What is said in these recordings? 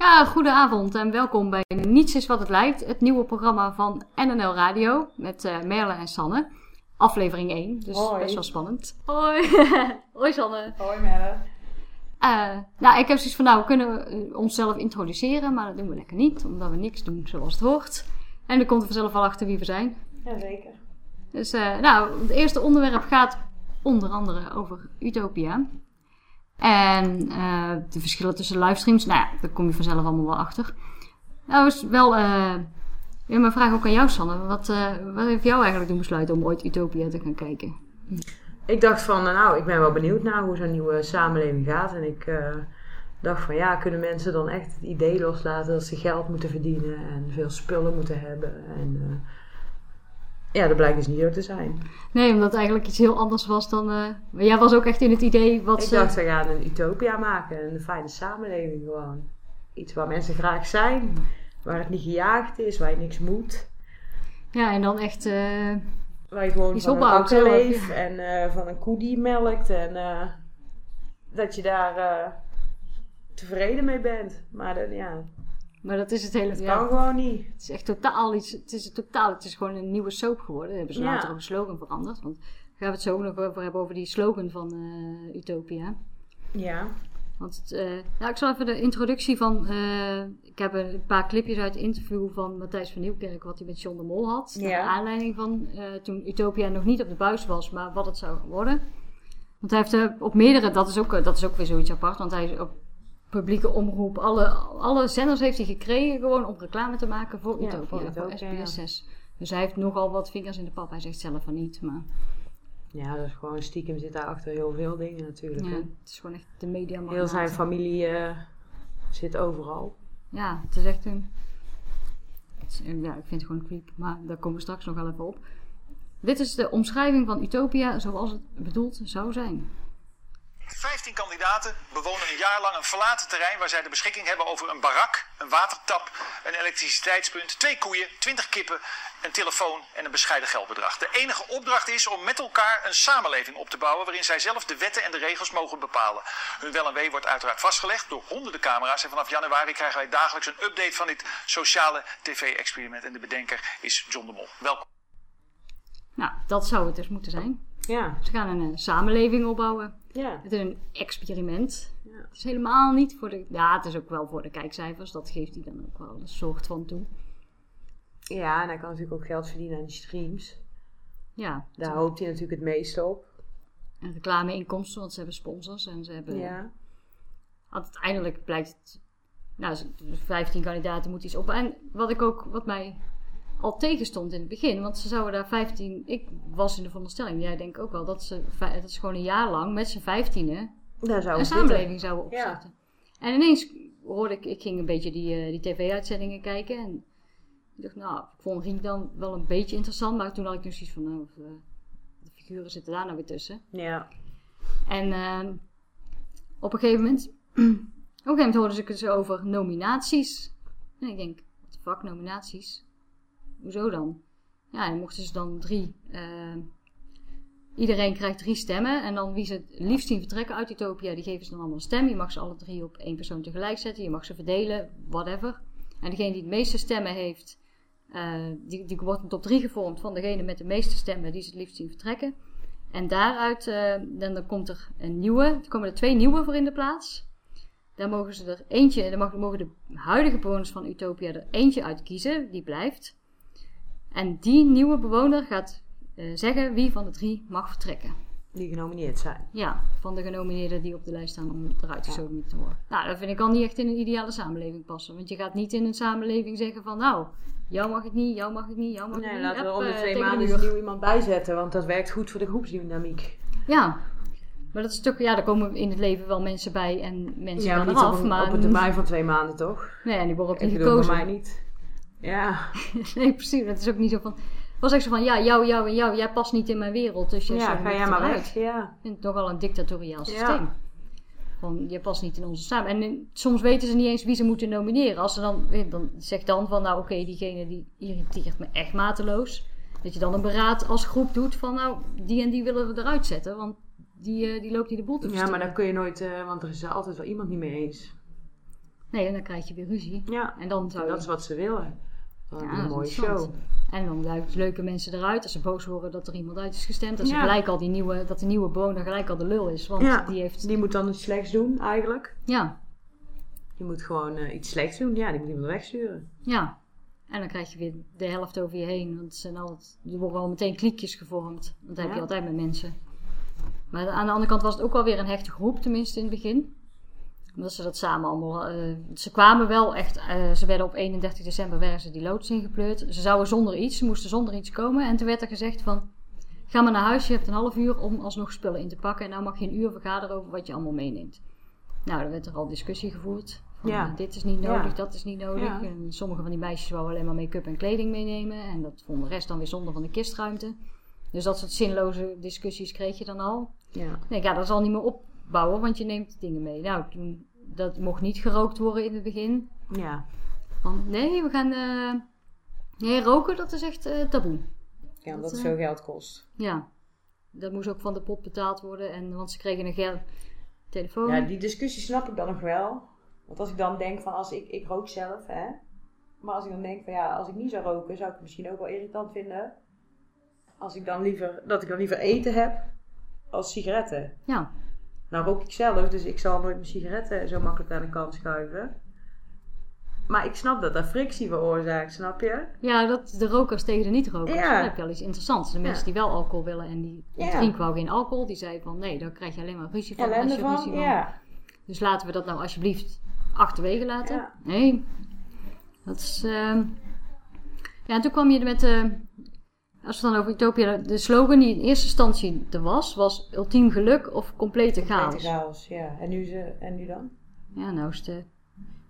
Ja, goedenavond en welkom bij Niets is wat het lijkt. Het nieuwe programma van NNL Radio met uh, Merle en Sanne. Aflevering 1, dus Hoi. best wel spannend. Hoi. Hoi Sanne. Hoi Merle. Uh, nou, ik heb zoiets van, nou, we kunnen eh, onszelf introduceren, maar dat doen we lekker niet, omdat we niks doen zoals het hoort. En dan komt er vanzelf wel achter wie we zijn. Jazeker. Dus, uh, nou, het eerste onderwerp gaat onder andere over Utopia. En uh, de verschillen tussen livestreams, nou ja, daar kom je vanzelf allemaal wel achter. Nou, is wel, uh, ja, mijn vraag ook aan jou, Sanne. Wat, uh, wat heeft jou eigenlijk doen besluiten om ooit Utopia te gaan kijken? Ik dacht van, nou, ik ben wel benieuwd naar hoe zo'n nieuwe samenleving gaat. En ik dacht van, ja, kunnen mensen dan echt het idee loslaten dat ze geld moeten verdienen en veel spullen moeten hebben? En ja, dat blijkt dus niet zo te zijn. Nee, omdat het eigenlijk iets heel anders was dan... Uh, maar jij was ook echt in het idee wat Ik ze... dacht, we gaan een utopia maken. Een fijne samenleving gewoon. Iets waar mensen graag zijn. Waar het niet gejaagd is. Waar je niks moet. Ja, en dan echt... Uh, waar je gewoon iets van een zelf, leeft. ja. En uh, van een koe die melkt. En dat je daar tevreden mee bent. Maar dan, ja... Maar dat is het hele... Het ja, kan gewoon niet. Het is echt totaal iets... Het is totaal... Het is gewoon een nieuwe soap geworden. Daar hebben ze Ja. later ook een slogan veranderd. Want daar gaan we het zo ook nog over hebben over die slogan van eh, Utopia. Ja. Want het, eh, nou, ik zal even de introductie van... eh, ik heb een paar clipjes uit het interview van Matthijs van Nieuwkerk... wat hij met John de Mol had. Ja. Naar aanleiding van toen Utopia nog niet op de buis was... maar wat het zou worden. Want hij heeft op meerdere... Dat is, ook, dat is ook weer zoiets apart. Want hij is op publieke omroep... Alle, alle zenders heeft hij gekregen... gewoon om reclame te maken voor Utopia. voor voor Utopia, ja. SBS 6. Dus hij heeft nogal wat vingers in de pap. Hij zegt zelf van niet, maar... Ja, dat is gewoon stiekem zit daar achter heel veel dingen natuurlijk. Ja, hè. het is gewoon echt de media Heel zijn familie eh, zit overal. Ja, het is echt een... is- Ja, ik vind het gewoon creep. Maar daar komen we straks nog wel even op. Dit is de omschrijving van Utopia zoals het bedoeld zou zijn. 15 kandidaten bewonen een jaar lang een verlaten terrein waar zij de beschikking hebben over een barak, een watertap, een elektriciteitspunt, twee koeien, 20 kippen, een telefoon en een bescheiden geldbedrag. De enige opdracht is om met elkaar een samenleving op te bouwen waarin zij zelf de wetten en de regels mogen bepalen. Hun wel en wee wordt uiteraard vastgelegd door honderden camera's en vanaf januari krijgen wij dagelijks een update van dit sociale tv-experiment en de bedenker is John de Mol. Welkom. Nou, dat zou het dus moeten zijn. Ja. Ze gaan een eh, samenleving opbouwen. Ja. Het is een experiment. Ja. Het is helemaal niet voor de... Ja, het is ook wel voor de kijkcijfers. Dat geeft hij dan ook wel een soort van toe. Ja, en hij kan natuurlijk ook geld verdienen aan die streams. Ja, Daar hoopt hij natuurlijk het meeste op. en reclameinkomsten, want ze hebben sponsors en ze hebben... Ja. uiteindelijk blijkt het. Nou, ze- 15 kandidaten moeten iets op. En wat ik ook, wat mij al tegenstond in het begin, want ze zouden daar 15. Ik was in de veronderstelling, jij denkt ook wel, dat ze, dat ze gewoon een jaar lang met z'n 15 Daar zou een samenleving zouden Ja. opzetten. En ineens hoorde ik, ik ging een beetje die, eh, die tv-uitzendingen kijken en ik dacht, nou, ik vond Riek dan wel een beetje interessant, maar toen had ik dus zoiets van, nou, eh, de figuren zitten daar nou weer tussen. Ja. En ehm, op een gegeven moment, op een gegeven moment hoorden ze het over nominaties. En ik denk, wat de fuck, nominaties? Hoezo dan? Ja, en mochten ze dan drie, eh, iedereen krijgt drie stemmen. En dan wie ze het liefst zien vertrekken uit Utopia, die geven ze dan allemaal een stem. Je mag ze alle drie op één persoon tegelijk zetten. Je mag ze verdelen, whatever. En degene die het meeste stemmen heeft, eh, die, die wordt een top 3 gevormd van degene met de meeste stemmen die ze het liefst zien vertrekken. En daaruit, eh, dan, dan komt er een nieuwe. Er komen er twee nieuwe voor in de plaats. Daar mogen ze er eentje, mag- mogen de huidige bewoners van Utopia er eentje uit kiezen, die blijft. En die nieuwe bewoner gaat eh, zeggen wie van de drie mag vertrekken. Die genomineerd zijn. Ja, van de genomineerden die op de lijst staan om eruit gezogen te worden. Nou, dat vind ik al niet echt in een ideale samenleving passen. Want je gaat niet in een samenleving zeggen van, nou, jou mag ik niet, jou mag ik niet, jou mag ik Nee, niet. laten we om de eh, twee maanden nieuw iemand bijzetten. Want dat werkt goed voor de groepsdynamiek. Ja, maar dat is toch, ja, daar komen in het leven wel mensen bij en mensen Ja, gaan eraf. op maar op een termijn van twee maanden, toch? nee, en die worden ook Ik niet gekozen. mij niet. Ja. nee, precies. Het is ook niet zo van. Het was echt zo van, ja, jou, jou en jou, jij past niet in mijn wereld, dus jij Ja, ga jij maar weg. Ja. Ik vind het nogal een dictatoriaal Ja. systeem. Van, je past niet in onze samen. En eh, soms weten ze niet eens wie ze moeten nomineren. Als ze dan, eh, dan zeg dan van, nou oké, diegene die irriteert me echt mateloos. Dat je dan een beraad als groep doet van, nou, die en die willen we eruit zetten. Want die, eh, die loopt hier de boel te ja, maar dan kun je nooit... want er is er altijd wel iemand niet mee eens. Nee, en dan krijg je weer ruzie. Ja, En dan zou en je... dat is wat ze willen. Wat Ja, een mooie show. En dan duiken leuke mensen eruit. Als ze boos worden dat er iemand uit is gestemd. Dat, ze gelijk al die nieuwe, dat de nieuwe bewoner gelijk al de lul is. Want Ja. die heeft... Die moet dan iets slechts doen, eigenlijk. Ja, Die moet gewoon eh, iets slechts doen. Ja, die moet iemand wegsturen. ja. En dan krijg je weer de helft over je heen. Want zijn altijd, er worden al meteen kliekjes gevormd. Dat heb je altijd met mensen. Maar aan de andere kant was het ook wel weer een hechte groep. Tenminste in het begin. Omdat ze dat samen allemaal... eh, ze kwamen wel echt... eh, ze werden op 31 december werden ze die loods ingepleurd. Ze zouden zonder iets. Ze moesten zonder iets komen. En toen werd er gezegd van... Ga maar naar huis, je hebt een half uur om alsnog spullen in te pakken. En nou mag je een uur vergaderen over wat je allemaal meeneemt. Nou, dan werd er al discussie gevoerd. Van, Ja. eh, dit is niet nodig, Ja. dat is niet nodig. Ja. En sommige van die meisjes wouden alleen maar make-up en kleding meenemen. En dat vond de rest dan weer zonde van de kistruimte. Dus dat soort zinloze discussies kreeg je dan al. Ja. Denk, ja, dat zal niet meer opbouwen, want je neemt dingen mee. Nou, toen, dat mocht niet gerookt worden in het begin. Ja. Van, nee, we gaan... eh, nee, roken, dat is echt eh, taboe. Ja, omdat Dat, het eh, veel geld kost. Ja, dat moest ook van de pot betaald worden. En, want ze kregen een gel telefoon. Ja, die discussie snap ik dan nog wel. Want als ik dan denk van, als ik, ik rook zelf, hè. Maar als ik dan denk van, ja, als ik niet zou roken, zou ik het misschien ook wel irritant vinden. Als ik dan liever, dat ik dan liever eten heb als sigaretten. ja. Nou rook ik zelf, dus ik zal nooit mijn sigaretten zo makkelijk aan de kant schuiven. Maar ik snap dat dat frictie veroorzaakt, snap je? Ja, dat de rokers tegen de niet-rokers. Ja. Dan heb je al iets interessants. De mensen Ja. die wel alcohol willen en die die Ja. wou geen alcohol, die zei van nee, daar krijg je alleen maar ruzie van. als je van, ruzie van. ja. Dus laten we dat nou alsjeblieft achterwege laten. Ja. Nee, dat is. ehm, Ja, en toen kwam je met de. Als we het dan over Utopia. De slogan die in eerste instantie er was, was ultiem geluk of complete chaos. Complete chaos, ja. En nu, ze, en nu dan? Ja, nou is de...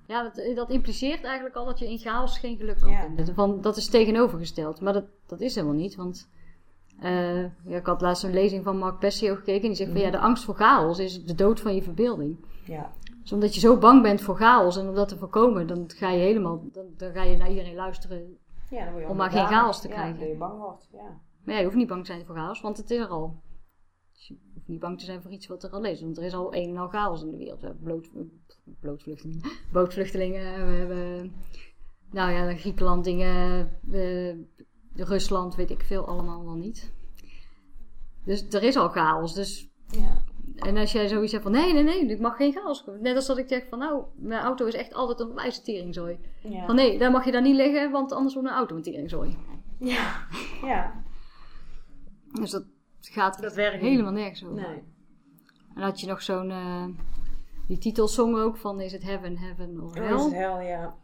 Ja, dat, dat impliceert eigenlijk al dat je in chaos geen geluk kan Ja. vinden. Van, dat is tegenovergesteld. Maar dat, dat is helemaal niet, want... eh, ja, ik had laatst een lezing van Mark Passio gekeken. En die zegt van ja, de angst voor chaos is de dood van je verbeelding. Ja. Dus omdat je zo bang bent voor chaos en om dat te voorkomen, dan ga je helemaal... Dan, dan ga je naar iedereen luisteren. Ja dan word je Om maar geen chaos te Ja, krijgen. dat je bang wordt, ja. Maar ja, je hoeft niet bang te zijn voor chaos, want het is er al. Dus je hoeft niet bang te zijn voor iets wat er al is. Want er is al een en al chaos in de wereld. We hebben bloot, blootvluchtelingen, bootvluchtelingen. We hebben, nou ja, Griekenland dingen. Rusland, weet ik veel, allemaal wel niet. Dus er is al chaos. Dus, Ja. En als jij zoiets hebt van, nee, nee, nee, ik mag geen chaos. Net als dat ik zeg van, nou, mijn auto is echt altijd een wijze teringzooi. Ja. Van nee, daar mag je daar niet liggen, want anders wordt een auto een teringzooi. ja. ja. Dus dat gaat Dat werkt niet. helemaal nergens over. Nee. En had je nog zo'n, eh, die titelsong ook van is het heaven, heaven of Oh, hell? is het hel, ja.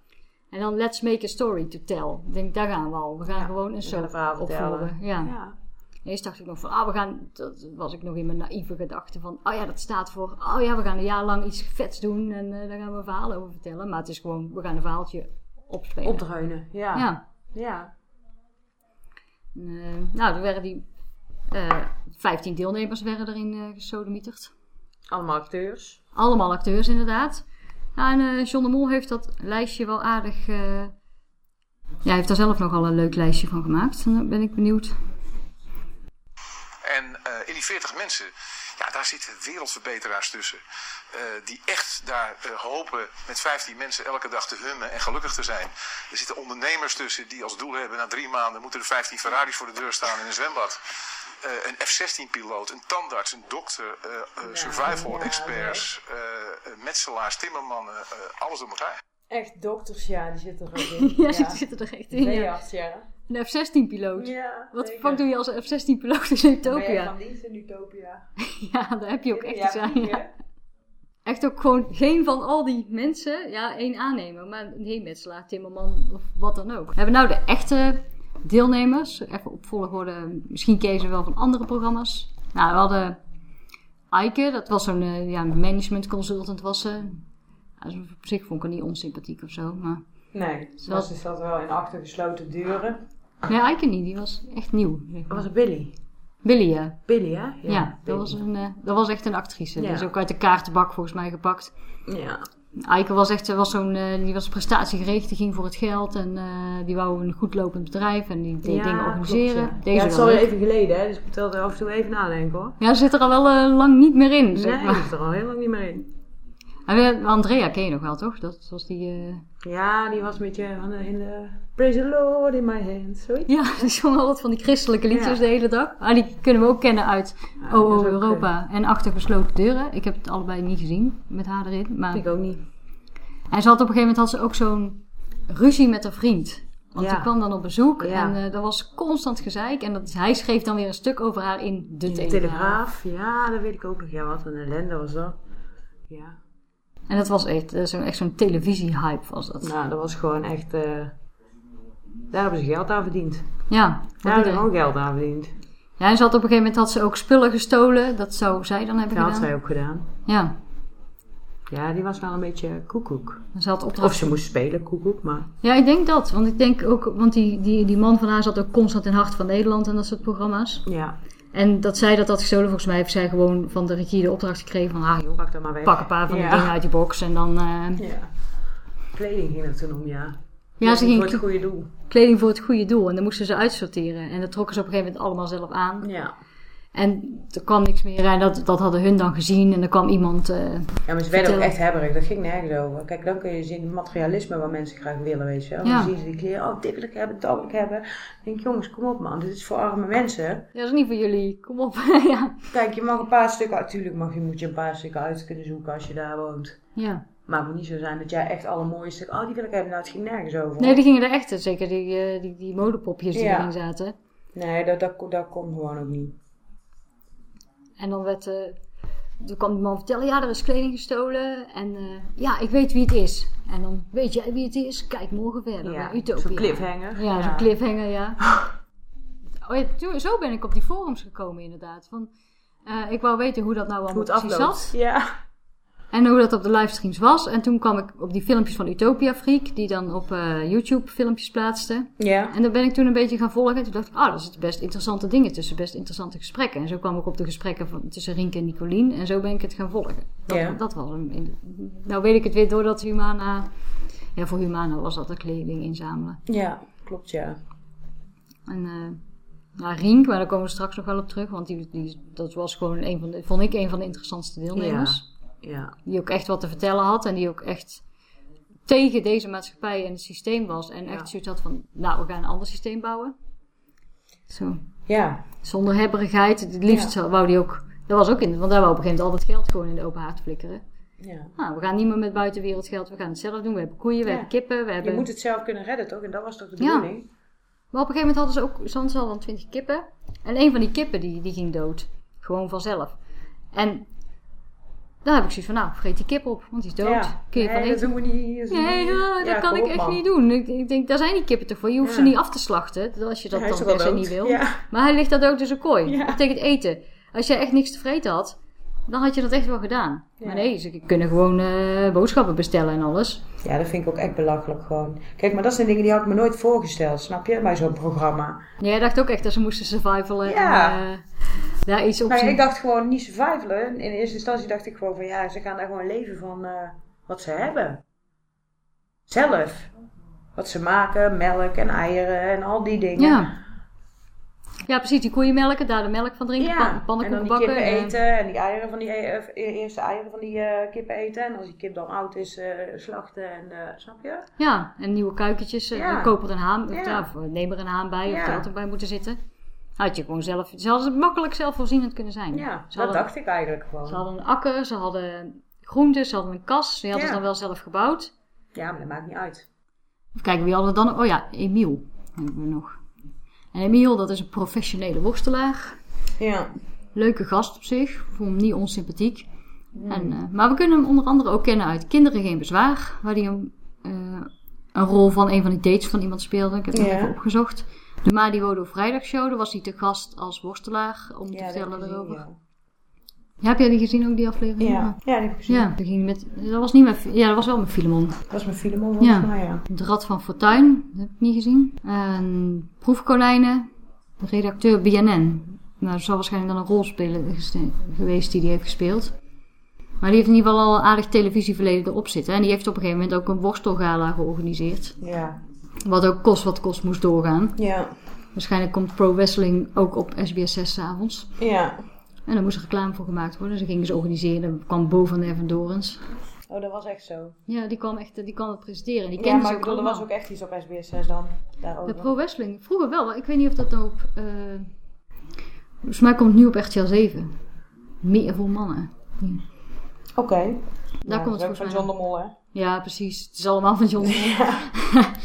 En dan let's make a story to tell. Ik denk, daar gaan we al. We gaan Ja, gewoon een soap opvoeren. Ja. Ja. Eerst dacht ik nog van, ah, we gaan, dat was ik nog in mijn naïeve gedachte van, oh ja, dat staat voor, oh ja, we gaan een jaar lang iets vets doen en eh, daar gaan we een verhaal over vertellen. Maar het is gewoon, we gaan een verhaaltje opspelen. Opdreunen, ja. Ja. Eh, nou, er werden die eh 15 deelnemers werden erin eh gesodemieterd. Allemaal acteurs. Allemaal acteurs, inderdaad. Ja, en John de Mol heeft dat lijstje wel aardig. Ja, hij heeft daar zelf nogal een leuk lijstje van gemaakt. En dan ben ik benieuwd. En in die 40 mensen, ja, daar zitten wereldverbeteraars tussen. eh, die echt daar eh, hopen met 15 mensen elke dag te hummen en gelukkig te zijn. Er zitten ondernemers tussen die als doel hebben: na drie maanden moeten er 15 Ferraris voor de deur staan in een zwembad. Eh, een F-16-piloot, een tandarts, een dokter, eh, eh, survival ja, experts, eh, eh, metselaars, timmermannen, eh, alles door elkaar. Echt dokters, ja, die zitten er ook in. Ja, die zitten er echt in. Veearts, ja. Een F-16-piloot. Ja, Wat de fuck doe je als F-16-piloot in Utopia? van dienst in Utopia? Ja, daar heb je ook echt Ja, iets aan. vliegen. Ja. Echt ook gewoon geen van al die mensen, ja, één aannemer, maar een heenmetselaar, timmerman of wat dan ook. We hebben nou de echte deelnemers, even op volgorde, misschien ze wel van andere programma's. Nou, we hadden Eike, dat was zo'n eh, ja, management consultant was ze. Also, op zich vond ik haar niet onsympathiek of zo, maar... Nee, ze zat wel in achtergesloten deuren. Nee, Eike niet, die was echt nieuw. zeg maar. Was het Billy? Billy, ja. Billy, hè? Ja, dat, Billy. was een, eh, dat was echt een actrice. Die Ja. is ook uit de kaartenbak volgens mij gepakt. Ja. Eike was echt was zo'n, eh, die was prestatiegericht, die ging voor het geld en eh, die wou een goed lopend bedrijf en die deed Ja, dingen organiseren. klopt, ja. Deze ja, het is leuk. even geleden, hè? Dus ik moet er af en toe even nadenken, hoor. Ja, ze zit er al wel lang niet meer in, zeg nee, maar. is er al heel lang niet meer in. We- Andrea ken je nog wel, toch? Dat was die... eh, Ja, die was met je van de- in de... Praise the Lord in my hand. Zoiets. Ja, die zong altijd van die christelijke liedjes Ja. de hele dag. Ah, die kunnen we ook kennen uit OO dat is ook, Europa en Achter gesloten deuren. Ik heb het allebei niet gezien met haar erin. eh, Maar... Ik ook niet. En ze had op een gegeven moment had ze ook zo'n ruzie met haar vriend. Want Ja. die kwam dan op bezoek Ja. en eh dat was constant gezeik. En dat, hij schreef dan weer een stuk over haar in de, De Telegraaf. Telegraaf. Ja, dat weet ik ook nog. Ja, wat een ellende was dat. Ja. En dat was echt, eh, zo, echt zo'n televisie-hype was dat. Nou, dat was gewoon echt... eh, Daar hebben ze geld aan verdiend. Ja, Daar hebben ze gewoon geld aan verdiend. ja, en ze had op een gegeven moment had ze ook spullen gestolen. Dat zou zij dan hebben Dat had gedaan. zij ook gedaan. Ja, Ja, die was wel een beetje koekoek. ze had Of opdracht ze moest spelen koekoek, maar... Ja, ik denk dat. Want ik denk ook, want die, die, die man van haar zat ook constant in Hart van Nederland en dat soort programma's. Ja, En dat zij dat had gestolen, volgens mij heeft zij gewoon van de regie de opdracht gekregen van, ah joh, pak dat maar weg. pak een paar van die dingen uit die box en dan eh, Ja. Kleding ging er toen om, ja. Ja, ze ging Voor het goede doel. kleding voor het goede doel en dan moesten ze uitsorteren. En dat trokken ze op een gegeven moment allemaal zelf aan. Ja. En er kwam niks meer en dat, dat hadden hun dan gezien en er kwam iemand... eh, Ja, maar ze werden ook echt hebberig. Dat ging nergens over. Kijk, dan kun je zien het materialisme wat mensen graag willen, weet je wel. Ja. Dan zien ze die kleren. Oh, dit wil ik hebben, dat wil ik hebben. Dan denk ik, jongens, kom op man. Dit is voor arme mensen. ja, dat is niet voor jullie, kom op. ja. Kijk, je mag een paar stukken... Natuurlijk mag je, moet je een paar stukken uit kunnen zoeken als je daar woont. ja. Maar het moet niet zo zijn dat jij echt alle mooie stukken... Oh, die wil ik hebben. Nou, het ging nergens over. Nee, die gingen er echt, zeker die, eh, die, die modepopjes die Ja. erin zaten. Nee, dat, dat, dat kon gewoon ook niet. En dan werd, toen kwam die man vertellen, ja, er is kleding gestolen. En eh, ja, ik weet wie het is. En dan weet jij wie het is, kijk morgen verder Ja, bij Utopia. zo'n cliffhanger. Ja, zo'n cliffhanger, ja. Oh ja, zo ben ik op die forums gekomen inderdaad. Van, eh, ik wou weten hoe dat nou allemaal precies afloopt. zat. Ja. En hoe dat op de livestreams was. En toen kwam ik op die filmpjes van Utopia Freak, die dan op eh, YouTube filmpjes plaatste. Ja. En daar ben ik toen een beetje gaan volgen. En toen dacht ik, ah, er zitten best interessante dingen tussen, best interessante gesprekken. En zo kwam ik op de gesprekken van, tussen Rienke en Nicolien. En zo ben ik het gaan volgen. Dat, Ja. dat was hem. in- Nou weet ik het weer doordat Humana... Ja, voor Humana was dat de kleding inzamelen. Ja, klopt ja. En eh nou, Rienk, maar daar komen we straks nog wel op terug. Want die, die, dat was gewoon een van de, vond ik een van de interessantste deelnemers. Ja. Die ook echt wat te vertellen had. En die ook echt tegen deze maatschappij en het systeem was. En Ja. echt zoiets had van, nou, we gaan een ander systeem bouwen. Zo. Ja. Zonder hebberigheid. Het liefst wou die ook... Dat was ook in... Want daar wou op een gegeven moment al het geld gewoon in de open haard flikkeren. ja. Nou, we gaan niet meer met buitenwereldgeld. We gaan het zelf doen. We hebben koeien, we Ja. hebben kippen. We Je hebben... moet het zelf kunnen redden, toch? En dat was toch de Ja. bedoeling? Maar op een gegeven moment hadden ze ook... Soms hadden dan twintig kippen. En een van die kippen die, die ging dood. Gewoon vanzelf. En... Daar heb ik zoiets van, nou, vreet die kip op. Want die is dood. Ja. Kun je nee, dat eten. doen we niet. Nee, niet. ja, dat Ja, kan ik op, echt man. niet doen. Ik, ik denk, daar zijn die kippen toch voor. Je hoeft ze niet af te slachten. Als je dat dan per se niet wil. Maar hij ligt daar dood in zijn kooi. Dat betekent eten. Als jij echt niks te vreten had, dan had je dat echt wel gedaan. Ja. Maar nee, ze kunnen gewoon eh, boodschappen bestellen en alles. ja, dat vind ik ook echt belachelijk gewoon. Kijk, maar dat zijn dingen die had ik me nooit voorgesteld, snap je? Bij zo'n programma. Jij dacht ook echt dat ze moesten survivalen Ja. en eh, daar iets op ja, zien. ik dacht gewoon niet survivalen. In eerste instantie dacht ik gewoon van ja, ze gaan daar gewoon leven van eh, wat ze hebben. Zelf. Wat ze maken, melk en eieren en al die dingen. Ja. Ja, precies. Die koeien melken, daar de melk van drinken, Ja, pan- en dan pannenkoeken die bakken. kippen eh, eten en die eieren van die eh, eh, eerste eieren van die kippen eten. En als die kip dan oud is, slachten en snap je? Ja, en nieuwe kuikentjes. Ja. Koop er een haan, of, Ja. of neem er een haan bij, of er bij moeten zitten. Had je gewoon zelf, ze hadden het makkelijk zelfvoorzienend kunnen zijn. Ja, ze dat hadden, dacht ik eigenlijk gewoon. Ze hadden een akker, ze hadden groenten, ze hadden een kas. Die hadden ze dan wel zelf gebouwd. Ja, maar dat maakt niet uit. Even kijken, wie hadden we dan? Oh ja, Emiel hebben we nog. En Emiel, dat is een professionele worstelaar. Ja. Leuke gast op zich. Vond hem niet onsympathiek. En, eh, maar we kunnen hem onder andere ook kennen uit Kinderen Geen Bezwaar. Waar hij een, eh, een rol van een van die dates van iemand speelde. Ik heb Ja. even opgezocht. De Madi Wodo Vrijdagshow. Daar was hij te gast als worstelaar. Om te Ja, vertellen erover. Heb jij die gezien ook, die aflevering? Ja, ja, die heb ik gezien. Ja, dat, ging met, dat was niet met, ja, dat was wel met Filemon. Dat was mijn Filemon volgens Ja. mij, ja. De Rad van Fortuin, dat heb ik niet gezien. En Proefkonijnen, de redacteur BNN. Nou, zal waarschijnlijk dan een rolspeler geste- geweest die die heeft gespeeld. Maar die heeft in ieder geval al aardig televisieverleden erop zitten. En die heeft op een gegeven moment ook een worstelgala georganiseerd. Ja. Wat ook kost wat kost moest doorgaan. Ja. Waarschijnlijk komt pro wrestling ook op SBS 6 's avonds. Ja. En daar moest er reclame voor gemaakt worden. Dus dan gingen ze organiseren. Dan kwam Bo van Van Dorens. Oh, dat was echt zo. Ja, die kwam echt, die kwam het presenteren. Die Ja, kenden maar ze ik ook bedoel, er was ook echt iets op SBS 6 dan. Daarover. De Pro Wrestling. Vroeger wel, ik weet niet of dat nou op... eh, volgens mij komt het nu op RTL 7. Meer voor mannen. Oké. Daar Ja, komt het dat volgens van mij. John de Mol, hè? Ja, precies. Het is allemaal van John.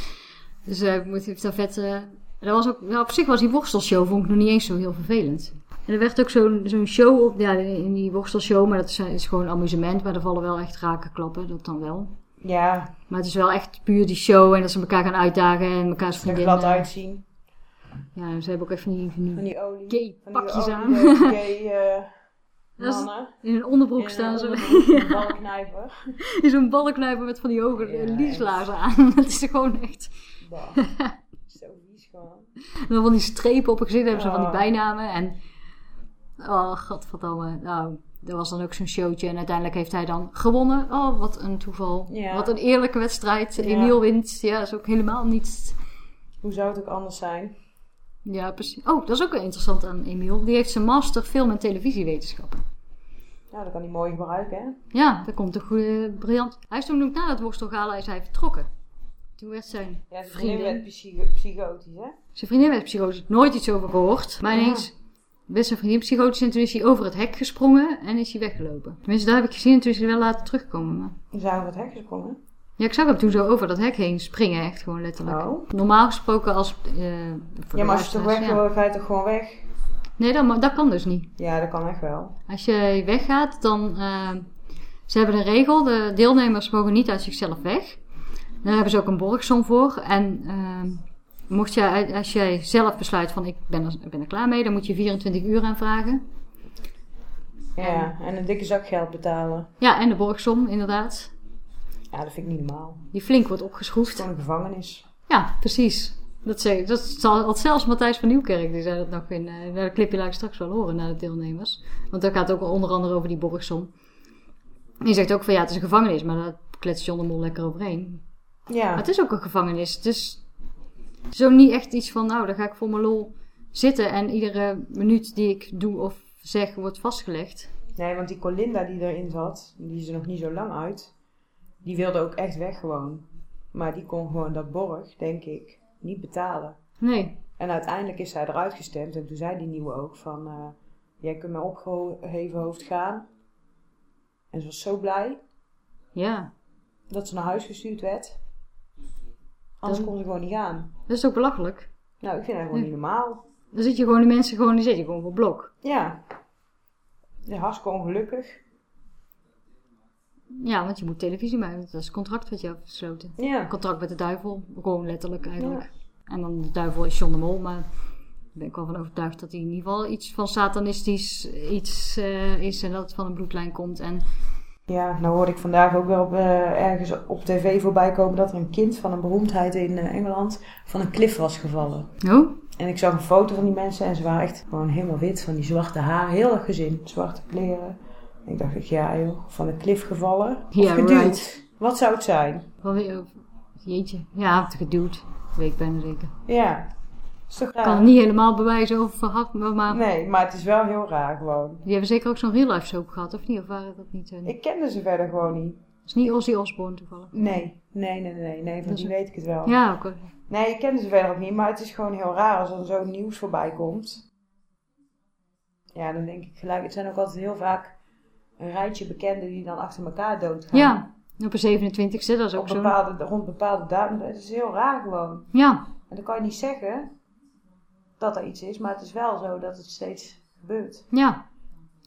dus eh, ik moet even daar vet... dat was ook, ja, op zich was die worstelshow vond ik nog niet eens zo heel vervelend. En er werd ook zo'n zo'n show op, ja, in die worstelshow, maar dat is, is gewoon amusement. Maar er vallen wel echt raken klappen, dat dan wel. Ja, Maar het is wel echt puur die show en dat ze elkaar gaan uitdagen en elkaars er vriendinnen. glad uitzien. Ja, ze hebben ook even die, van die Van die olie. gay van die pakjes aan. olie, eh, gay eh, is- mannen. In een onderbroek In staan ze. een balknijper. In zo'n ballenknijper met van die hoge Ja, ja, lieslaarzen aan. Dat is er gewoon echt. Bah. Zo vies gewoon. En dan van die strepen op het gezicht hebben ze van die bijnamen. En. Oh, godverdomme. Nou, er was dan ook zo'n showtje. En uiteindelijk heeft hij dan gewonnen. Oh, wat een toeval. Ja. Wat een eerlijke wedstrijd. Ja. Emiel wint. Ja, is ook helemaal niet. Hoe zou het ook anders zijn? Ja, precies. Oh, dat is ook wel interessant aan Emiel. Die heeft zijn master film en televisiewetenschappen. Ja, dat kan hij mooi gebruiken, hè? Ja, dat komt een goede, briljant. Hij is toen ook na het worstelgala is hij vertrokken. Toen werd zijn Ja, zijn vriendin, vriendin werd psycho- psychotisch, hè? zijn vriendin werd psychotisch, nooit iets over gehoord. Maar ineens werd zijn vriendin psychotisch en toen is hij over het hek gesprongen en is hij weggelopen. Tenminste, dat heb ik gezien en toen is hij wel later teruggekomen. Maar... Ze zijn over het hek gesprongen. Ja, ik zag hem toen zo over dat hek heen springen, echt gewoon letterlijk. Oh. Normaal gesproken als... eh, Ja, maar als je toch weg wil, ga je toch gewoon weg? Nee, dat, dat kan dus niet. Ja, dat kan echt wel. Als je weggaat, dan. eh, ze hebben een regel: de deelnemers mogen niet uit zichzelf weg. Daar hebben ze ook een borgsom voor. En eh, mocht jij, als jij zelf besluit van ik ben er, ben er klaar mee, dan moet je 24 uur aanvragen. Ja, en een dikke zak geld betalen. Ja, en de borgsom, inderdaad. Ja, dat vind ik niet normaal. Die flink wordt opgeschroefd. gewoon een gevangenis. Ja, precies. Dat, zei, dat zal, zelfs Matthijs van Nieuwkerk, die zei dat nog in. eh dat clipje laat ik straks wel horen naar de deelnemers. Want dat gaat ook onder andere over die borgsom. Die zegt ook van ja, het is een gevangenis, maar daar kletst John de Mol lekker overheen. Maar Ja, het is ook een gevangenis. Dus ook niet echt iets van, nou, dan ga ik voor mijn lol zitten en iedere minuut die ik doe of zeg wordt vastgelegd. nee, want die Colinda die erin zat, die is er nog niet zo lang uit, die wilde ook echt weg gewoon. Maar die kon gewoon dat borg, denk ik, niet betalen. Nee, En uiteindelijk is zij eruit gestemd en toen zei die nieuwe ook van, eh, jij kunt met opgeheven hoofd gaan. En ze was zo blij ja. dat ze naar huis gestuurd werd. Anders Dan- kon ze gewoon niet gaan. Dat is ook belachelijk. Nou, ik vind dat gewoon Ja. niet normaal. Dan zit je gewoon, de mensen gewoon, die je gewoon voor blok. Ja. Ja, hartstikke ongelukkig. Ja, want je moet televisie maken. Dat is een contract wat je hebt gesloten. Ja. Een contract met de duivel. Gewoon letterlijk eigenlijk. En dan de duivel is John de Mol, maar ben ik wel van overtuigd dat hij in ieder geval iets van satanistisch iets eh, is en dat het van een bloedlijn komt. En Ja, nou hoorde ik vandaag ook wel op, eh, ergens op tv voorbij komen dat er een kind van een beroemdheid in eh, Engeland van een klif was gevallen. oh, En ik zag een foto van die mensen en ze waren echt gewoon helemaal wit van die zwarte haar, heel erg gezin, zwarte kleren. En ik dacht, ik, ja joh, van een klif gevallen of Ja, geduwd. right. Wat zou het zijn? Jeetje. Ja, geduwd. Weet ik bijna zeker. Ja, Ik kan het niet helemaal bewijzen of verhard, maar, Nee, maar het is wel heel raar gewoon. die hebben zeker ook zo'n real life soap gehad, of niet? Of waren dat niet? Uh, Ik kende ze verder gewoon niet. is niet Ozzy Osbourne toevallig. Nee, nee, nee, nee, nee, van Dat die weet ik het wel. Ja, wel. Nee, ik kende ze verder ook niet, maar het is gewoon heel raar als er zo'n nieuws voorbij komt. Ja, dan denk ik gelijk, het zijn ook altijd heel vaak een rijtje bekenden die dan achter elkaar doodgaan. Ja, op een 27e, dat is ook Op zo. bepaalde, rond bepaalde datum. Het is heel raar gewoon. Ja, En dan kan je niet zeggen dat er iets is, maar het is wel zo dat het steeds gebeurt. ja.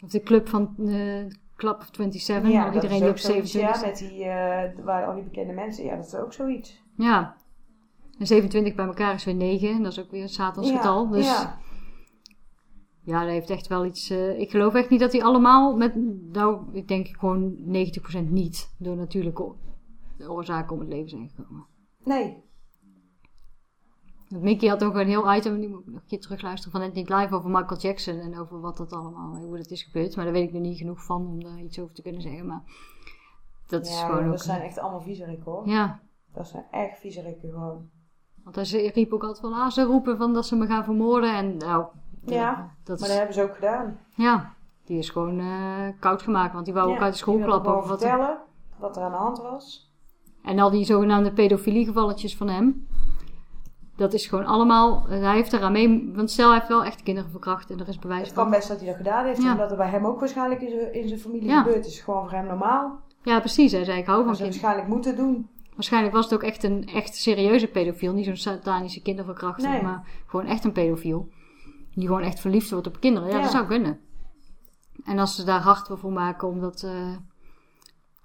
Of de club van uh, Club of 27, ja, dat iedereen die op zoiets, 27 Ja, met die, eh, waar al die bekende mensen, ja, dat is ook zoiets. Ja. En 27 bij elkaar is weer 9. En dat is ook weer een Satans Ja, getal. Dus ja. ja. dat heeft echt wel iets... eh, ik geloof echt niet dat die allemaal met... Nou, ik denk gewoon 90% niet door natuurlijke oorzaken om het leven zijn gekomen. Nee, Mickey had ook een heel item, die moet ik nog een keer terugluisteren, van niet live over Michael Jackson en over wat dat allemaal, hoe dat is gebeurd. Maar daar weet ik nog niet genoeg van om daar iets over te kunnen zeggen. Maar dat is gewoon dat ook... zijn echt allemaal viezerikken hoor. Ja, Dat zijn echt viezerikken gewoon. want hij ze- riep ook altijd van, ah, ze roepen van dat ze me gaan vermoorden. En nou, Ja, dat Maar is, dat hebben ze ook gedaan. ja, die is gewoon eh, koud gemaakt, want die wou ook uit de school klappen. Of wat, vertellen wat er aan de hand was. En al die zogenaamde pedofiliegevalletjes van hem. Dat is gewoon allemaal... Hij heeft eraan mee... Want stel, hij heeft wel echt kinderen verkracht. En er is bewijs Het kan van. best dat hij dat gedaan heeft, Ja. omdat het bij hem ook waarschijnlijk in zijn, familie Ja. gebeurd is. Gewoon voor hem normaal. Ja, precies. Hij zei, ik hou van kinderen. waarschijnlijk moeten doen. Waarschijnlijk was het ook echt een echt serieuze pedofiel. Niet zo'n satanische kinderverkrachter, Nee. maar gewoon echt een pedofiel. Die gewoon echt verliefd wordt op kinderen. Ja, Ja. dat zou kunnen. En als ze daar hard voor maken, omdat... eh,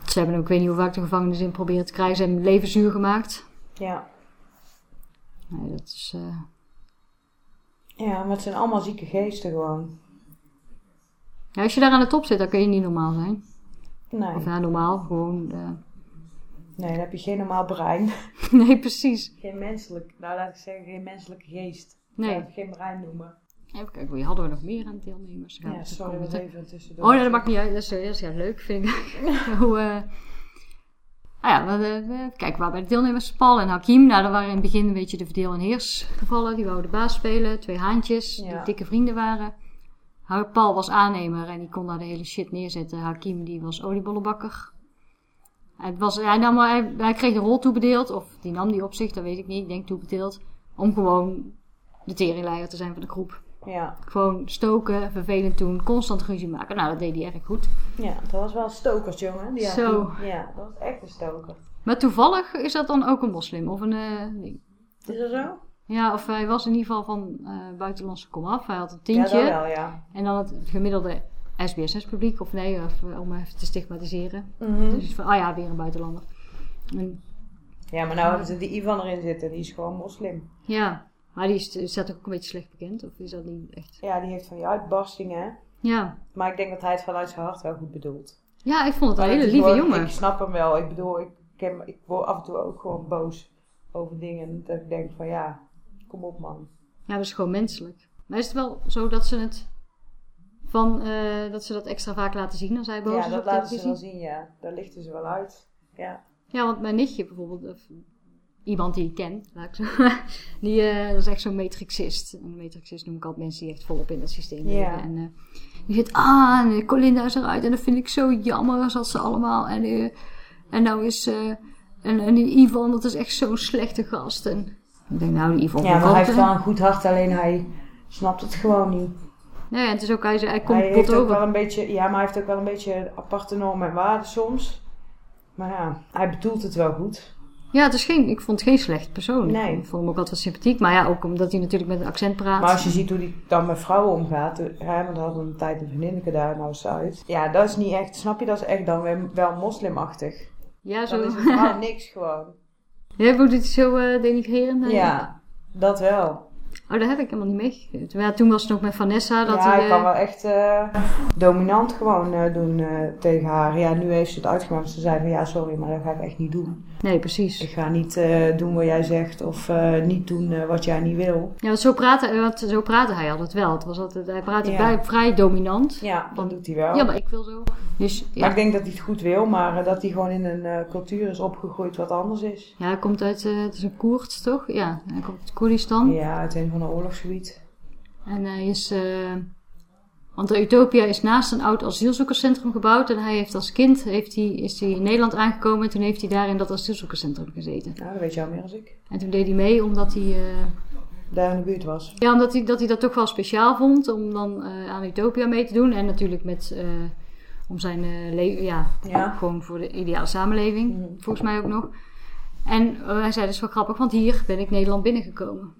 ze hebben ook, ik weet niet hoe vaak de gevangenis in proberen te krijgen. Ze hebben leven zuur gemaakt. Ja. Nee, dat is... eh, Ja, maar het zijn allemaal zieke geesten gewoon. Ja, als je daar aan de top zit, dan kun je niet normaal zijn. Nee, Of ja, normaal, gewoon... eh, nee dan heb je geen normaal brein. Nee, precies. Geen menselijk, nou laat ik zeggen, geen menselijke geest. Nee. Geen brein noemen. Even kijken, wie hadden we nog meer aan deelnemers? Gaan Ja, sorry, komen. dat even tussendoor. Oh nee, dat maakt niet uit. Dat is, dat is ja, leuk, vind ik. Hoe, eh, ah ja, we, we, we- kijk, waar bij de deelnemers Paul en Hakim. Nou, dat waren in het begin een beetje de verdeel- en heersgevallen. Die wouden de baas spelen. Twee haantjes, die dikke vrienden waren. Paul was aannemer en die kon daar de hele shit neerzetten. Hakim, die was oliebollenbakker. Hij, was, hij, nam, hij, hij kreeg de rol toebedeeld, of die nam die op zich, dat weet ik niet. Ik denk toebedeeld. Om gewoon de teringleier te zijn van de groep. Ja. Gewoon stoken, vervelend doen, constant ruzie maken. Nou, dat deed hij erg goed. ja, dat was wel een stokers, jongen. Die Zo. Ja, dat was echt een stoker. Maar toevallig is dat dan ook een moslim of een eh, ding. Is dat zo? Ja, of hij was in ieder geval van eh, buitenlandse komaf. Hij had een Ja, tientje. dat wel, ja. en dan het gemiddelde SBSS-publiek. Of nee, of, eh, om even te stigmatiseren. Mhm. Dus van, oh ja, weer een buitenlander. En, Ja, maar nou hebben ze die Ivan erin zitten. Die is gewoon moslim. ja, maar die is, is dat ook een beetje slecht bekend. Of is dat niet echt... Ja, die heeft van die uitbarstingen. Ja, Maar ik denk dat hij het vanuit zijn hart wel goed bedoelt. ja ik vond het een hele lieve gewoon- jongen. Ik snap hem wel. Ik bedoel, ik, ik, word af en toe ook gewoon boos over dingen. Dat ik denk van ja, kom op man. Ja, dat is gewoon menselijk. Maar is het wel zo dat ze het... Van, eh, dat ze dat extra vaak laten zien als hij boos ja, is dat op laten ze wel zien, ja. Daar lichten ze wel uit. Ja. Ja, want mijn nichtje bijvoorbeeld, iemand die ik ken, laat ik zo, die eh, dat is echt zo'n matrixist. Een matrixist noem ik altijd mensen die echt volop in het systeem leven. En eh, die zit, ah, en Colinda is eruit en dat vind ik zo jammer, zoals ze allemaal. En, eh, en nou is, eh, en, en die Ivan, dat is echt zo'n slechte gast. En ik denk, nou, die Ivan ja, maar hij heeft wel een goed hart, alleen hij snapt het gewoon niet. Nee, en het is ook, hij, hij komt Hij heeft ook over. wel een beetje, ja, maar hij heeft ook wel een beetje aparte normen en waarden soms. Maar ja, hij bedoelt het wel goed. Ja, het is geen, ik vond het geen slecht persoon. Nee. Ik vond hem ook altijd wel sympathiek. Maar ja, ook omdat hij natuurlijk met een accent praat. Maar als je ziet hoe hij dan met vrouwen omgaat, hij had een tijd een vriendinnetje daar, nou ze uit. Ja, dat is niet echt, snap je, dat is echt dan weer wel moslimachtig. ja, zo. Dan is het niks gewoon. Jij vond het zo eh denigrerend? Ja, dat wel. Oh, daar heb ik helemaal niet meegegeven. Ja, toen was het nog met Vanessa. Dat ja, hij, hij eh, kan wel echt eh, dominant gewoon eh, doen eh, tegen haar. Ja, nu heeft ze het uitgemaakt. Ze zei van ja, sorry, maar dat ga ik echt niet doen. Nee, precies. Ik ga niet eh, doen wat jij zegt of eh, niet doen eh, wat jij niet wil. Ja, want zo praatte, want zo praatte hij altijd wel. Het was altijd, hij praatte Ja. bij, vrij dominant. Ja, dat doet hij wel. Ja, maar ik wil zo. Dus Maar ja, ik denk dat hij het goed wil, maar dat hij gewoon in een cultuur is opgegroeid wat anders is. ja hij komt uit, het is een Koerd, toch? Ja, hij komt uit Koerdistan. Ja, uit een van de oorlogsgebied. En hij is... want de Utopia is naast een oud asielzoekerscentrum gebouwd. En hij heeft als kind heeft hij, is hij in Nederland aangekomen. En toen heeft hij daar in dat asielzoekerscentrum gezeten. Nou, dat weet je al meer als ik. En toen deed hij mee omdat hij... eh, Daar in de buurt was. Ja, omdat hij, dat hij dat toch wel speciaal vond om dan eh, aan Utopia mee te doen. En natuurlijk met, eh, om zijn leven, ja, Ja. gewoon voor de ideale samenleving, Mhm. volgens mij ook nog. En eh, hij zei, dat is wel grappig, want hier ben ik Nederland binnengekomen.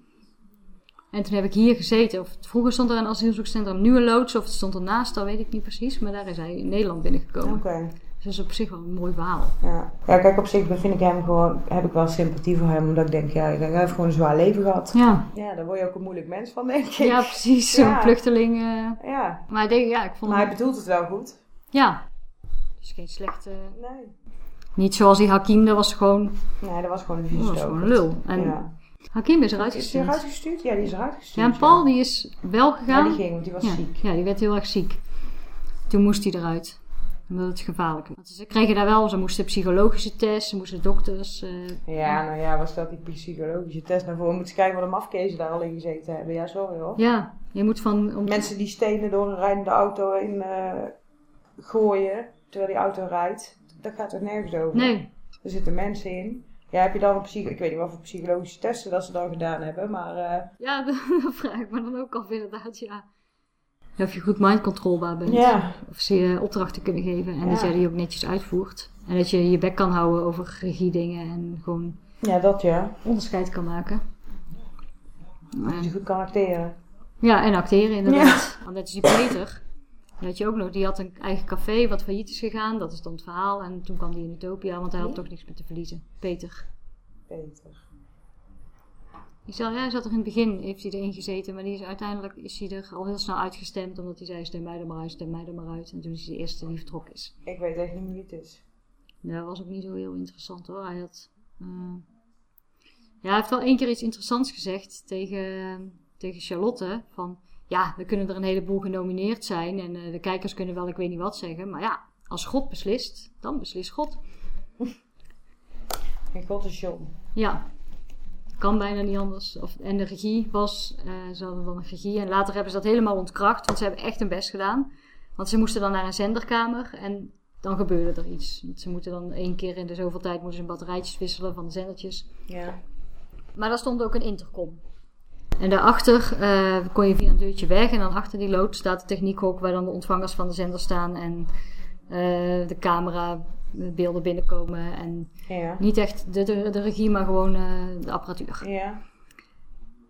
En toen heb ik hier gezeten. Of vroeger stond er een asielzoekcentrum Nieuwe Loods, of het stond ernaast, dat weet ik niet precies. Maar daar is hij in Nederland binnengekomen. Oké. Dus dat is op zich wel een mooi verhaal. Ja. ja, kijk, op zich vind ik hem gewoon, heb ik wel sympathie voor hem. Omdat ik denk, ja, hij heeft gewoon een zwaar leven gehad. Ja, Ja, daar word je ook een moeilijk mens van, denk ik. ja precies. Zo'n Ja. vluchteling. eh. Ja. maar ik denk, ja, ik vond Maar hij bedoelt het wel goed. Ja. Dus geen slechte... Nee. Niet zoals die Hakim, dat was gewoon, Nee, dat was gewoon een dat was gewoon een lul. En Ja. Hakim is eruit Is hij gestuurd. eruit gestuurd? Ja, die is eruit gestuurd. Ja, en Paul die is wel Ja, gegaan. die ging, want die was ja, ziek. ja, die werd heel erg ziek. Toen moest hij eruit. Omdat het gevaarlijk was. Want Ze kregen daar wel, ze moesten psychologische tests, ze moesten dokters. eh, Ja, nou ja, was dat die psychologische test naar voren? Moet je kijken wat een mafkezen daar al in gezeten hebben. Ja, sorry hoor. ja, je moet van... Om, Mensen die stenen door een rijdende auto in eh, gooien, terwijl die auto rijdt. dat gaat er nergens over. Nee. Er zitten mensen in. Ja, heb je dan een psych... Ik weet niet wat voor psychologische testen dat ze dan gedaan hebben, maar... eh, Ja, dat vraag ik me dan ook af inderdaad, ja. Ja, Of je goed mindcontrolbaar bent. ja, Of ze je opdrachten kunnen geven en dat jij die ook netjes uitvoert. En dat je je bek kan houden over regiedingen en gewoon ja, dat ja. onderscheid kan maken. Dat je goed kan acteren. Ja, en acteren inderdaad. Want net is die Peter. Had je ook nog. Die had een eigen café wat failliet is gegaan. Dat is dan het verhaal. En toen kwam die in Utopia, want hij had toch niks meer te verliezen. Peter. Die zat, ja, hij zat er in het begin, heeft hij erin gezeten. Maar die is, uiteindelijk is hij er al heel snel uitgestemd. Omdat hij zei, stem mij er maar uit, stem mij er maar uit. En toen is hij de eerste die vertrokken is. Ik weet echt niet wie het is. Ja, dat was ook niet zo heel interessant hoor. Hij had. eh, ja, hij heeft wel één keer iets interessants gezegd tegen, tegen Charlotte. Van ja, er kunnen er een heleboel genomineerd zijn. En eh, de kijkers kunnen wel ik weet niet wat zeggen. Maar ja, als God beslist, dan beslist God. En God is John. Ja, kan bijna niet anders. Of, en de regie was, eh, ze hadden dan een regie. En later hebben ze dat helemaal ontkracht, want ze hebben echt hun best gedaan. Want ze moesten dan naar een zenderkamer en dan gebeurde er iets. Want ze moeten dan één keer in de zoveel tijd moeten ze batterijtjes wisselen van de zendertjes. Ja. Maar daar stond ook een intercom. En daarachter eh, kon je via een deurtje weg. En dan achter die lood staat de techniekhok waar dan de ontvangers van de zender staan. En eh, de camera beelden binnenkomen. En Ja. niet echt de, de, de regie, maar gewoon eh, de apparatuur. Ja.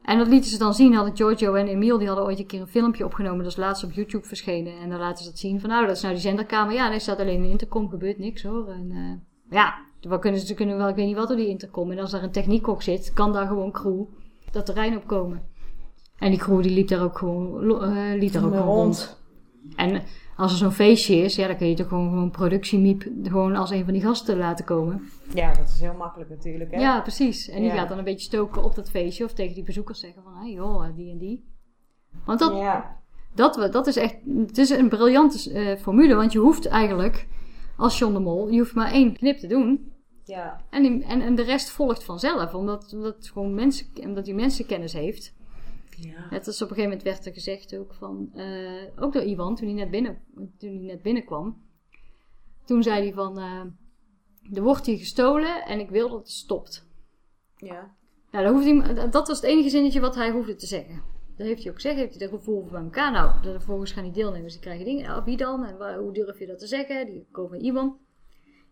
En dat lieten ze dan zien. Hadden Giorgio en Emiel, die hadden ooit een keer een filmpje opgenomen. Dat is laatst op YouTube verschenen. En dan laten ze dat zien van, nou, dat is nou die zenderkamer. Ja, er staat alleen een intercom, gebeurt niks hoor. En eh, ja, wat kunnen ze, ze kunnen wel, ik weet niet wat door die intercom. En als daar een techniekhok zit, kan daar gewoon crew dat terrein op komen. En die crew die liep daar ook gewoon, eh, liep daar ook gewoon rond. En als er zo'n feestje is, ja, dan kun je toch gewoon, gewoon productiemiep gewoon als een van die gasten laten komen. Ja, dat is heel makkelijk natuurlijk, hè? Ja, precies. En die Ja. gaat dan een beetje stoken op dat feestje of tegen die bezoekers zeggen van, hé joh, die en die. Want dat, Ja. dat, dat is echt, het is een briljante eh, formule, want je hoeft eigenlijk, als John de Mol, je hoeft maar één knip te doen. Ja. En, die- en, en de rest volgt vanzelf, omdat, omdat, gewoon mensen, omdat hij mensenkennis heeft. Ja. Net als op een gegeven moment werd er gezegd ook van, eh, ook door Iwan, toen hij net, binnen, toen hij net binnenkwam. Toen zei hij van, eh, er wordt hier gestolen en ik wil dat het stopt. Ja. Nou, dat, hij, dat was het enige zinnetje wat hij hoefde te zeggen. Dat heeft hij ook gezegd, heeft hij de gevoel bij elkaar. Nou, vervolgens gaan die deelnemers, die krijgen dingen. Wie dan? En waar- hoe durf je dat te zeggen? Die komen van Iwan.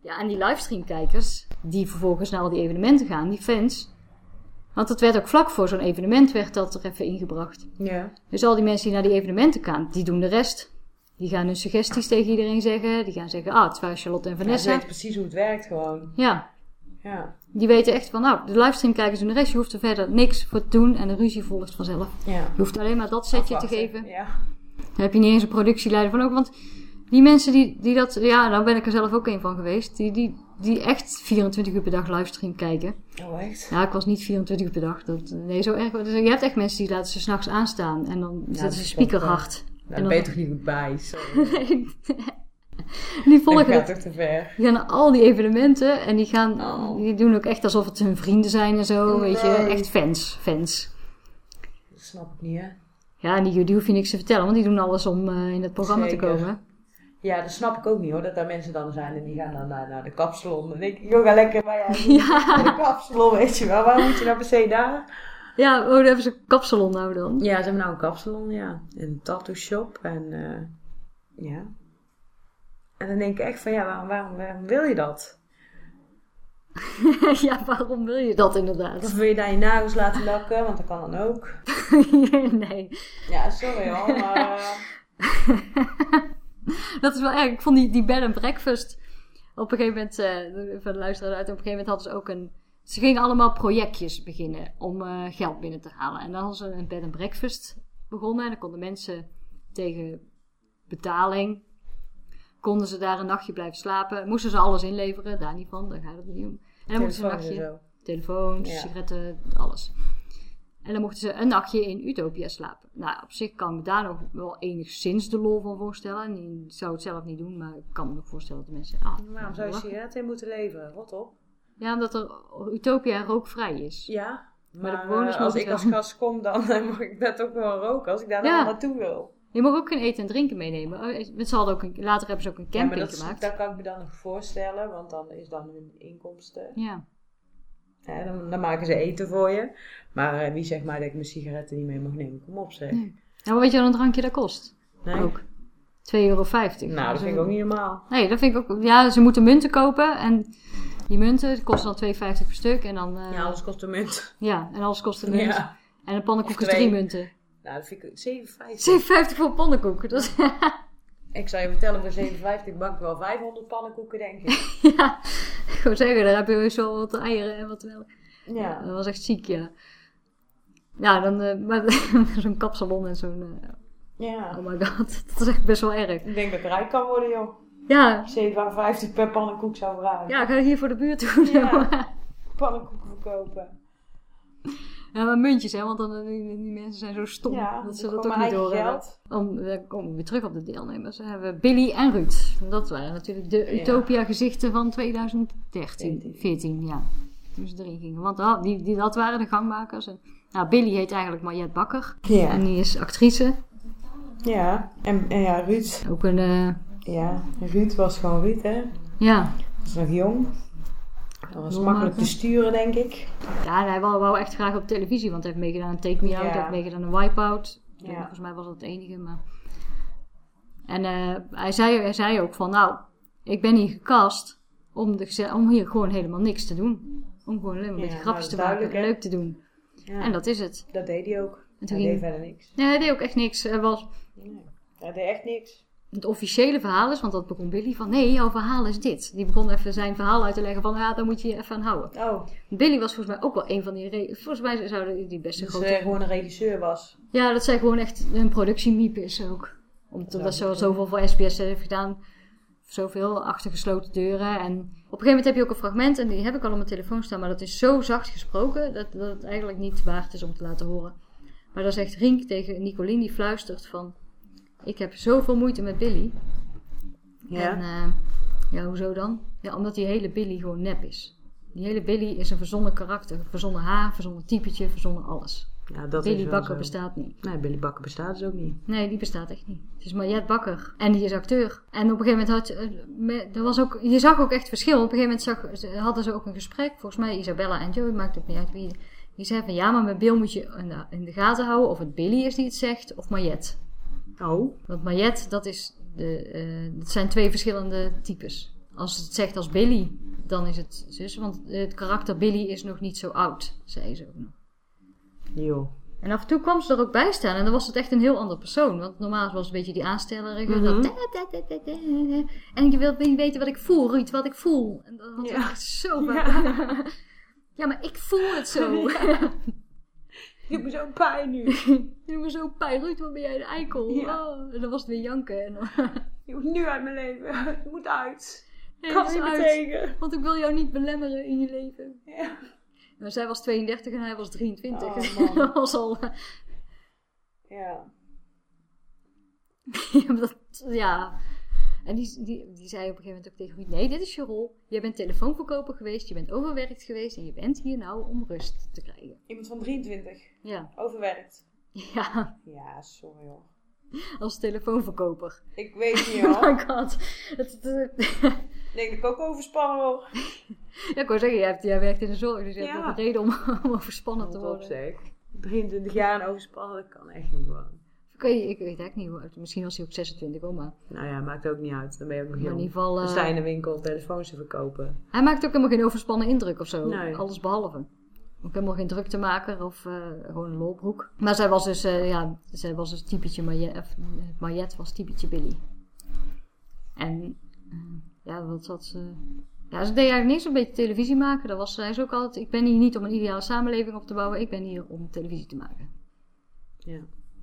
Ja, en die livestreamkijkers, die vervolgens naar al die evenementen gaan, die fans. Want dat werd ook vlak voor zo'n evenement, werd dat er even ingebracht. Ja. Dus al die mensen die naar die evenementen gaan, die doen de rest. Die gaan hun suggesties tegen iedereen zeggen. Die gaan zeggen, ah, het waren Charlotte en Ze Vanessa. weten precies hoe het werkt gewoon. Ja, Ja. die weten echt van, nou, de livestreamkijkers doen de rest. Je hoeft er verder niks voor te doen en de ruzie volgt vanzelf. Ja. Je hoeft alleen maar dat setje te geven. Ja. Dan heb je niet eens een productieleider van ook. Want die mensen die, die dat... Ja, nou ben ik er zelf ook een van geweest. Die, die, die echt 24 uur per dag livestream kijken. Oh, echt? Ja, ik was niet 24 uur per dag. Dat, nee, zo erg. Dus je hebt echt mensen die laten ze s'nachts aanstaan. En dan zetten dat ze speaker hard. Nou, En daar dan- ben je toch niet goed bij. Sorry. die volgen Dat gaat het. toch te ver. Die gaan naar al die evenementen. En die gaan... Oh. Die doen ook echt alsof het hun vrienden zijn en zo. Weet je. Echt fans. Fans. Dat snap ik niet, hè? Ja, en die, die hoef je niks te vertellen. Want die doen alles om eh, in het programma Zeker. te komen. Ja, dat snap ik ook niet hoor. Dat daar mensen dan zijn en die gaan dan naar, naar de kapsalon. Dan denk ik, joh, ga lekker bij jou Ja. naar de kapsalon, weet je wel. Waarom moet je nou per se daar? Ja, oh, daar hebben ze een kapsalon nou dan. Ja, ze hebben nou een kapsalon, ja. En een tattoo shop en eh, ja. En dan denk ik echt van, ja, waarom, waarom, waarom wil je dat? ja, waarom wil je dat inderdaad? Of wil je daar je nagels laten lakken, want dat kan dan ook. nee, Ja, sorry hoor, maar... dat is wel erg. Ik vond die, die bed and breakfast op een gegeven moment, eh van de uit, op een gegeven moment hadden ze ook een... Ze gingen allemaal projectjes beginnen om eh, geld binnen te halen. En dan hadden ze een bed and breakfast begonnen. En dan konden mensen tegen betaling, konden ze daar een nachtje blijven slapen. Moesten ze alles inleveren, daar niet van, daar gaat het niet om. En dan mochten ze een nachtje... telefoons, Ja. sigaretten, alles. En dan mochten ze een nachtje in Utopia slapen. Nou, op zich kan ik me daar nog wel enigszins de lol van voorstellen. En Ik zou het zelf niet doen, maar ik kan me nog voorstellen dat de mensen... Ah, Waarom zou je sigaretten in moeten leveren? Rot op. Ja, omdat er Utopia rookvrij is. Ja, Maar maar, de bewoners eh, als ik als gast kom, dan mag ik dat ook wel roken. Als ik daar dan Ja. naartoe wil. Je mag ook geen eten en drinken meenemen. Oh, Ze hadden ook een, later hebben ze ook een Ja, maar camping dat, gemaakt. dat kan ik me dan nog voorstellen, want dan is dan hun inkomsten. Ja. Hè, dan, dan maken ze eten voor je. Maar eh, wie zegt maar dat ik mijn sigaretten niet mee mag nemen? Kom op zeg. Nee. Maar weet je wat een drankje dat kost? Nee? Ook. 2,50 euro. Nou, dat vind ik ook niet normaal. Nee, dat vind ik ook... Ja, ze moeten munten kopen. En die munten kosten dan 2,50 per stuk. En dan... eh, Ja, alles kost een munt. ja, en alles kost een munt. Ja. En een pannenkoek is twee. drie munten. 7,50 Nou, dat vind ik 7,50. voor een pannenkoek. Dat is, Ik zou je vertellen, voor 7,50 bak ik wel 500 pannenkoeken, denk ik. ja, ik wou zeggen, daar heb je zo wat eieren en wat melk. Ja. Dat was echt ziek, ja. Ja, dan eh, maar zo'n kapsalon en zo'n... eh, Ja. oh my god, dat is echt best wel erg. Ik denk dat ik rijk kan worden, joh. Ja, 7,50 per pannenkoek zou vragen. ja, ga ik hier voor de buurt doen. Ja. Pannenkoeken verkopen. Ja, maar muntjes, hè, want dan, eh, die, die mensen zijn zo stom Ja, dat ze dat ook niet door hebben. Dan komen we weer terug op de deelnemers. We hebben Billy en Ruud. Dat waren natuurlijk de Ja. Utopia-gezichten van 2013, 14, ja. Toen ze erin gingen. Want ah, die, die, dat waren de gangmakers. En, nou, Billy heet eigenlijk Mariette Bakker. En Ja. die is actrice. Ja. En, en ja, Ruud. Ook een, eh, Ja, Ruud was gewoon Ruud, hè. ja. Was nog jong. Dat was makkelijk te sturen, denk ik. Ja, hij wou, wou echt graag op televisie. Want hij heeft meegedaan aan Take Me Out. Ja. Hij heeft meegedaan aan Wipeout. Ja. Volgens mij was dat het enige. Maar... En eh, hij, zei, hij zei ook van, nou, ik ben hier gecast om, de, om hier gewoon helemaal niks te doen. Om gewoon alleen maar een Ja, beetje nou, grapjes te maken en leuk te doen. Ja. En dat is het. Dat deed hij ook. En toen Hij deed verder niks. Nee, hij deed ook echt niks. Hij was... Nee. Hij deed echt niks. Het officiële verhaal is, want dat begon Billy van, nee, jouw verhaal is dit. Die begon even zijn verhaal uit te leggen van, ja, daar moet je je even aan houden. Oh, Billy was volgens mij ook wel een van die... Volgens mij zouden die beste dus grote... hij gewoon een regisseur was. Ja, dat zij gewoon echt een productiemiep is ook. Omdat ze moeten. zoveel voor SBS heeft gedaan. Zoveel achter gesloten deuren. En op een gegeven moment heb je ook een fragment. En die heb ik al op mijn telefoon staan. Maar dat is zo zacht gesproken. Dat, dat het eigenlijk niet waard is om te laten horen. Maar dan zegt Rink tegen Nicolien. Die fluistert van... Ik heb zoveel moeite met Billy. Ja. En eh, ja, hoezo dan? Ja, omdat die hele Billy gewoon nep is. Die hele Billy is een verzonnen karakter. Verzonnen haar, verzonnen typetje, verzonnen alles. ja, dat is Billy Bakker zo. bestaat niet. Nee, Billy Bakker bestaat dus ook niet. Nee, die bestaat echt niet. Het is Mariette Bakker. En die is acteur. En op een gegeven moment had eh, me- er was ook, je zag ook echt verschil. Op een gegeven moment zag, hadden ze ook een gesprek. Volgens mij Isabella en Joey, maakt ook niet uit wie. Die zei van ja, maar met Bill moet je in de, in de gaten houden of het Billy is die het zegt of Mariette. Oh. Want Mariette, dat, is de, eh, dat zijn twee verschillende types. Als het zegt als Billy, dan is het zus. Want het karakter Billy is nog niet zo oud, zei ze ook nog. Joh. En af en toe kwam ze er ook bij staan en dan was het echt een heel ander persoon. Want normaal was het een beetje die aanstellerige. Mhm. En je wilt niet weten wat ik voel, Ruud, wat ik voel. En dat had Ja. echt zo vaak. Ja. maar ik voel het zo. Ik heb me zo'n pijn nu. Je doet me zo pijn, Ruud, wat ben jij een eikel. Ja. Oh, en dan was het weer janken. En dan, Je moet nu uit mijn leven. Het moet uit. Nee, kan niet tegen. Want ik wil jou niet belemmeren in je leven. Ja. Nou, zij was 32 en hij was 23. Oh, dat was al... Ja. Ja, maar dat- ja. En die, die, die zei op een gegeven moment ook tegen Ruud: Nee, dit is je rol. Je bent telefoonverkoper geweest, je bent overwerkt geweest en je bent hier nou om rust te krijgen. Iemand van 23. Ja, Overwerkt. ja Ja, sorry hoor. als telefoonverkoper. Ik weet niet Oh hoor. my god. Het, het- Ik denk dat ik ook overspannen word. ja, ik wou zeggen, jij, hebt, jij werkt in de zorg, dus je hebt een reden om, om overspannen te Wat op worden. zeg. 23 jaar en overspannen, dat kan echt niet gewoon. Ik weet, ik weet eigenlijk niet hoe. Misschien was hij ook 26 hoor, maar, Nou ja, maakt ook niet uit. Dan ben je ook nog maar in jong. ieder geval... Dan eh, sta je in de winkel telefoons te verkopen. Hij maakt ook helemaal geen overspannen indruk of zo. Nee. Alles behalve. Ook helemaal geen druktemaker of eh, gewoon een lolbroek. Maar zij was dus, eh, ja, zij was dus typetje Mariette, of, eh, Mariette was typetje Billy. En eh, ja, wat zat ze... Ja, ze deed eigenlijk niks, een beetje televisie maken. Dat was zij is ook altijd, ik ben hier niet om een ideale samenleving op te bouwen. Ik ben hier om televisie te maken. Ja,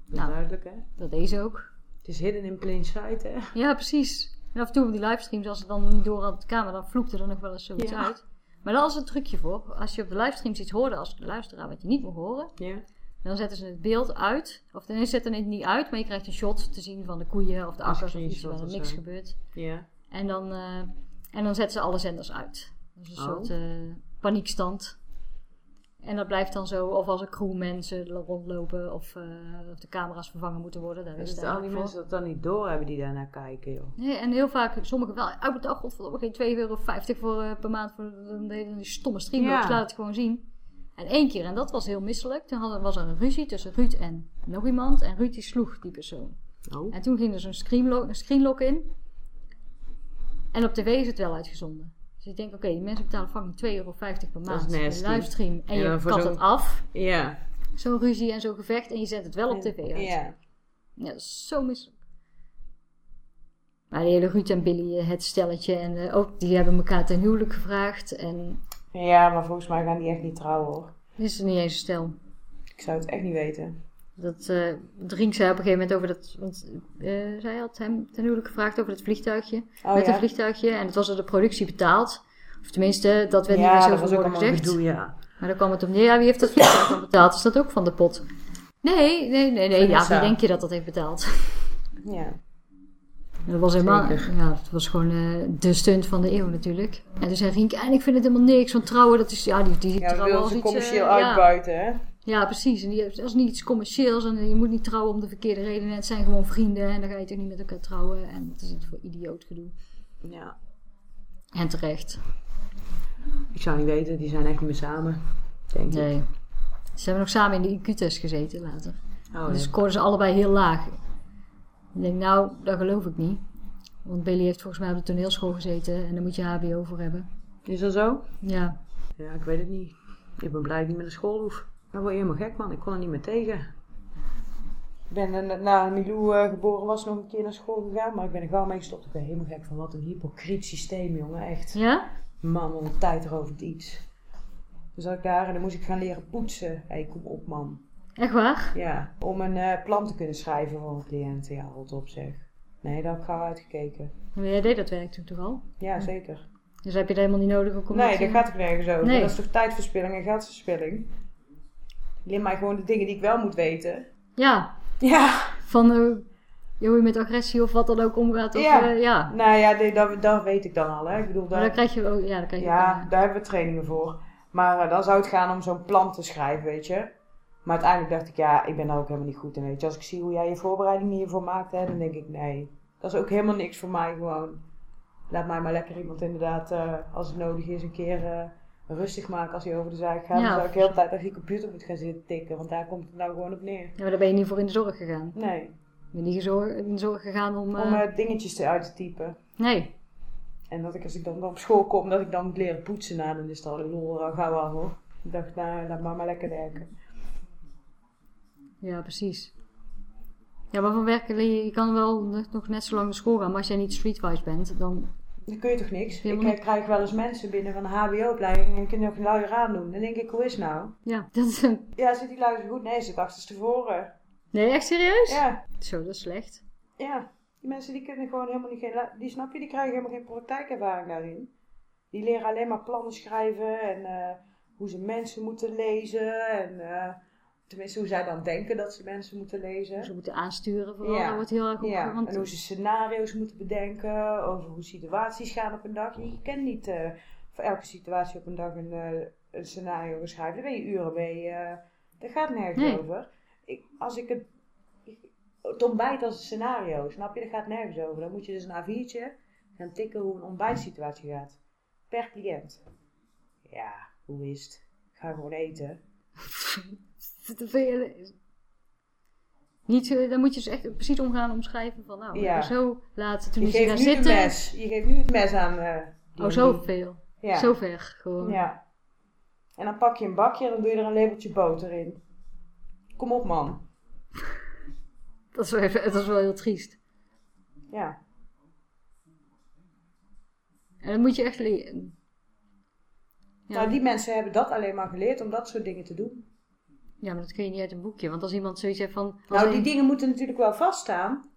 dat Nou. duidelijk hè. Dat deed ze ook. Het is hidden in plain sight hè. Ja, precies. En af en toe op die livestreams, als ze dan niet door had op de kamer, dan vloekte er nog wel eens zoiets Ja. uit. Maar dat was een trucje voor. Als je op de livestreams iets hoorde als luisteraar wat je niet moet horen, Ja. dan zetten ze het beeld uit. Of dan zetten ze het niet uit, maar je krijgt een shot te zien van de koeien of de akkers of iets waar er niks zo. gebeurt. Ja. En dan, eh, en dan zetten ze alle zenders uit. Dat is een Oh. soort eh, paniekstand. En dat blijft dan zo, of als er crewmensen rondlopen of, eh, of de camera's vervangen moeten worden. Daar Dus is dat het al die mensen dat dan niet doorhebben die daarnaar kijken, joh. Nee, en heel vaak, sommigen wel, uit betaal, godverdomme, geen 2,50 euro voor, eh, per maand voor dan die stomme streambox, Ja. laat het gewoon zien. En één keer, en dat was heel misselijk, toen hadden, was er een ruzie tussen Ruud en nog iemand. En Ruud die sloeg die persoon. Oh. En toen ging er zo'n screenlock, een screenlock in. En op tv is het wel uitgezonden. Dus ik denk, oké, die mensen betalen fucking 2,50 euro per maand voor een livestream. En, En je kat het af, Ja. zo'n ruzie en zo'n gevecht. En je zet het wel op tv uit. Ja. Ja, dat is zo misselijk. Maar die hele Ruud en Billy, eh, het stelletje. En eh, ook, die hebben elkaar ten huwelijk gevraagd. En Ja, maar volgens mij gaan die echt niet trouwen, hoor. dit is niet eens een stel. Ik zou het echt niet weten. Dat uh, Drink zei op een gegeven moment over dat. Want eh, zij had hem ten huwelijk gevraagd over het vliegtuigje. Oh, met ja? een vliegtuigje. En het was door de productie betaald. Of tenminste, dat werd ja, niet meer zo dat allemaal gezegd. ja. Maar dan kwam het op neer. Ja, wie heeft dat vliegtuig dan betaald? Is dat ook van de pot? Nee, nee, nee, nee. Ja, wie denk je dat dat heeft betaald? Ja. Dat was helemaal, ja, het was gewoon eh, de stunt van de eeuw natuurlijk. En toen zei Rienk, en ik vind het helemaal niks, want trouwen, dat is, ja, die, die Ja, we trouwen als ze iets... eh, commercieel ja. uitbuiten, hè? Ja, precies. En die, dat is niet iets commercieels en je moet niet trouwen om de verkeerde redenen. Het zijn gewoon vrienden en dan ga je toch niet met elkaar trouwen. En het is iets voor idioot gedoe. Ja. En terecht. Ik zou niet weten, die zijn echt niet meer samen. Denk ik. Nee. Ze hebben nog samen in de IQ-test gezeten later. Oh, Dus ja. scoorden ze allebei heel laag. Ik denk, nou, dat geloof ik niet. Want Billy heeft volgens mij op de toneelschool gezeten en daar moet je HBO voor hebben. Is dat zo? Ja, Ja, ik weet het niet. Ik ben blij dat ik niet meer naar school hoef. Dan word je helemaal gek, man. Ik kon er niet meer tegen. Ik ben er na Milou eh, geboren was nog een keer naar school gegaan, maar ik ben er gauw mee gestopt. Ik ben helemaal gek van wat een hypocriet systeem, jongen. Echt. Ja? Man, wat een tijd erover iets. Dus zat ik daar en dan moest ik gaan leren poetsen. Hé, hey, kom op, man. Echt waar? Ja, om een eh, plan te kunnen schrijven voor een cliënt. Ja, rot op zeg. Nee, daar heb ik gauw uitgekeken. Maar jij deed dat werk toen toch al? Ja, zeker. Dus heb je dat helemaal niet nodig ook om Nee, dat, daar eh, gaat het nergens over. Nee. Dat is toch tijdverspilling en geldverspilling. Leer mij gewoon de dingen die ik wel moet weten. Ja, Ja, van eh, hoe je met agressie of wat dan ook omgaat. Of, Ja. ja. ja. nou ja, nee, dat, dat weet ik dan al. Hè. Ik bedoel, Maar daar, dan krijg je ook, ja, dan krijg je ja, ook, daar hebben we trainingen voor. Maar eh, dan zou het gaan om zo'n plan te schrijven, weet je. Maar uiteindelijk dacht ik, ja, ik ben daar ook helemaal niet goed in, weet je. Als ik zie hoe jij je voorbereidingen hiervoor maakt, hè, dan denk ik, nee, dat is ook helemaal niks voor mij gewoon. Laat mij maar lekker iemand inderdaad, eh, als het nodig is, een keer eh, rustig maken als hij over de zaak gaat. Ja. Dan zou ik de hele tijd achter die computer moeten gaan zitten tikken, want daar komt het nou gewoon op neer. ja, maar daar ben je niet voor in de zorg gegaan. Nee, Je bent niet in de zorg gegaan om... om eh, dingetjes te uit te typen. nee. En dat ik als ik dan op school kom, dat ik dan moet leren poetsen. Nou, dan is het al lol al gauw af hoor. Ik dacht, nou, laat maar maar lekker werken. Ja, precies. Ja, maar van werken je, je kan wel nog net zo lang naar school gaan, maar als jij niet streetwise bent, dan... Dan kun je toch niks? Helemaal ik krijg wel eens mensen binnen van de HBO-opleiding en kunnen nog een luier aan doen. Dan denk ik, hoe is het nou? Ja, dat is... een- Ja, zit die luier goed? Nee, zit achterstevoren. Nee, echt serieus? Ja, Zo, dat is slecht. ja. Die mensen die kunnen gewoon helemaal niet geen... Die snap je, die krijgen helemaal geen praktijkervaring daarin. Die leren alleen maar plannen schrijven en eh, hoe ze mensen moeten lezen. En eh, tenminste, hoe zij dan denken dat ze mensen moeten lezen. Ze moeten aansturen vooral, Ja. daar wordt heel erg op... Ja, want- en hoe ze scenario's moeten bedenken, over hoe situaties gaan op een dag. Je kan niet eh, voor elke situatie op een dag een, eh, een scenario beschrijven. Daar ben je uren mee. eh daar gaat nergens Nee. over. Ik, als ik het, ontbijt als een scenario, snap je? Daar gaat nergens over. Dan moet je dus een A4'tje gaan tikken hoe een ontbijtsituatie gaat. Per cliënt. Ja, hoe is het? Ik ga gewoon eten. Te veel- Niet, zo- dan moet je dus echt precies omgaan omschrijven van, nou, Ja. zo laat, toen Je is hij geeft daar nu zitten. het mes. Je geeft nu het mes aan. eh, Oh, zoveel. Ja. Zo ver gewoon. Ja. En dan pak je een bakje en dan doe je er een lepeltje boter in. Kom op, man. Dat, is wel, even- dat is wel heel triest. Ja. En dat moet je echt leren. Ja, Nou, die mensen hebben dat alleen maar geleerd om dat soort dingen te doen. Ja, maar dat kun je niet uit een boekje. Want als iemand zoiets heeft van... Nou, die een- dingen moeten natuurlijk wel vaststaan.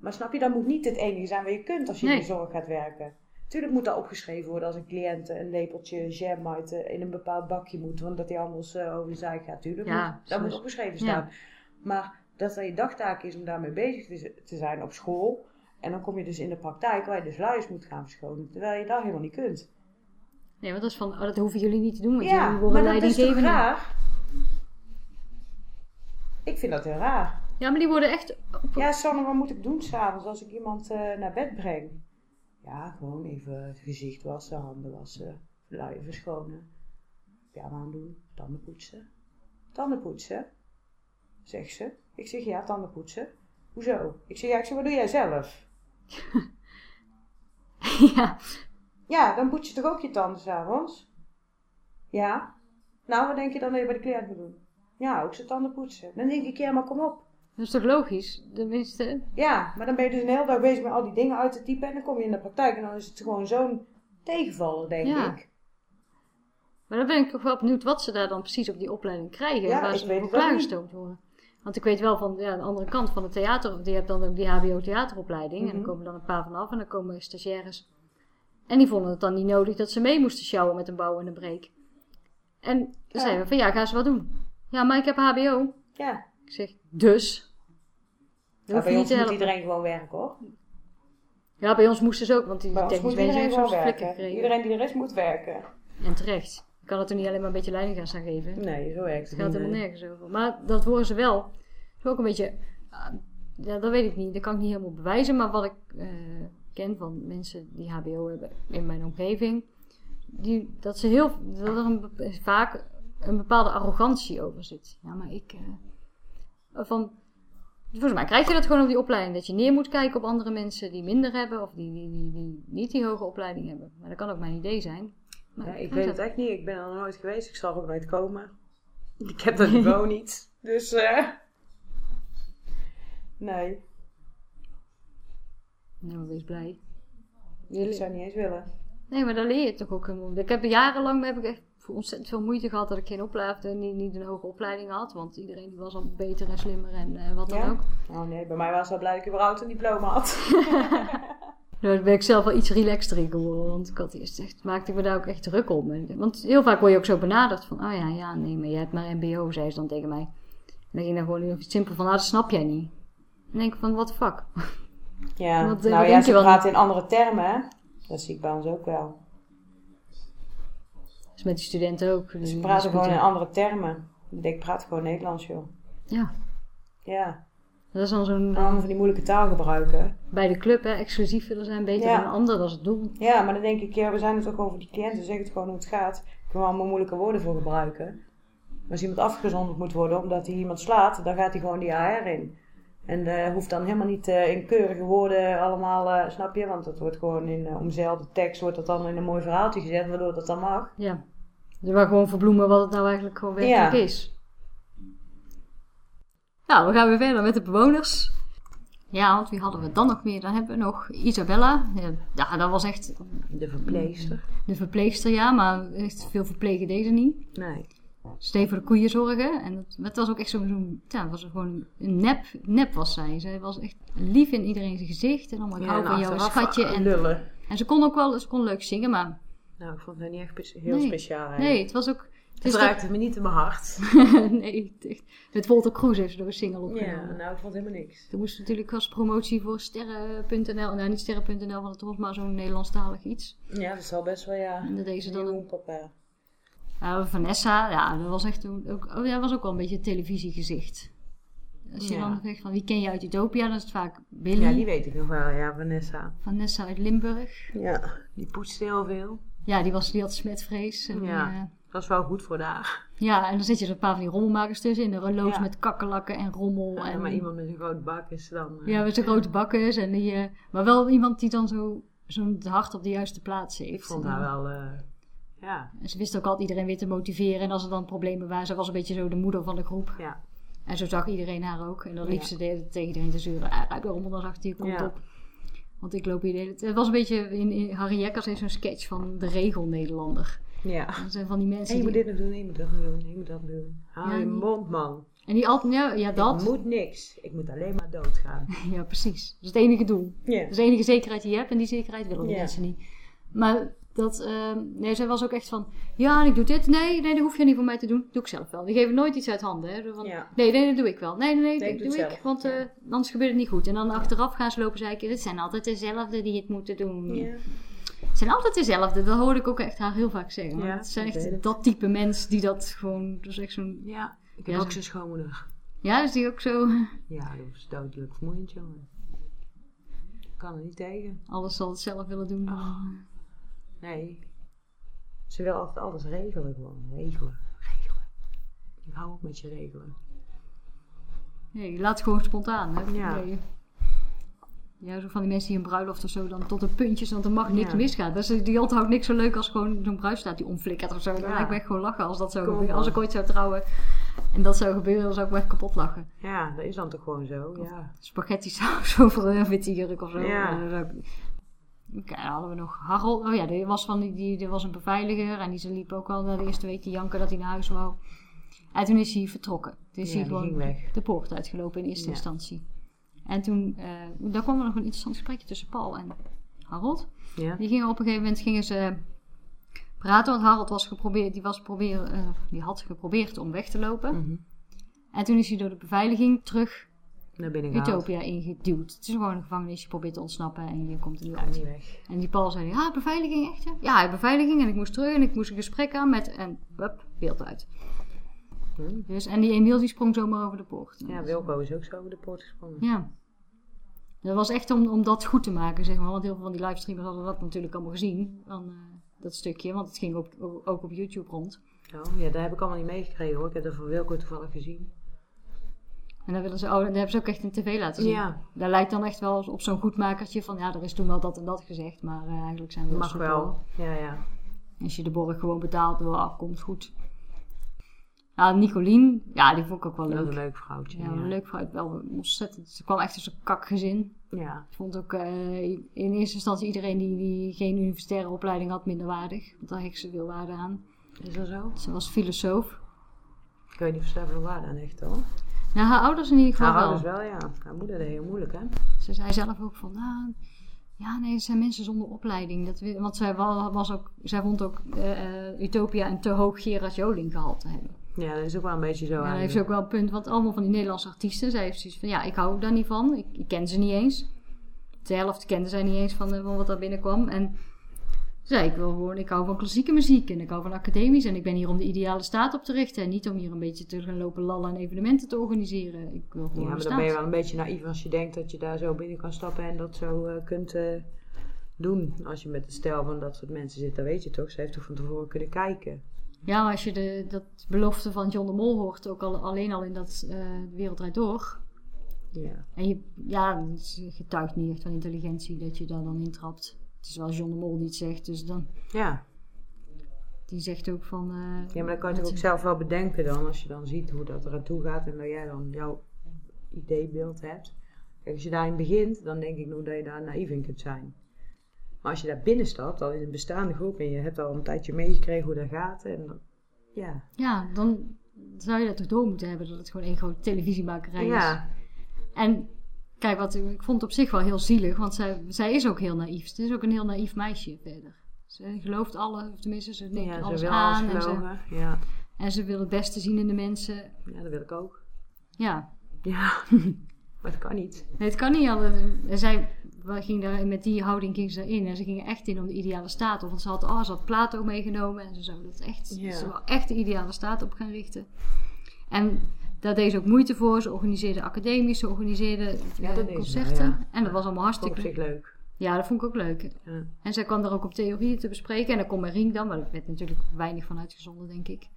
Maar snap je, dat moet niet het enige zijn wat je kunt als je in de zorg gaat werken. Tuurlijk moet dat opgeschreven worden als een cliënt een lepeltje jam uit, eh, in een bepaald bakje moet. Want dat hij anders eh, over de gaat. Tuurlijk, Ja, moet, dat zoals- moet opgeschreven ja. staan. Maar dat dat je dagtaak is om daarmee bezig te zijn op school. En dan kom je dus in de praktijk waar je dus luiers moet gaan verschonen. Terwijl je dat helemaal niet kunt. Nee, want dat is van, oh, dat hoeven jullie niet te doen, want Ja, jullie maar dat is toch raar? Ik vind dat heel raar. Ja, maar die worden echt... op- Ja, Sanne, wat moet ik doen s'avonds als ik iemand eh, naar bed breng? Ja, gewoon even het gezicht wassen, handen wassen, luien verschonen. Pyjama aandoen, tanden poetsen. Tanden poetsen? Zegt ze. Ik zeg ja, tanden poetsen. Hoezo? Ik zeg ja, ik zeg, wat doe jij zelf? ja. Ja, dan poets je toch ook je tanden s'avonds? Ja. Nou, wat denk je dan dat je bij de cliënt moet doen? Ja, ook zijn tanden poetsen. Dan denk ik, ja, maar kom op. Dat is toch logisch? Tenminste, Ja, maar dan ben je dus een hele dag bezig met al die dingen uit te typen en dan kom je in de praktijk en dan is het gewoon zo'n tegenvaller, denk Ja. ik. maar dan ben ik toch wel benieuwd wat ze daar dan precies op die opleiding krijgen. Ja, waar ik ze voor klaargestoomd worden. Want ik weet wel van ja, de andere kant van het theater, die hebt dan ook die HBO theateropleiding. En Mhm. dan komen dan een paar vanaf en dan komen stagiaires. En die vonden het dan niet nodig dat ze mee moesten sjouwen met een bouw en een breek. En dan Ja. zeiden we van ja, ga ze wat doen. Ja, maar ik heb HBO. Ja, Ik zeg, dus? ja Dat je bij niet ons te moet helpen. iedereen gewoon werken hoor. Ja, bij ons moesten ze ook, want die technisch iedereen heeft soms werken. gekregen. Iedereen die er is moet werken. En terecht. Je kan het er niet alleen maar een beetje leiding gaan staan geven. Nee, zo werkt Het het gaat helemaal nergens over. Maar dat horen ze wel. Dat is ook een beetje... ah, ja, dat weet ik niet. Dat kan ik niet helemaal bewijzen. Maar wat ik eh, ken van mensen die HBO hebben in mijn omgeving... Die, dat, ze heel, dat er een, vaak een bepaalde arrogantie over zit. Ja, maar ik... eh, van, volgens mij krijg je dat gewoon op die opleiding. Dat je neer moet kijken op andere mensen die minder hebben... Of die, die, die, die niet die hoge opleiding hebben. Maar dat kan ook mijn idee zijn. Maar Ja, ik weet het echt niet. Ik ben er nog nooit geweest. Ik zal er ook nooit komen. Ik heb dat niveau niet. Dus, eh nee. Nou, wees blij. Ik zou niet eens willen. Nee, maar daar leer je toch ook helemaal. Ik heb jarenlang heb ik echt ontzettend veel moeite gehad dat ik geen opleiding, niet, niet een hoge opleiding had. Want iedereen was al beter en slimmer en eh, wat dan Ja? ook. Oh nee, bij mij was het wel blij dat ik überhaupt een diploma had. Nou, daar ben ik zelf wel iets relaxter in geworden. Want ik had eerst echt, maakte ik me daar ook echt druk om. Want heel vaak word je ook zo benaderd van, oh ja, ja, nee, maar je hebt maar mbo, zei ze dan tegen mij. En dan ging daar gewoon heel simpel van, ah, dat snap jij niet. En denk ik van, what the fuck? Ja, Wat, eh, nou ja, ze praten in andere termen. Dat zie ik bij ons ook wel. Dus met die studenten ook. Ze praten gewoon in andere termen. Ik praat gewoon Nederlands, joh. Ja, Ja, dat is dan zo'n, allemaal van die moeilijke taal gebruiken. bij de club, hè, exclusief willen zijn, beter Ja. dan een ander, dat is het doel. Ja, maar dan denk ik, ja, we zijn het ook over die cliënten. Zeg het gewoon hoe het gaat. Ik kan allemaal moeilijke woorden voor gebruiken. Maar als iemand afgezonderd moet worden omdat hij iemand slaat, dan gaat hij gewoon die AR in. En dat hoeft dan helemaal niet eh, in keurige woorden allemaal, eh, snap je? Want dat wordt gewoon in uh, omzeilde tekst, wordt dat dan in een mooi verhaaltje gezet, waardoor dat dan mag. Ja. Dus maar gewoon verbloemen wat het nou eigenlijk gewoon werkelijk Ja. is. Nou, we gaan weer verder met de bewoners. Ja, want wie hadden we dan nog meer? Dan hebben we nog Isabella. Ja, dat was echt De verpleegster. de verpleegster, ja. Maar echt veel verplegen deze niet. Nee. Ze deed voor de koeien zorgen. En dat, dat was ook echt zo'n... Zo ja, het was gewoon een nep, nep was zij. Zij was echt lief in iedereen zijn gezicht. En allemaal, ik hou van jou, achteraf schatje. En, lullen. en ze kon ook wel ze kon leuk zingen, maar... Nou, ik vond het niet echt heel Nee. speciaal. Nee, eigenlijk. het was ook... Het Het me niet in mijn hart. nee, het echt. Met Walter Kroes heeft ze door een single Ja, opgenomen. nou, ik vond helemaal niks. Toen moest natuurlijk als promotie voor sterren.nl, nou niet sterren.nl, want het was maar zo'n Nederlandstalig iets. Ja, dat zal best wel, ja. En dat deed ze dan papa. Ja, Vanessa, ja, dat was echt ook, ook, oh, ja, was ook wel een beetje een televisiegezicht. Als je Ja. dan zegt van wie ken je uit Utopia, dan is het vaak Billy. Ja, die weet ik nog wel, ja, Vanessa. Vanessa uit Limburg. Ja, die poetste heel veel. Ja, die, was, die had smetvrees. En, Ja. ja. Dat was wel goed voor daar. ja, en dan zit je er een paar van die rommelmakers tussen. In de Ja. met kakkerlakken en rommel. Ja, en, maar iemand met een groot bak is dan... eh, Ja, met zijn grote bakkes. En die, eh, maar wel iemand die dan zo zo'n hart op de juiste plaats heeft. Ik vond haar wel... eh, ja, En ze wist ook altijd iedereen weer te motiveren. En als er dan problemen waren, ze was een beetje zo de moeder van de groep. ja. En zo zag iedereen haar ook. En dan liep Ja. ze tegen iedereen te zeuren. Ah, ruik de rommel, dan achter je komt op. Want ik loop hier de hele. Het was een beetje, in, in Harry Jekkers heeft zo'n sketch van de regel Nederlander. Ja. Dat zijn van die En mensen je moet die... dit nog doen, je moet dat nog doen, je moet dat doen. Hou Ja, je die- mond, man. En die altijd, ja, ja Ik dat. moet niks. Ik moet alleen maar doodgaan. Ja, precies. Dat is het enige doel. Ja. Dat is de enige zekerheid die je hebt. En die zekerheid willen de Ja. mensen niet. Maar dat, ehm, nee, zij was ook echt van, ja, ik doe dit. Nee, nee, dat hoef je niet voor mij te doen. Doe ik zelf wel. Die geven nooit iets uit handen. Hè. Van, Ja. Nee, nee, dat doe ik wel. Nee, nee, nee, Nee, ik dat doe ik. Want Ja. eh, anders gebeurt het niet goed. En dan achteraf gaan ze lopen zeiken, het zijn altijd dezelfde die het moeten doen. Ja. Het zijn altijd dezelfde. Dat hoorde ik ook echt haar heel vaak zeggen. Maar Ja, het zijn ik echt dat type mens die dat gewoon... Dat is echt zo'n... Ja, ik heb Ja, ook zo- zijn schoonmoeder. Ja, is die ook zo... Ja, dat is dodelijk vermoeiend, jongen. Kan er niet tegen. Alles zal het zelf willen doen. Oh. Nee. Ze wil altijd alles regelen gewoon. Regelen. Regelen. Ik hou op met je regelen. Nee, je laat het gewoon spontaan. Hè? Ja. Nee. Ja, zo van die mensen die een bruiloft of zo dan tot een puntje, want er mag niks Ja. misgaan. Dus die onthoudt niks zo leuk als gewoon zo'n bruidstaat die omflikkert of zo. Dan Ja. lijkt me echt gewoon lachen als dat zou Kom gebeuren. op. Als ik ooit zou trouwen en dat zou gebeuren, dan zou ik me echt kapot lachen. Ja, dat is dan toch gewoon zo. Ja. Spaghetti saus over een witte jurk of zo. Ja. Hadden we nog Harold. Oh ja, die was, van die, die, die was een beveiliger. En die ze liep ook al na de eerste week te janken dat hij naar huis wou. En toen is hij vertrokken. Toen is Ja, hij gewoon de poort uitgelopen in eerste Ja. instantie. En toen, eh daar kwam er nog een interessant gesprekje tussen Paul en Harold. Ja. Die gingen op een gegeven moment gingen ze praten. Want Harold was geprobeerd, die, was proberen, eh, die had geprobeerd om weg te lopen. Mhm. En toen is hij door de beveiliging terug Naar binnen gehaald. Utopia ingeduwd. Het is gewoon een gevangenis, je probeert te ontsnappen en je komt er niet uit. weg. En die Paul zei, ja, beveiliging echt ja? Ja, beveiliging en ik moest terug en ik moest een gesprek aan met, en hup, beeld uit. Hm. Dus, en die Emiel die sprong zomaar over de poort. Ja, Wilco is ook zo over de poort gesprongen. Ja. Dat was echt om, om dat goed te maken, zeg maar. Want heel veel van die livestreamers hadden dat natuurlijk allemaal gezien. Eh, dat stukje, want het ging ook, ook op YouTube rond. Oh, ja, dat heb ik allemaal niet meegekregen hoor. Ik heb dat van Wilco toevallig gezien. En dan willen ze, oh, dat hebben ze ook echt in tv laten zien. Ja, Daar lijkt dan echt wel op zo'n goedmakertje van, ja, er is toen wel dat en dat gezegd. Maar eh, eigenlijk zijn we mag super. wel. Ja, ja. Als je de borg gewoon betaalt, wel, komt goed. Nou, Nicolien, ja, die vond ik ook wel leuk. een leuk vrouwtje. Ja, Ja, een leuk vrouw. Wel ontzettend. Ze kwam echt uit zo'n kakgezin. Ja. Ik vond ook eh, in eerste instantie iedereen die, die geen universitaire opleiding had minderwaardig. Want daar hecht ze veel waarde aan. Is dat zo? Ze was filosoof. Ik weet niet of ze daar veel waarde aan echt hoor. Nou, haar ouders in ieder geval Haar wel. ouders wel, ja. Haar moeder deed heel moeilijk hè. Ze zei zelf ook van, nou, ja, nee, het zijn mensen zonder opleiding. Dat, want zij, wa- was ook, zij vond ook eh, eh, Utopia een te hoog Gerard Joling gehaald te hebben. Ja, dat is ook wel een beetje zo Ja, dat heeft ze ook wel een punt, want allemaal van die Nederlandse artiesten. Zij heeft zoiets van, ja, ik hou daar niet van. Ik, ik ken ze niet eens. De helft kende zij niet eens van, eh, van wat daar binnenkwam. En zei, ik wil gewoon, ik hou van klassieke muziek en ik hou van academisch. En ik ben hier om de ideale staat op te richten. En niet om hier een beetje te gaan lopen lallen en evenementen te organiseren. Ik wil Ja, gewoon maar een dan ben je wel een beetje naïef als je denkt dat je daar zo binnen kan stappen en dat zo eh, kunt eh, doen. Als je met de stijl van dat soort mensen zit, dan weet je toch. Ze heeft toch van tevoren kunnen kijken. Ja, maar als je de dat belofte van John de Mol hoort, ook al, alleen al in dat eh De Wereld Draait Door. Ja. En je, ja, getuigt niet echt van intelligentie dat je daar dan intrapt. Het is wel John de Mol die het zegt, dus dan, Ja. die zegt ook van... eh, ja, maar dan kan je toch ook zelf wel bedenken dan. Als je dan ziet hoe dat er aan toe gaat en dat jij dan jouw ideebeeld hebt. Kijk, als je daarin begint, dan denk ik nog dat je daar naïef in kunt zijn. Maar als je daar binnen stapt, al in een bestaande groep en je hebt al een tijdje meegekregen hoe dat gaat. En dan, ja. Ja, dan zou je dat toch door moeten hebben dat het gewoon één grote televisiemakerij is. Ja. En kijk, wat, ik vond het op zich wel heel zielig, want zij, zij is ook heel naïef. Ze is ook een heel naïef meisje verder. Ze gelooft alle, of tenminste, ze neemt Ja, ze alles wil aan. alles en, ze. Ja. en ze wil het beste zien in de mensen. ja, dat wil ik ook. Ja, Ja, maar het kan niet. Nee, het kan niet. Alle, zij we gingen daar, met die houding ging ze erin. En ze gingen echt in om de ideale staat op. Want ze had, oh, ze had Plato meegenomen. En ze zou dat echt, Ja. ze wou echt de ideale staat op gaan richten. En daar deed ze ook moeite voor. Ze organiseerde academisch, ze organiseerde Ja, eh, concerten. ja. En dat was allemaal hartstikke... zich leuk. Ja, dat vond ik ook leuk. Ja. En zij kwam daar ook op theorieën te bespreken. En dan kon Rink dan, maar daar werd natuurlijk weinig van uitgezonden, denk ik.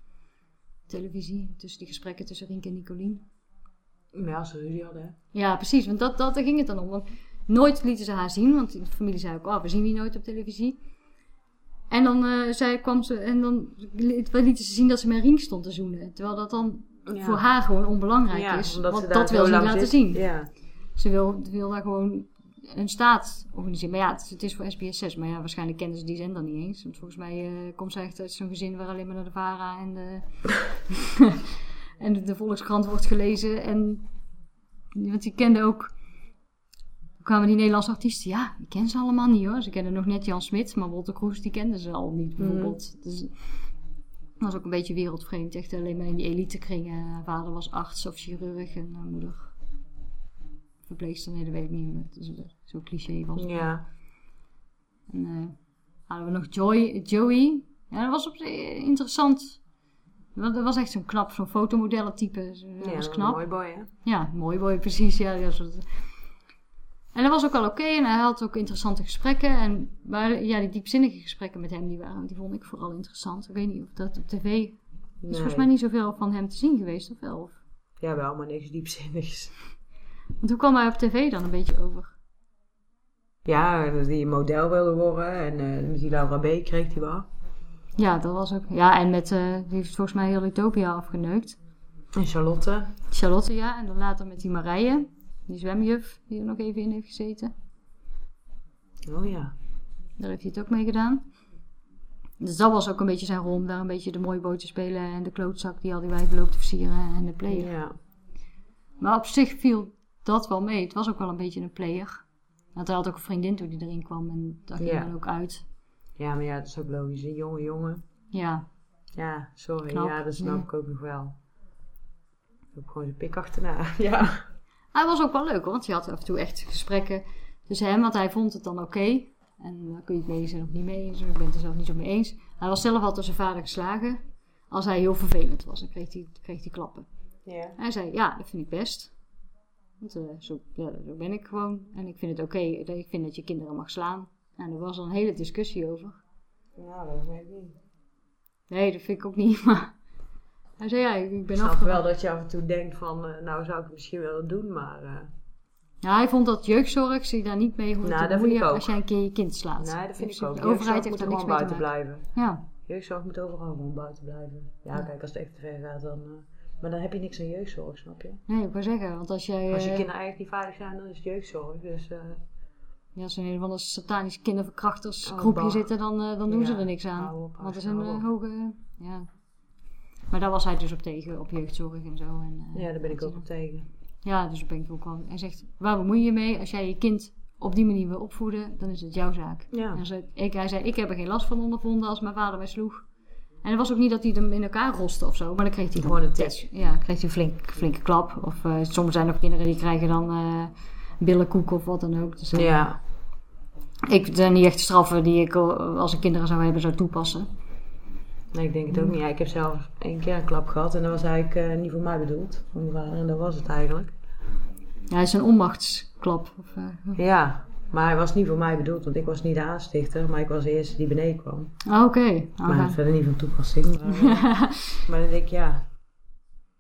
Televisie, tussen die gesprekken tussen Rink en Nicolien. Maar als ze ruzie hadden, hè. Ja, precies. Want dat, dat, daar ging het dan om. Want nooit lieten ze haar zien. Want de familie zei ook, oh, we zien die nooit op televisie. En dan, eh, zei, kwam ze, en dan li- lieten ze zien dat ze met Rink stond te zoenen. Terwijl dat dan Ja. voor haar gewoon onbelangrijk is. omdat Want dat wil ze niet laten zit. zien. Ja. Ze wil, wil daar gewoon een staat organiseren. Maar ja, het, het is voor SBS 6. Maar ja, waarschijnlijk kennen ze die zender niet eens. Want volgens mij eh, komt ze echt uit zo'n gezin waar alleen maar naar de VARA en de, en de, de Volkskrant wordt gelezen. En, want die kende ook... Kwamen die Nederlandse artiesten. Ja, die kennen ze allemaal niet hoor. Ze kennen nog net Jan Smit. Maar Wolter Kroes, die kenden ze al niet bijvoorbeeld. Dus dat was ook een beetje wereldvreemd. Echt alleen maar in die elitekringen. Haar vader was arts of chirurg en haar moeder verpleegster. Nee, dat weet ik niet meer. Is Zo'n cliché was het. Ja. En, eh, hadden we nog Joy, Joey. Ja, dat was op interessant. Dat dat was echt zo'n knap, zo'n fotomodellentype. Dat Ja, was knap. mooi boy, hè? Ja, mooi boy, precies. Ja, dat was- En dat was ook wel oké. en hij had ook interessante gesprekken. En maar, ja, die diepzinnige gesprekken met hem, die, waren, die vond ik vooral interessant. Ik weet niet of dat op tv... is Nee. volgens mij niet zoveel van hem te zien geweest, of wel? Ja, wel, maar niks diepzinnigs. Want hoe kwam hij op tv dan een beetje over? Ja, dat hij model wilde worden. En eh, met die Laura B. kreeg hij wel. Ja, dat was ook... Ja, en met... eh, die heeft volgens mij heel Utopia afgeneukt. En Charlotte. Charlotte, ja. En dan later met die Marije. Die zwemjuf, die er nog even in heeft gezeten. Oh ja. Daar heeft hij het ook mee gedaan. Dus dat was ook een beetje zijn rol om daar een beetje de mooie boot te spelen en de klootzak die al die wijven loopt te versieren en de player. Ja. Maar op zich viel dat wel mee. Het was ook wel een beetje een player. Want hij had ook een vriendin toen hij erin kwam en dat ging Ja. dan ook uit. Ja, maar ja, dat is ook logisch. Een jonge jongen. Ja, Ja, sorry. Knap, Ja, dat snap ja. ik ook nog wel. Ik heb gewoon zijn pik achterna. Ja. Hij was ook wel leuk hoor, want je had af en toe echt gesprekken tussen hem, want hij vond het dan oké. En daar kun je het mee en of niet mee eens. Ik ben het er zelf niet zo mee eens. Hij was zelf altijd zijn vader geslagen. Als hij heel vervelend was, dan kreeg hij, kreeg hij klappen. Hij zei, ja, dat vind ik best. Want eh, zo, ja, zo ben ik gewoon. En ik vind het oké, ik vind dat je kinderen mag slaan. En er was al een hele discussie over. Nou, dat weet ik niet. Nee, dat vind ik ook niet, maar... Hij zei, ja, ik ik ben Ik snap afgevallen. wel dat je af en toe denkt van, eh, nou zou ik het misschien willen doen, maar... eh, Ja, hij vond dat jeugdzorg zich daar niet mee hoeft Nou, te ik bemoeien ook. als jij een keer je kind slaat. nee, dat vind ik Dus ook. De overheid heeft er niks buiten blijven. Ja, Jeugdzorg moet overal gewoon buiten blijven. Ja, Ja. kijk, als het echt te ver gaat, dan... eh, maar dan heb je niks aan jeugdzorg, snap je? nee, ik wou zeggen, want als jij... Als je kinderen eigenlijk niet veilig zijn, dan is het jeugdzorg. Dus eh, Ja, als er een van de satanische kinderverkrachters Oh, zitten, dan, dan doen Ja, ze er niks aan. op, Want er eh, op. hoge... Ja. Maar daar was hij dus op tegen, op jeugdzorg en zo. En, eh, ja, daar ben ik ook op tegen. Ja, dus daar ben ik ook wel. Hij zegt, waar bemoei je je mee? Als jij je kind op die manier wil opvoeden, dan is het jouw zaak. Ja. En zei, ik, hij zei, ik heb er geen last van ondervonden als mijn vader mij sloeg. En het was ook niet dat hij hem in elkaar roste of zo, maar dan kreeg hij Gewoon een test. Ja, kreeg hij een flink, flinke klap. Of eh, soms zijn er kinderen die krijgen dan eh billenkoek of wat dan ook. Dus, Ja. Ik zijn niet echt straffen die ik als ik kinderen zou hebben zou toepassen. Nee, ik denk het ook niet. Ja, ik heb zelf één keer een klap gehad en dat was eigenlijk eh, niet voor mij bedoeld. Voor mijn vader. En dat was het eigenlijk. Ja, het is een onmachtsklap. Of, eh, Ja, maar hij was niet voor mij bedoeld, want ik was niet de aanstichter, maar ik was de eerste die beneden kwam. ah, Oké. Nou, maar verder niet van toepassing. Maar, eh, maar dan denk ik, ja,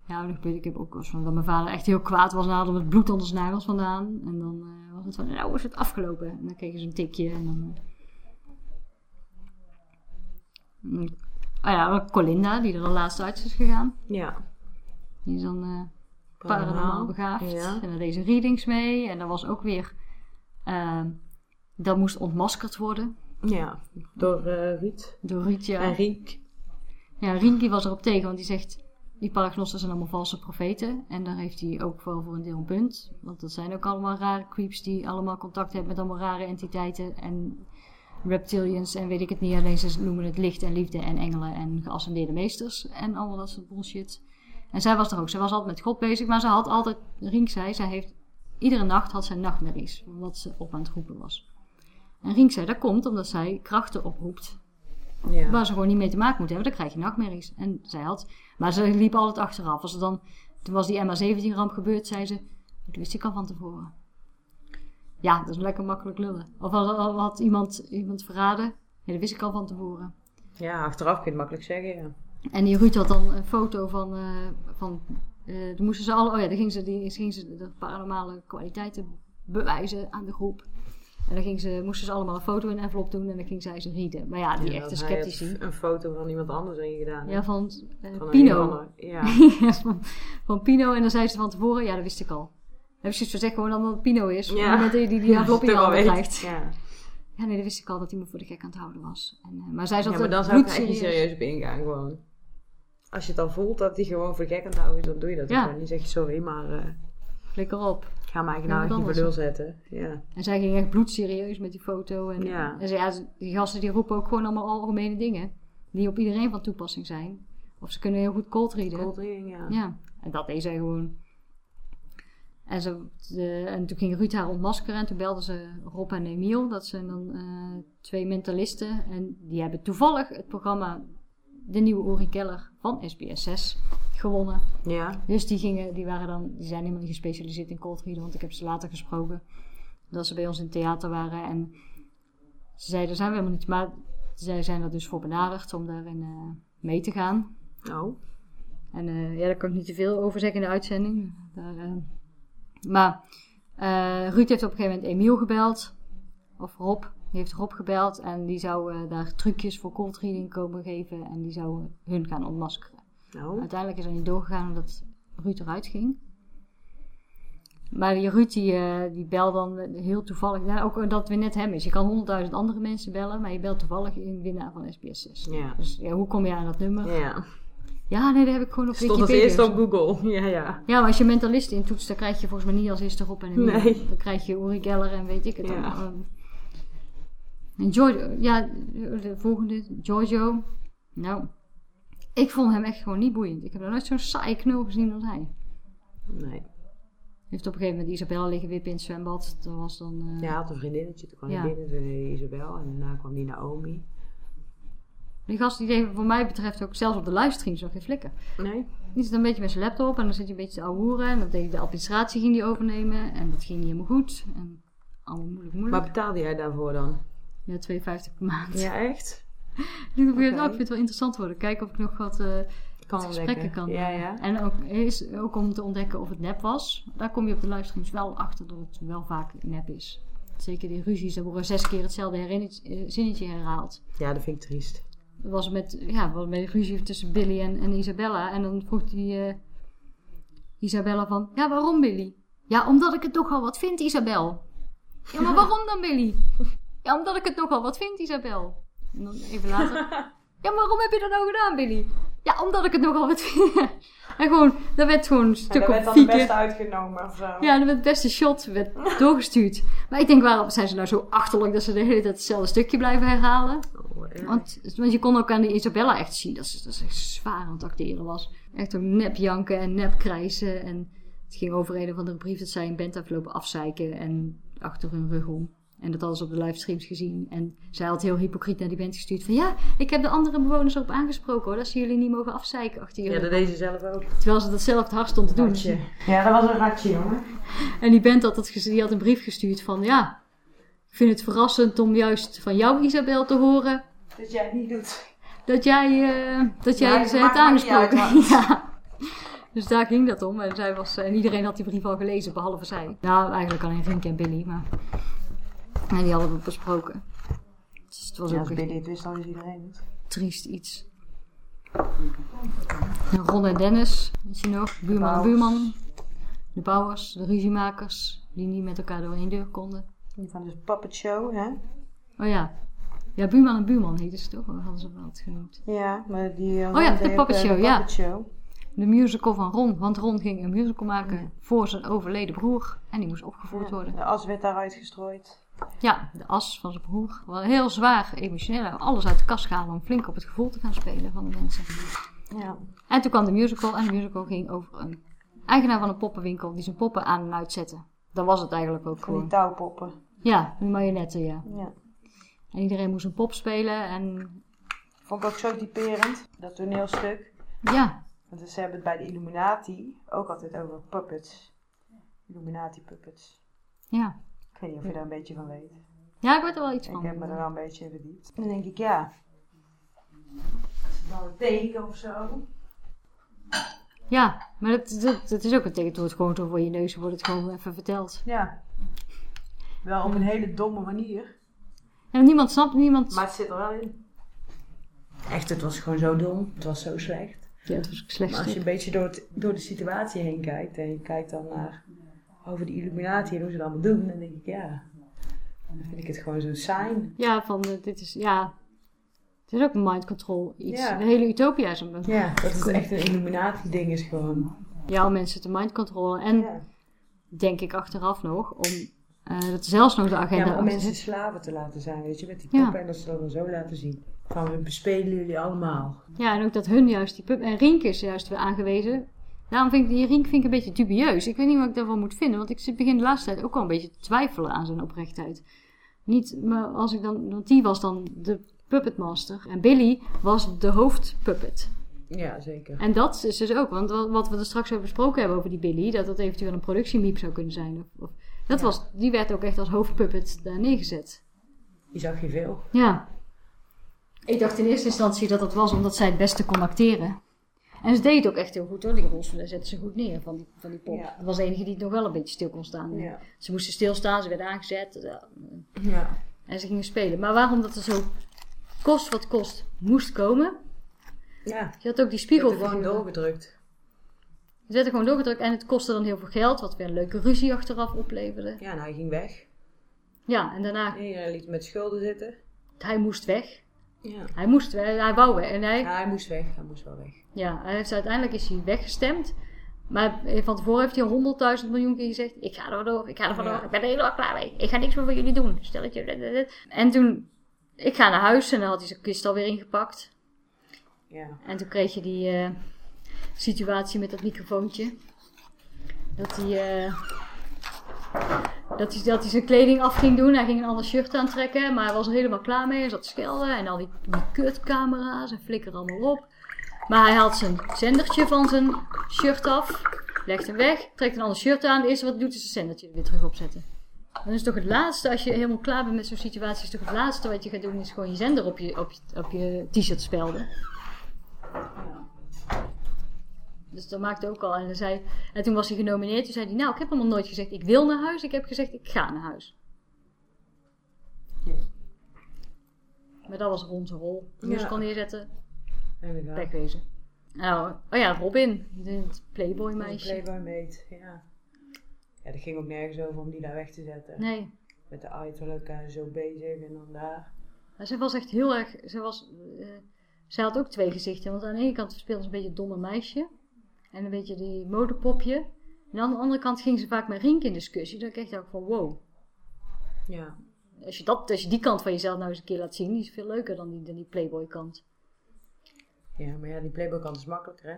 Ja, dat gebeurt. Ik heb ook wel van dat mijn vader echt heel kwaad was en haalde het bloed onder zijn nagels vandaan. En dan was het van, nou is het afgelopen. En dan kregen ze een tikje en dan... Oh ja, Colinda, die er al laatst uit is gegaan. ja. Die is dan eh paranormaal begaafd. Ja. En daar deed ze readings mee. En dat was ook weer... eh, dat moest ontmaskerd worden Ja, door eh Ruud door Rietje. en Riek. Ja, die was erop tegen, want die zegt... Die paragnosten zijn allemaal valse profeten. En daar heeft hij ook wel voor een deel een punt. Want dat zijn ook allemaal rare creeps die allemaal contact hebben met allemaal rare entiteiten. En reptilians en weet ik het niet. Alleen ze noemen het licht en liefde en engelen en geascendeerde meesters. En allemaal dat soort bullshit. En zij was er ook. Zij was altijd met God bezig. Maar ze had altijd, Rink zei, zij heeft... Iedere nacht had zij nachtmerries. Omdat ze op aan het roepen was. En Rink zei, dat komt omdat zij krachten oproept Ja. waar ze gewoon niet mee te maken moet hebben, dan krijg je nachtmerries. En zij had, maar ze liep altijd achteraf. Als er dan, toen was die MH17-ramp gebeurd, zei ze, dat wist ik al van tevoren. Ja, dat is lekker makkelijk lullen. Of had, had iemand, iemand verraden, ja, dat wist ik al van tevoren. ja, achteraf kun je het makkelijk zeggen, ja. En die Ruud had dan een foto van, eh, van eh, dan moesten ze alle, oh ja, dan gingen ze, die, gingen ze de paranormale kwaliteiten bewijzen aan de groep. En dan ging ze, moesten ze allemaal een foto in een envelop doen en dan ging zij ze rieden. Maar ja, die Ja, echte sceptici. een foto van iemand anders in gedaan. Ja, van eh, Van Pino. Ja, van, van Pino. En dan zei ze van tevoren, ja, dat wist ik al. Dan heb je zoiets van, zeg gewoon dan dat het Pino is. Ja. Op het moment dat je die, die envelop in handen weet. krijgt. Ja. Ja, nee, dat wist ik al dat hij me voor de gek aan het houden was. En, eh, maar zij zat ja, maar dan zou ik echt niet serieus op ingaan, gewoon. Als je het dan voelt dat hij gewoon voor de gek aan het houden is, dan doe je dat Ja. gewoon. Die zeg je sorry, maar eh, Flikker op. ik ga mij nou echt niet voor lul zetten. Ja. En zij ging echt bloedserieus met die foto. En, Ja. en ze, ja, die gasten die roepen ook gewoon allemaal algemene dingen. Die op iedereen van toepassing zijn. Of ze kunnen heel goed cold readen. Cold reading, ja. Ja, en dat deed zij gewoon. En, ze, de- en toen ging Ruud haar ontmaskeren en toen belden ze Rob en Emiel. Dat zijn dan eh, twee mentalisten. En die hebben toevallig het programma De Nieuwe Uri Keller van SBS 6 gewonnen. Ja. Dus die, gingen, die, waren dan, die zijn helemaal niet gespecialiseerd in cold readen, want ik heb ze later gesproken. Dat ze bij ons in het theater waren. En ze zeiden, daar zijn we helemaal niet. Maar zij zijn er dus voor benaderd om daarin eh, mee te gaan. Oh. En eh, ja, daar kan ik niet te veel over zeggen in de uitzending. Daar, maar eh, Ruud heeft op een gegeven moment Emiel gebeld. Of Rob. Die heeft Rob gebeld. En die zou eh, daar trucjes voor cold reading komen geven. En die zou hun gaan ontmaskeren. Nou. Uiteindelijk is dat niet doorgegaan omdat Ruud eruit ging. Maar die Ruud die, eh, die belt dan heel toevallig. Ja, ook dat het weer net hem is. Je kan honderdduizend andere mensen bellen, maar je belt toevallig een winnaar van SBS 6. Ja. Dus ja, hoe kom je aan dat nummer? Ja. Ja, nee, dat heb ik gewoon op Stond als Wikipedia. eerste op. Google. Ja, ja. Ja, maar als je mentalist intoetst, dan krijg je volgens mij niet als eerste Rob en een Nee. Dan krijg je Uri Geller en weet ik het Ja. allemaal. En Giorgio, ja, de volgende, Giorgio. Nou, ik vond hem echt gewoon niet boeiend. Ik heb nog nooit zo'n saai knul gezien als hij. Nee. Heeft op een gegeven moment Isabella liggen wippen in het zwembad. Dat was dan... eh, Ja, hij had een vriendinnetje. Toen kwam hij Ja. binnen, Isabel. En daarna kwam die Naomi. Die gast die deed voor mij betreft ook zelfs op de livestreams nog geen flikken. Nee. Die zit een beetje met zijn laptop en dan zit hij een beetje te ouwehoeren. En dan deed de administratie ging die overnemen. En dat ging niet helemaal goed. En allemaal moeilijk, Maar moeilijk. betaalde jij daarvoor dan? Ja, 2,50 per maand. Ja, echt? Ik nou, ik vind het wel interessant worden. Kijken of ik nog wat eh, Kan gesprekken kan. Ja, eh, ja. En ook, is, ook om te ontdekken of het nep was. Daar kom je op de livestreams wel achter dat het wel vaak nep is. Zeker die ruzies, er worden zes keer hetzelfde eh, zinnetje herhaald. Ja, dat vind ik triest. Dat was met, ja, was met een ruzie tussen Billy en, en Isabella. En dan vroeg die eh, Isabella van, ja, waarom Billy? Ja, omdat ik het nogal wat vind, Isabel. Ja, maar waarom dan Billy? Ja, omdat ik het nogal wat vind, Isabel. En dan even later, ja, maar waarom heb je dat nou gedaan, Billy? Ja, omdat ik het nogal wat vind. en gewoon, dat werd gewoon een stuk of vier keer. uitgenomen of zo. Ja, en het beste shot werd doorgestuurd. Maar ik denk, waarom zijn ze nou zo achterlijk dat ze de hele tijd hetzelfde stukje blijven herhalen? Want, want je kon ook aan die Isabella echt zien dat ze, dat ze echt zwaar aan het acteren was. Echt ook nep janken en nep krijsen. En het ging over een of andere brief dat zij een band heeft lopen afzeiken en achter hun rug om. En dat hadden ze op de livestreams gezien. En zij had heel hypocriet naar die band gestuurd van... Ja, ik heb de andere bewoners erop aangesproken hoor. Dat ze jullie niet mogen afzeiken achter Ja, jullie. dat deed ze zelf ook. Terwijl ze dat zelf het hard stond te doen. Ratje. Ja, dat was een ratje, jongen. En die band had, dat, die had een brief gestuurd van... Ja, vind het verrassend om juist van jou Isabel te horen... Dat jij het niet doet. dat jij, eh, dat jij ze hebt me niet uit, aangesproken. ja. Dus daar ging dat om. En, zij was, en iedereen had die brief al gelezen, behalve zij. Nou, eigenlijk alleen Rienke en Billy, maar... En die hadden we besproken. Dus het was Ja, ook Billy het wist, dan is iedereen het. triest iets. En Ron en Dennis, weet je nog? Buurman en buurman. De bouwers, de ruziemakers, die niet met elkaar door één deur konden. Van de Puppet Show, hè? Oh ja. Ja, buurman en buurman heette ze toch? Hadden ze wel het genoemd? Ja, maar die... eh, Oh ja, de ook, Puppet eh, Show, de ja. Puppet Show. De musical van Ron. Want Ron ging een musical maken voor zijn overleden broer. En die moest opgevoerd Ja, worden. De as werd daaruit gestrooid. Ja, de as van zijn broer. Wel heel zwaar emotioneel. Alles uit de kast gehaald om flink op het gevoel te gaan spelen van de mensen. Ja. En toen kwam de musical. En de musical ging over een eigenaar van een poppenwinkel die zijn poppen aan en uitzette. Dat was het eigenlijk ook Van die gewoon. touwpoppen. Ja, een marionetten, ja. Ja. En iedereen moest een pop spelen. En Vond ik ook zo typerend, dat toneelstuk. ja, Want ze hebben het bij de Illuminati ook altijd over puppets. Illuminati puppets. ja. Ik weet niet of je daar een beetje van weet. Ja, ik weet er wel iets Ik van. heb me er wel een beetje in verdiept. Dan denk ik, ja. Is het een teken of zo? Ja, maar dat, dat, dat is ook een teken. Het wordt gewoon zo voor je neus, wordt het gewoon even verteld. Ja. Wel op een hele domme manier. En niemand snapt, niemand... Maar het zit er wel in. Echt, het was gewoon zo dom. Het was zo slecht. Ja, het was ook slecht Maar als je een beetje door, het- door de situatie heen kijkt en je kijkt dan naar over de Illuminati en hoe ze dat allemaal doen, dan denk ik ja, dan vind ik het gewoon zo saai. Ja, van eh, dit is, ja... Het is ook een mind control iets. Ja. De hele utopia is een... Ja, dat het echt een Illuminati ding is gewoon. Ja, om mensen te mind controleren. En Ja, denk ik achteraf nog, om eh, dat zelfs nog de agenda... ja maar om mensen zit. slaven te laten zijn, weet je, met die Ja. poppen en dat ze dat dan zo laten zien. Van we bespelen jullie allemaal. Ja, en ook dat hun juist die pup... En Rienke is juist weer aangewezen. Daarom vind ik die Rink vind ik een beetje dubieus. Ik weet niet wat ik daarvan moet vinden, want ik begin de laatste tijd ook wel een beetje te twijfelen aan zijn oprechtheid. Niet, maar als ik dan, want die was dan de puppet master en Billy was de hoofdpuppet. Ja, zeker. En dat is dus ook, want wat wat we er straks over besproken hebben over die Billy, dat dat eventueel een productiemiep zou kunnen zijn. Of, of- dat Ja. was, die werd ook echt als hoofdpuppet daar neergezet. Die zag je veel. Ja. Ik dacht in eerste instantie dat dat was omdat zij het beste kon acteren. En ze deed het ook echt heel goed hoor, die rolstoel zette ze goed neer van die, van die pop. Ja. Dat was de enige die het nog wel een beetje stil kon staan. Ja. Ze moesten stilstaan, ze werden aangezet Ja. en ze gingen spelen. Maar waarom dat er zo kost wat kost moest komen. Ja. Je had ook die Ik spiegel er gewoon doorgedrukt. Ze werden gewoon doorgedrukt en het kostte dan heel veel geld, wat weer een leuke ruzie achteraf opleverde. Ja, en hij ging weg. Ja, en daarna, Iedereen liet met schulden zitten. hij moest weg. Ja. Hij moest weg, hij wou weg. En hij, Ja, hij moest weg. Hij moest wel weg. ja, hij heeft, uiteindelijk is hij weggestemd. Maar van tevoren heeft hij honderdduizend miljoen keer gezegd: Ik ga er door, ik ga er wel Ja. door, ik ben er helemaal klaar mee. Ik ga niks meer voor jullie doen. Stel het je. En toen, ik ga naar huis en dan had hij zijn kist alweer ingepakt. Ja. En toen kreeg je die eh, situatie met dat microfoontje. Dat hij, eh, dat, hij, dat hij zijn kleding af ging doen. Hij ging een ander shirt aantrekken. Maar hij was er helemaal klaar mee. Hij zat schelden. En al die, die kutcamera's en flikker allemaal op. Maar hij haalt zijn zendertje van zijn shirt af. Legt hem weg. Trekt een ander shirt aan. Het eerste wat hij doet is zijn zendertje er weer terug opzetten. Dan is toch het laatste, als je helemaal klaar bent met zo'n situatie, is toch het laatste wat je gaat doen, is gewoon je zender op je, op je, op je t-shirt spelden. Dus dat maakte ook al. En, dan zei, en toen was hij genomineerd. Toen zei hij, nou, ik heb helemaal nooit gezegd ik wil naar huis. Ik heb gezegd ik ga naar huis. Maar dat was zijn rol. Moest Ja. ik al neerzetten. Wegwezen. Nou, oh ja, Robin. Het Playboy Een meisje. Playboy meet, ja. Ja, dat ging ook nergens over om die daar weg te zetten. Nee. Met de uiterlijk en zo bezig en dan daar. Maar ze was echt heel erg. Ze, was, ze had ook twee gezichten. Want aan de ene kant speelde ze een beetje het domme meisje. En een beetje die modepopje. En aan de andere kant ging ze vaak met Rink in discussie. Dat ik echt dacht van wow. Ja. Als je, dat, als je die kant van jezelf nou eens een keer laat zien, die is veel leuker dan die, dan die Playboy kant. Ja, maar ja, die Playboy kant is makkelijker, hè?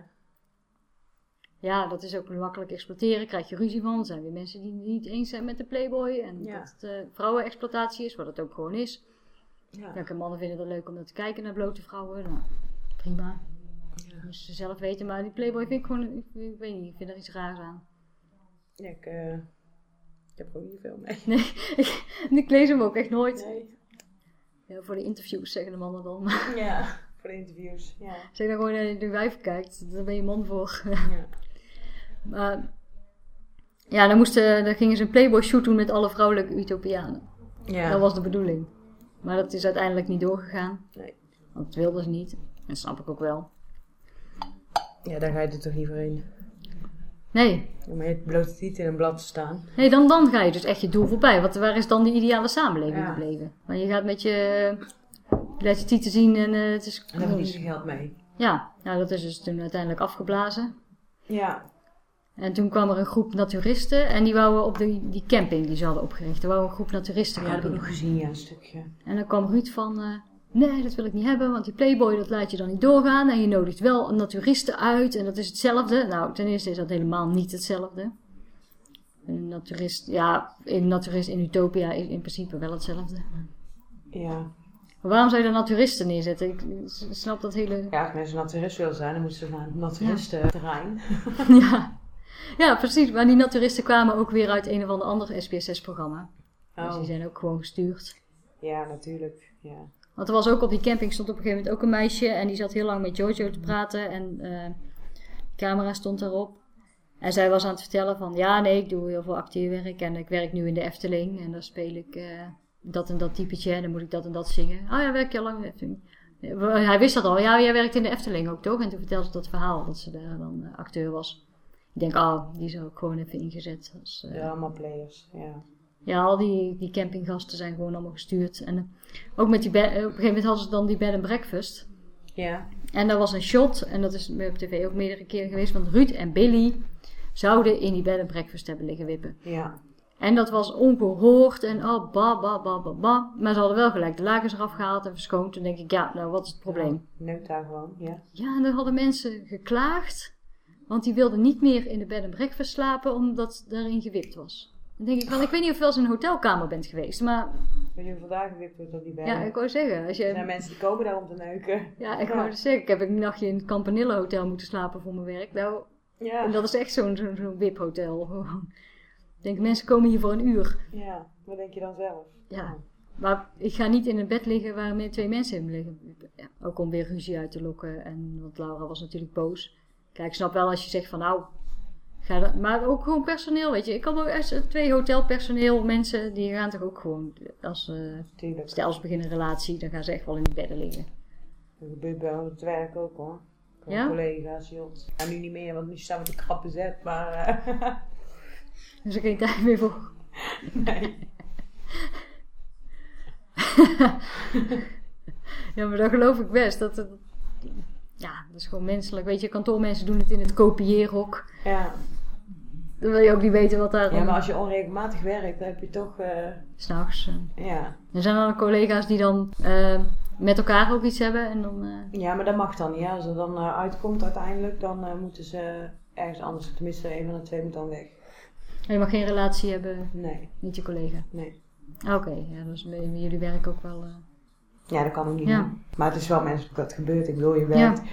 Ja, dat is ook makkelijk exploiteren. Krijg je ruzie van. Er zijn weer mensen die het niet eens zijn met de Playboy. En Ja. dat het eh, vrouwenexploitatie is, wat het ook gewoon is. Ja. Welke mannen vinden het leuk om naar te kijken naar blote vrouwen. Nou, prima. Dat moesten ze zelf weten. Maar die Playboy vind ik gewoon, ik, ik weet niet, ik vind er iets raars aan. Ja, ik, eh, ik heb er ook niet veel mee. Nee, ik, ik lees hem ook echt nooit. Nee. Ja, voor de interviews zeggen de mannen dan. Ja, voor de interviews. Ja. je dan gewoon naar de wijf kijkt, dan ben je man voor. Ja. Maar ja, dan, moesten, dan gingen ze een Playboy shoot doen met alle vrouwelijke Utopianen. Ja. Dat was de bedoeling. Maar dat is uiteindelijk niet doorgegaan. Nee. Want dat wilden ze niet. Dat snap ik ook wel. Ja, daar ga je er toch liever in. Nee, Om met blote tieten in een blad te staan. nee dan, dan ga je dus echt je doel voorbij. Want waar is dan die ideale samenleving Ja. gebleven? Want je gaat met je... Je laat je tieten zien en eh, het is... En daar verdienen ze geld mee. Ja, nou, dat is dus toen uiteindelijk afgeblazen. Ja. En toen kwam er een groep naturisten en die wouden op die, die camping die ze hadden opgericht. Er wou een groep naturisten Ja, gaan dat heb ik nog gezien, ja, een stukje. En dan kwam Ruud van, eh, nee, dat wil ik niet hebben, want die playboy dat laat je dan niet doorgaan. En je nodigt wel naturisten uit en dat is hetzelfde. Nou, ten eerste is dat helemaal niet hetzelfde. Een naturist, ja, een naturist in Utopia is in principe wel hetzelfde. Ja. Maar waarom zou je dan naturisten neerzetten? Ik snap dat hele... Ja, als mensen naturist willen zijn, dan moeten ze naar het naturistenterrein. ja. ja, precies. Maar die naturisten kwamen ook weer uit een of ander ander SPSS-programma. Dus Oh. die zijn ook gewoon gestuurd. Ja, natuurlijk. Ja. Want er was ook op die camping stond op een gegeven moment ook een meisje. En die zat heel lang met Jojo te praten. En eh, de camera stond daarop. En zij was aan het vertellen van... Ja, nee, ik doe heel veel acteerwerk. En ik werk nu in de Efteling. En daar speel ik eh, dat en dat typetje. En dan moet ik dat en dat zingen. Oh ja, werk je al lang in de Efteling? Eh, Hij wist dat al. Ja, jij werkt in de Efteling ook, toch? En toen vertelde ze dat verhaal. Dat ze daar dan acteur was. Ik denk, ah, die er ook gewoon even ingezet. Ja, allemaal players. Ja. Ja, al die, die campinggasten zijn gewoon allemaal gestuurd. En eh, ook met die bed, eh, op een gegeven moment hadden ze dan die bed and breakfast. Ja. En daar was een shot, en dat is op tv ook meerdere keren geweest, van Ruud en Billy zouden in die bed and breakfast hebben liggen wippen. Ja. En dat was ongehoord en oh, ba, ba, ba, ba, ba. Maar ze hadden wel gelijk de lakens eraf gehaald en verschoond. Toen denk ik, ja, nou, wat is het probleem? Neukt daar gewoon, ja. Ja, en dan hadden mensen geklaagd Want die wilde niet meer in de bed en breakfast slapen omdat daarin gewipt was. Dan denk ik, want ik weet niet of je wel eens in een hotelkamer bent geweest. Maar Weet je dagen gewipt wordt op die bed? ja, ik wou zeggen. Als Er je, zijn mensen die komen daar om te neuken. ja, ik Ja. wou zeggen. Ik heb een nachtje in het Campanile Hotel moeten slapen voor mijn werk. Nou, Ja. en dat is echt zo'n zo'n zo'n wiphotel. Ik denk, mensen komen hier voor een uur. ja, wat denk je dan zelf? Ja. Maar ik ga niet in een bed liggen waar twee mensen in liggen. Ja, ook om weer ruzie uit te lokken. En, want Laura was natuurlijk boos. Kijk, ik snap wel als je zegt van nou... Ga maar ook gewoon personeel, weet je. Ik kan ook echt twee hotelpersoneel mensen... die gaan toch ook gewoon... Als, stel ze beginnen een relatie... dan gaan ze echt wel in die bedden liggen. Dat gebeurt bij ons werk ook hoor. Van Ja? collega's, joh. Ja, nu niet meer, want nu staan we te krap bezet, maar... eh, Dus er geen tijd meer voor. nee. Ja, maar dat geloof ik best. Dat, het- ja, dat is gewoon menselijk. Weet je, kantoormensen doen het in het kopieerhok. Ja. Dan wil je ook niet weten wat daar ja, maar als je onregelmatig werkt, dan heb je toch... eh, s'nachts... eh, ja. Er zijn dan collega's die dan eh, met elkaar ook iets hebben en dan... ja, maar dat mag dan niet. hè. Als er dan uitkomt uiteindelijk, dan moeten ze ergens anders. Tenminste, een van de twee moet dan weg. je mag geen relatie hebben Nee, met je collega. nee. Oké, ja, dus jullie werk ook wel... Ja, dat kan ook niet. Ja. doen. Maar het is wel menselijk dat gebeurt. Ik bedoel, je werkt... Ja.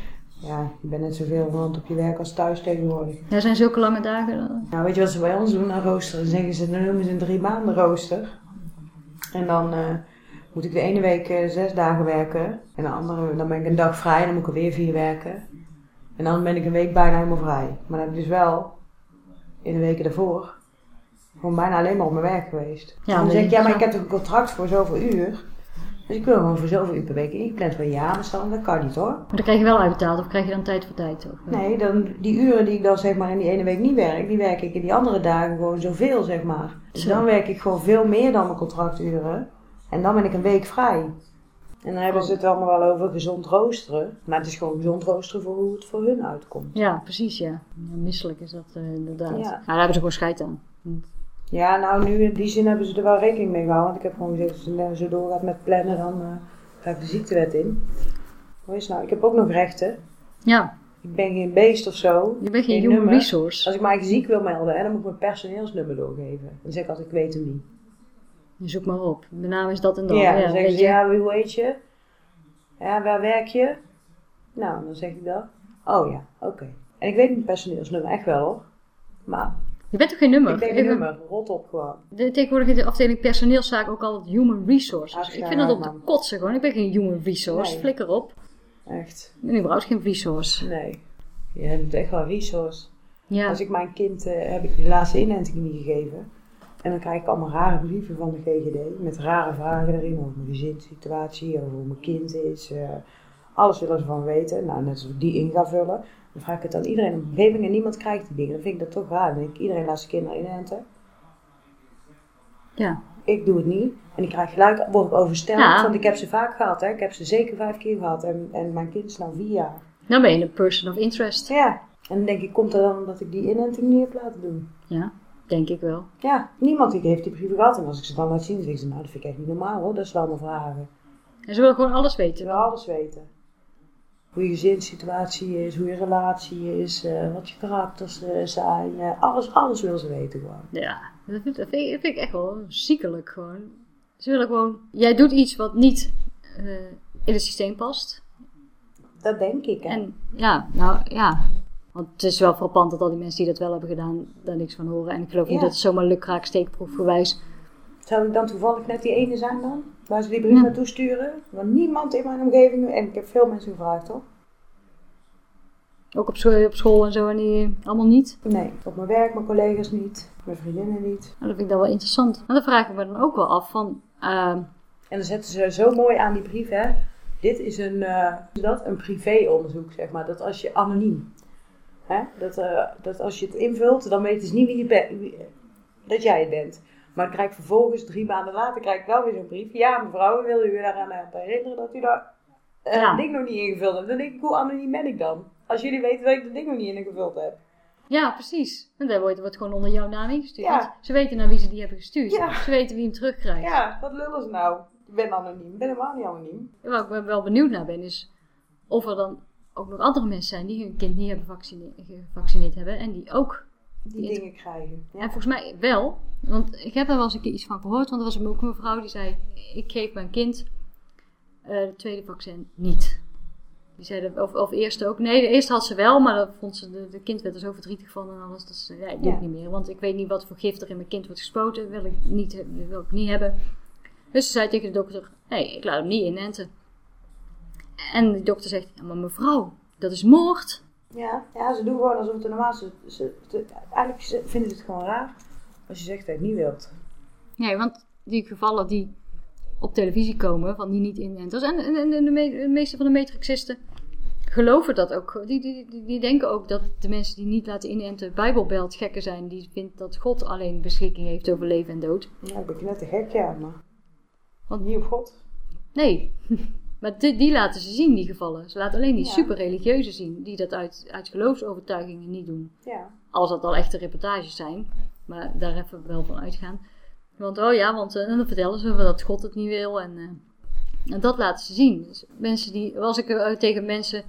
Je bent net zoveel rond op je werk als thuis tegenwoordig. Ja, zijn zulke lange dagen. dan- Nou, weet je wat ze bij ons doen aan roosteren? Dan zeggen ze, dan noemen ze een drie maanden rooster. En dan eh, moet ik de ene week eh, zes dagen werken. En de andere, dan ben ik een dag vrij. En dan moet ik er weer vier werken. En dan ben ik een week bijna helemaal vrij. Maar dan heb ik dus wel, in de weken daarvoor, gewoon bijna alleen maar op mijn werk geweest. Ja, dan zeg ik, ja, maar ik heb toch een contract voor zoveel uur. Dus ik wil gewoon voor zoveel uur per week ingepland van ja, maar dat kan niet hoor. Maar dan krijg je wel uitbetaald of krijg je dan tijd voor tijd? Of? Nee, dan, die uren die ik dan zeg maar in die ene week niet werk, die werk ik in die andere dagen gewoon zoveel zeg maar. Dus Zo. dan werk ik gewoon veel meer dan mijn contracturen. En dan ben ik een week vrij. En dan hebben ze het allemaal wel over gezond roosteren. Maar het is gewoon gezond roosteren voor hoe het voor hun uitkomt. Ja, precies, ja. ja misselijk is dat eh, inderdaad. Ja. Ja. daar hebben ze gewoon scheid aan. Ja, nou nu in die zin hebben ze er wel rekening mee gehouden. Want ik heb gewoon gezegd, als het zo doorgaat met plannen, dan eh, ga ik de ziektewet in. Hoe is nou? Ik heb ook nog rechten. Ja, Ik ben geen beest of zo. je bent geen human nummer. resource. Als ik eigenlijk ziek wil melden, hè, dan moet ik mijn personeelsnummer doorgeven. Dan zeg ik altijd, ik weet hem niet. Je zoek maar op. De naam is dat en dat. Ja, dan zeggen weet ze, je. ja, hoe heet je? Ja, waar werk je? Nou, dan zeg ik dat. Oh ja, oké. En ik weet mijn personeelsnummer echt wel hoor. Maar Je bent toch geen nummer? ik weet Ik- een nummer, rot op gewoon. De, tegenwoordig in de afdeling personeelszaak ook altijd human resources. Ach, ik vind dat op de man. kotsen gewoon. Ik ben geen human resource. Nee. Flikker op. Echt, Ik ben überhaupt geen resource. nee. Je hebt echt wel resource. Ja, Als ik mijn kind, eh, heb ik de laatste inenting niet gegeven. En dan krijg ik allemaal rare brieven van de GGD. Met rare vragen erin over mijn gezinssituatie, over hoe mijn kind is. eh, alles willen ze van weten. Nou, net als ik die in ga vullen. Dan vraag ik het aan iedereen in de omgeving en niemand krijgt die dingen. Dan vind ik dat toch raar. Dan denk ik, iedereen laat zijn kinderen inenten. ja. Ik doe het niet. En ik krijg gelijk, word ik overstelpt. Ja. Want ik heb ze vaak gehad. Hè. Ik heb ze zeker vijf keer gehad. En, en mijn kind is nou vier jaar. Dan ben je een person of interest. Ja. En dan denk ik, komt dat dan omdat ik die inenting niet heb laten doen? Ja, denk ik wel. Ja, niemand die heeft die brieven gehad. En als ik ze dan laat zien, dan zeggen ze, nou, dat vind ik echt niet normaal hoor. Dat is wel mijn vragen. En ze willen gewoon alles Ze weten. willen alles weten. Hoe je gezinssituatie is, hoe je relatie is, eh, wat je karakters eh, zijn. eh, alles, alles wil ze weten gewoon. Ja, dat vind, dat vind, ik, dat vind ik echt wel ziekelijk gewoon. Ze willen gewoon... Jij doet iets wat niet in het systeem past. Dat denk ik, hè. En ja, nou ja. Want het is wel frappant dat al die mensen die dat wel hebben gedaan, daar niks van horen. En ik geloof niet dat het zomaar lukraak steekproefgewijs. Zou ik dan toevallig net die ene zijn dan? Waar ze die brief Ja. naartoe sturen? Want niemand in mijn omgeving, en ik heb veel mensen gevraagd hoor. Ook op school, op school en zo en die allemaal niet. Nee, op mijn werk, mijn collega's niet, mijn vriendinnen niet. Nou, dat vind ik dan wel interessant. Maar dan vraag ik me dan ook wel af van... ehm, En dan zetten ze zo mooi aan die brief, hè. Dit is een, eh, is dat? een privéonderzoek, zeg maar. Dat als je anoniem, hè. Dat, eh, dat als je het invult, dan weten ze niet wie je bent, dat jij het bent. Maar dan krijg ik vervolgens, drie maanden later, krijg ik wel weer zo'n brief. Ja, mevrouw, wil u eraan herinneren dat u dat eh, Ja. ding nog niet ingevuld hebt? Dan denk ik, hoe anoniem ben ik dan? Als jullie weten dat ik dat ding nog niet ingevuld heb. ja, precies. En daar wordt, wordt gewoon onder jouw naam ingestuurd. Ja. Ze weten naar wie ze die hebben gestuurd. Ja. Ze weten wie hem terugkrijgt. Ja, wat lullen ze nou? Ik ben anoniem. Ik ben helemaal niet anoniem. Waar ik wel benieuwd naar ben is of er dan ook nog andere mensen zijn die hun kind niet hebben vaccine- gevaccineerd hebben en die ook. Die dingen krijgen. Ja. En volgens mij wel, want ik heb er wel eens een keer iets van gehoord, want er was ook een mevrouw die zei: Ik geef mijn kind de tweede vaccin niet. Die zei, dat- of, of eerste ook. Nee, de eerste had ze wel, maar dat vond ze, de, de kind werd er zo verdrietig van en alles. Dat ze ja, ik doe het niet meer. Want ik weet niet wat voor gif er in mijn kind wordt gespoten. Wil ik niet, wil ik niet hebben. Dus ze zei tegen de dokter, nee, ik laat hem niet inenten. En de dokter zegt, ja, maar mevrouw, dat is moord. Ja, ja, ze doen gewoon alsof het een normaal is. Ze, ze, eigenlijk vinden ze het gewoon raar als je zegt dat je het niet wilt. Nee, want die gevallen die op televisie komen van die niet-inenters. En, en, en de, me- de meeste van de matrixisten geloven dat ook. Die, die, die, die denken ook dat de mensen die niet laten inenten bijbelbelt gekken zijn. Die vindt dat God alleen beschikking heeft over leven en dood. Ja, ik ben net te gek, ja, maar Want- niet op God. Nee. Maar die, die laten ze zien, die gevallen. Ze laten alleen die Ja. zien. Die dat uit, uit geloofsovertuigingen niet doen. Ja, Als dat al echte reportages zijn. Maar daar even wel van uitgaan. Want oh ja, want eh, en dan vertellen ze dat God het niet wil. En, eh, en dat laten ze zien. Dus mensen die, als ik eh, tegen mensen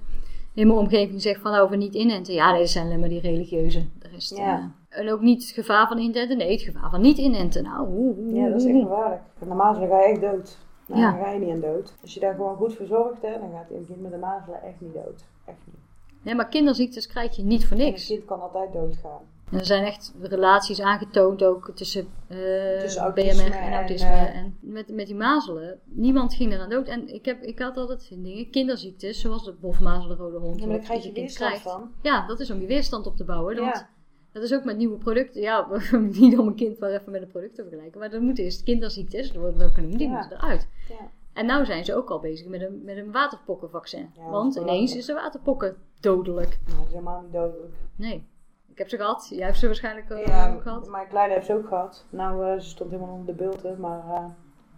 in mijn omgeving zeg van over niet inenten. Ja, nee, dat zijn alleen maar die religieuze. De rest, Ja. en ook niet het gevaar van inenten. Nee, het gevaar van niet inenten. Nou, oeh, ja dat is echt gevaarlijk. Normaal ga je echt dood. Nou, Ja. dan ga je niet aan dood. Als je daar gewoon goed voor zorgt, hè, dan gaat een kind met de mazelen echt niet dood. Echt niet. Nee, maar kinderziektes krijg je niet voor En een niks. kind kan altijd doodgaan. En er zijn echt relaties aangetoond ook tussen, eh, Tussen BMR en en, autisme. eh, en met, met die mazelen, niemand ging eraan dood. En ik, heb, ik had altijd dingen, kinderziektes, zoals de bofmazelen, rode hond. Ja, maar daar krijg je weerstand krijgt. van. Ja, dat is om die weerstand op te bouwen. Want Ja. Dat is ook met nieuwe producten. Ja, niet om een kind maar even met een product te vergelijken. Maar dan moeten eerst kinderziektes, dat worden ook genoemd, die Ja. eruit. Ja. En nu zijn ze ook al bezig met een, met een waterpokkenvaccin. Ja, want ineens is de waterpokken dodelijk. Nou, dat is helemaal niet dodelijk. Nee. Ik heb ze gehad. Jij hebt ze waarschijnlijk eh, Ja, ook gehad. mijn kleine heeft ze ook gehad. Nou, eh, ze stond helemaal onder de bulten, maar eh,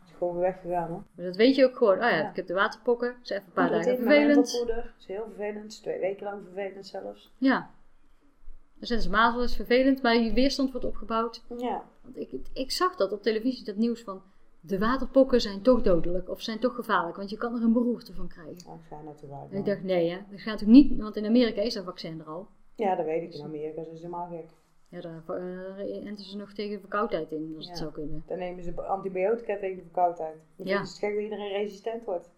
is gewoon weer weggegaan hoor. Maar dat weet je ook gewoon. Oh ja, Ja. ik heb de waterpokken. Ze even een paar dagen vervelend. Dat is heel vervelend. Het twee weken lang vervelend zelfs. Ja. Dan zetten ze mazel, is vervelend, maar die weerstand wordt opgebouwd. Ja. Want ik, ik zag dat op televisie, dat nieuws van... De waterpokken zijn toch dodelijk of zijn toch gevaarlijk, want je kan er een beroerte van krijgen. Ik ga natuurlijk ik dacht, nee hè, dat gaat toch niet, want in Amerika is dat vaccin er al. Ja, dat weet ik. In Amerika is helemaal gek. Ja, daar uh, enten ze nog tegen verkoudheid in, als het Ja. zou kunnen. Dan nemen ze antibiotica tegen de verkoudheid. Dan Ja. ja. is het gek dat iedereen resistent wordt.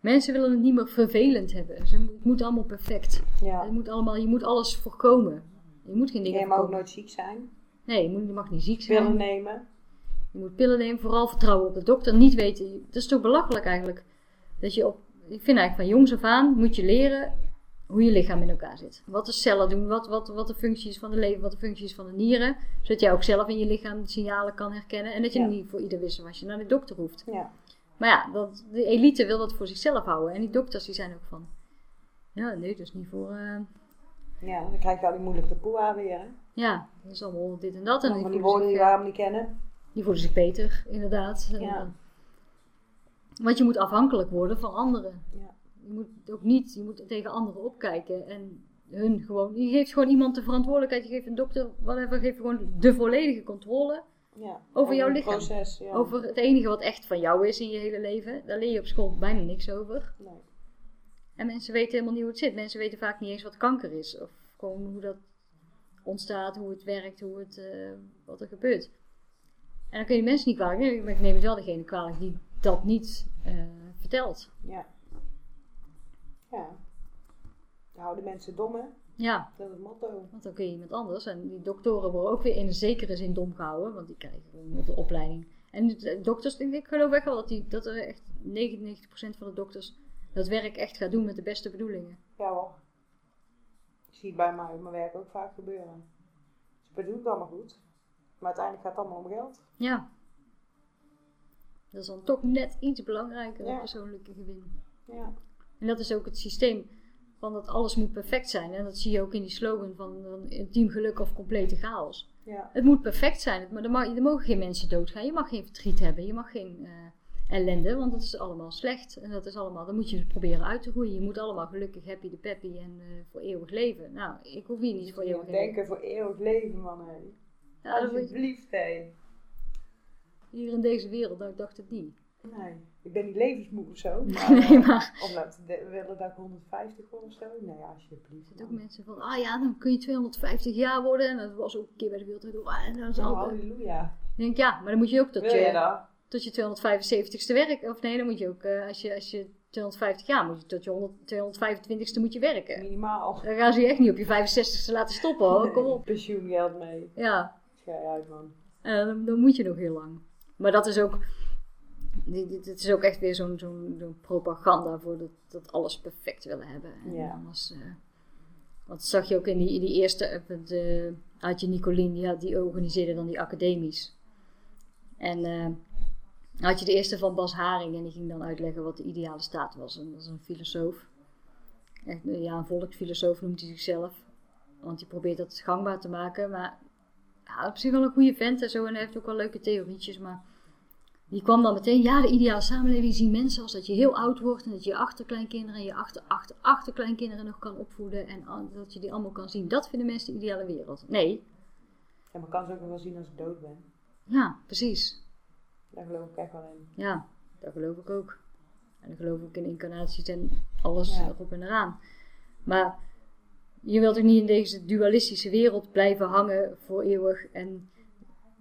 Mensen willen het niet meer vervelend hebben. Ze, het moet allemaal perfect. Ja. Het moet allemaal, je moet alles voorkomen. Je moet geen dingen Je mag ook nooit ziek zijn. Nee, je, moet, je mag niet ziek zijn. Pillen nemen. Je moet pillen nemen, vooral vertrouwen op de dokter. Niet weten, dat is toch belachelijk eigenlijk. Dat je op, ik vind eigenlijk van jongs af aan moet je leren hoe je lichaam in elkaar zit. Wat de cellen doen, wat, wat, wat de functie is van de lever, wat de functie is van de nieren. Zodat jij ook zelf in je lichaam signalen kan herkennen. En dat je Ja. niet voor ieder wisselwasje naar de dokter hoeft. Ja. Maar ja, dat, de elite wil dat voor zichzelf houden. En die dokters die zijn ook van, ja nee, dat is niet voor... eh, Ja, dan krijg je al die moeilijke poeha weer. Hè? ja, dat is allemaal dit en dat. En die voelen woorden die eh, we helemaal niet kennen. Die voelen zich beter, inderdaad. Ja. En, Want je moet afhankelijk worden van anderen. Ja. Je moet ook niet, je moet tegen anderen opkijken en hun gewoon. Je geeft gewoon iemand de verantwoordelijkheid. Je geeft een dokter, whatever, geef gewoon de volledige controle Ja. Over jouw lichaam. proces. Ja. over het enige wat echt van jou is in je hele leven. Daar leer je op school bijna niks over. Nee. En mensen weten helemaal niet hoe het zit. Mensen weten vaak niet eens wat kanker is. Of gewoon hoe dat ontstaat, hoe het werkt, hoe het, eh, wat er gebeurt. En dan kun je die mensen niet kwalijk nemen. Maar ik neem het wel degene kwalijk die dat niet eh, vertelt. Ja. Ja. Dan houden mensen dom, hè? Ja, Dat is het motto. want dan kun je iemand anders. En die doktoren worden ook weer in een zekere zin dom gehouden. Want die krijgen gewoon de opleiding. En de dokters, ik ik geloof echt wel dat, die, dat er echt 99% van de dokters dat werk echt gaat doen met de beste bedoelingen. Ja hoor. Ik zie het bij mij op mijn werk ook vaak gebeuren. Ze bedoelen het allemaal goed. Maar uiteindelijk gaat het allemaal om geld. Ja. Dat is dan toch net iets belangrijker dan Ja. persoonlijke gewin. Ja. En dat is ook het systeem van dat alles moet perfect zijn. En dat zie je ook in die slogan van, van intiem geluk of complete chaos. Ja. Het moet perfect zijn, maar er, mag, er mogen geen mensen doodgaan. Je mag geen verdriet hebben, je mag geen eh, ellende, want dat is allemaal slecht. En dat is allemaal, dan moet je proberen uit te groeien. Je moet allemaal gelukkig, happy de peppy en eh, voor eeuwig leven. Nou, ik hoef hier niet voor eeuwig leven. Denken voor eeuwig leven, man. Hé. Ja. Alsjeblieft, hé. Hier in deze wereld, nou, ik dacht het niet. Nee. Ik ben niet levensmoe of zo. Maar, Nee, maar- Of nou, te de- willen dat ik 150 word of zo? Nee, alsjeblieft. Er zijn ook mensen van, ah ja, dan kun je 250 jaar worden. En dat was ook een keer bij de Wereld En dat is Oh, altijd... halleluja. Ik denk, ja, maar dan moet je ook tot Wil je tot je 275ste werken. Of nee, dan moet je ook, eh, als, je, als je 250 jaar moet je tot je 100, 225ste moet je werken. Minimaal. Dan gaan ze je echt niet op je 65ste laten stoppen hoor, kom op. Pensioengeld mee. Ja, Schij uit, man. en dan, dan moet je nog heel lang. Maar dat is ook, dit, dit is ook echt weer zo'n propaganda voor dat, dat alles perfect willen hebben. En Ja. anders, eh, want dat zag je ook in die, die eerste, eh, de, Adje Nicolien, die, had, die organiseerde dan die academies. En eh, dan had je de eerste van Bas Haring en die ging dan uitleggen wat de ideale staat was. En dat is een filosoof. Echt, eh, ja, een volksfilosoof noemt hij zichzelf. Want die probeert dat gangbaar te maken. Maar ja, op zich wel een goede vent en zo. En hij heeft ook wel leuke theorietjes. Maar die kwam dan meteen. Ja, de ideale samenleving zien mensen als dat je heel oud wordt. En dat je je achterkleinkinderen en je achter, achter, achterkleinkinderen nog kan opvoeden. En dat je die allemaal kan zien. Dat vinden mensen de ideale wereld. Nee. Ja, maar kan ze ook nog wel zien als ik dood ben. Ja, precies. Daar geloof ik echt wel in. Ja, dat geloof ik ook. En dan geloof ik in incarnaties en alles Ja. erop en eraan. Maar je wilt ook niet in deze dualistische wereld blijven hangen voor eeuwig. En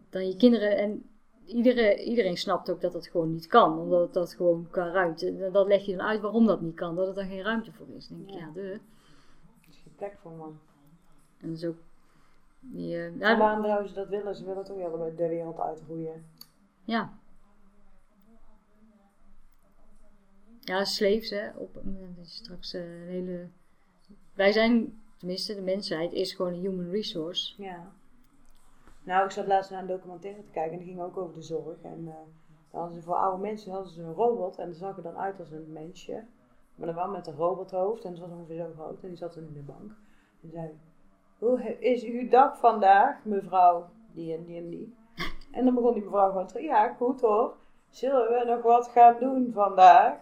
dan je kinderen. En iedereen, iedereen snapt ook dat dat gewoon niet kan. Omdat het dat gewoon qua ruimte. Dat leg je dan uit waarom dat niet kan. Dat het daar geen ruimte voor is. Dan denk ik, Ja. ja, de. Er is geen plek voor, man. En dat is ook. Die, eh, En ja, waarom zouden ze dat willen? Ze willen toch wel de wereld uitroeien. Ja. Ja, slaves, hè. Op, eh, straks eh, een hele... Wij zijn, tenminste de mensheid, is gewoon een human resource. Ja. Nou, ik zat laatst naar een documentaire te kijken en die ging ook over de zorg. En eh, dan hadden ze voor oude mensen hadden ze een robot en dat zag er dan uit als een mensje. Maar dan wel met een robothoofd en dat was ongeveer zo groot. En die zat dan in de bank. En zei, hoe is uw dag vandaag, mevrouw die en die en die? En dan begon die mevrouw gewoon te ja, goed hoor. Zullen we nog wat gaan doen vandaag?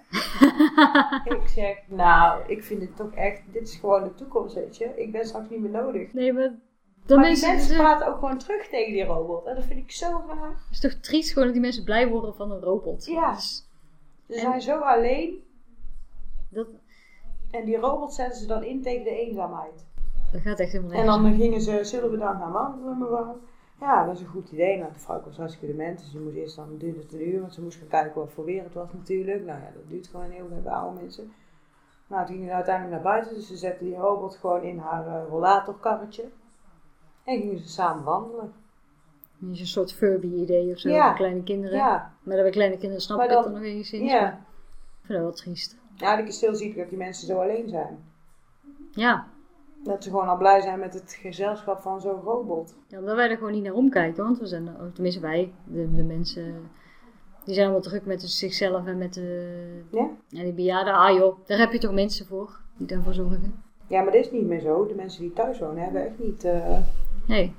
ik zeg, nou, ik vind het toch echt, dit is gewoon de toekomst, weet je. Ik ben straks niet meer nodig. Nee, maar... Dan Maar die mensen, mensen het praten ook gewoon terug tegen die robot. En dat vind ik zo raar. is toch triest gewoon dat die mensen blij worden van een robot. Ja. Dus Ze zijn zo alleen. dat, En die robot zetten ze dan in tegen de eenzaamheid. dat gaat echt helemaal En nergens. dan gingen ze, zullen we dan gaan wandelen? Ja, dat is een goed idee. Nou, de vrouw was hartstikke dement. Dus die moest eerst dan, duurde het een uur. Want ze moest gaan kijken wat voor weer het was natuurlijk. Nou ja, dat duurt gewoon heel veel bij oude mensen. Nou, toen gingen ze uiteindelijk naar buiten. Dus ze zetten die robot gewoon in haar eh, rollatorkarretje. En gingen ze samen wandelen. Het is een soort Furby-idee of zo Ja. voor kleine kinderen. Ja, Maar dat bij kleine kinderen snap Maar ik het dan- nog enigszins. ja. maar Ik vind dat wel triest. Eigenlijk is het heel ziek dat die mensen zo alleen zijn. Ja. Dat ze gewoon al blij zijn met het gezelschap van zo'n robot. Ja, omdat wij er gewoon niet naar omkijken, want we zijn, tenminste wij, de, de mensen, die zijn allemaal druk met zichzelf en met de, Ja? en die bejaarden. Ah joh, daar heb je toch mensen voor, die daarvoor zorgen. Ja, maar dat is niet meer zo. De mensen die thuis wonen hebben echt niet... eh, Nee.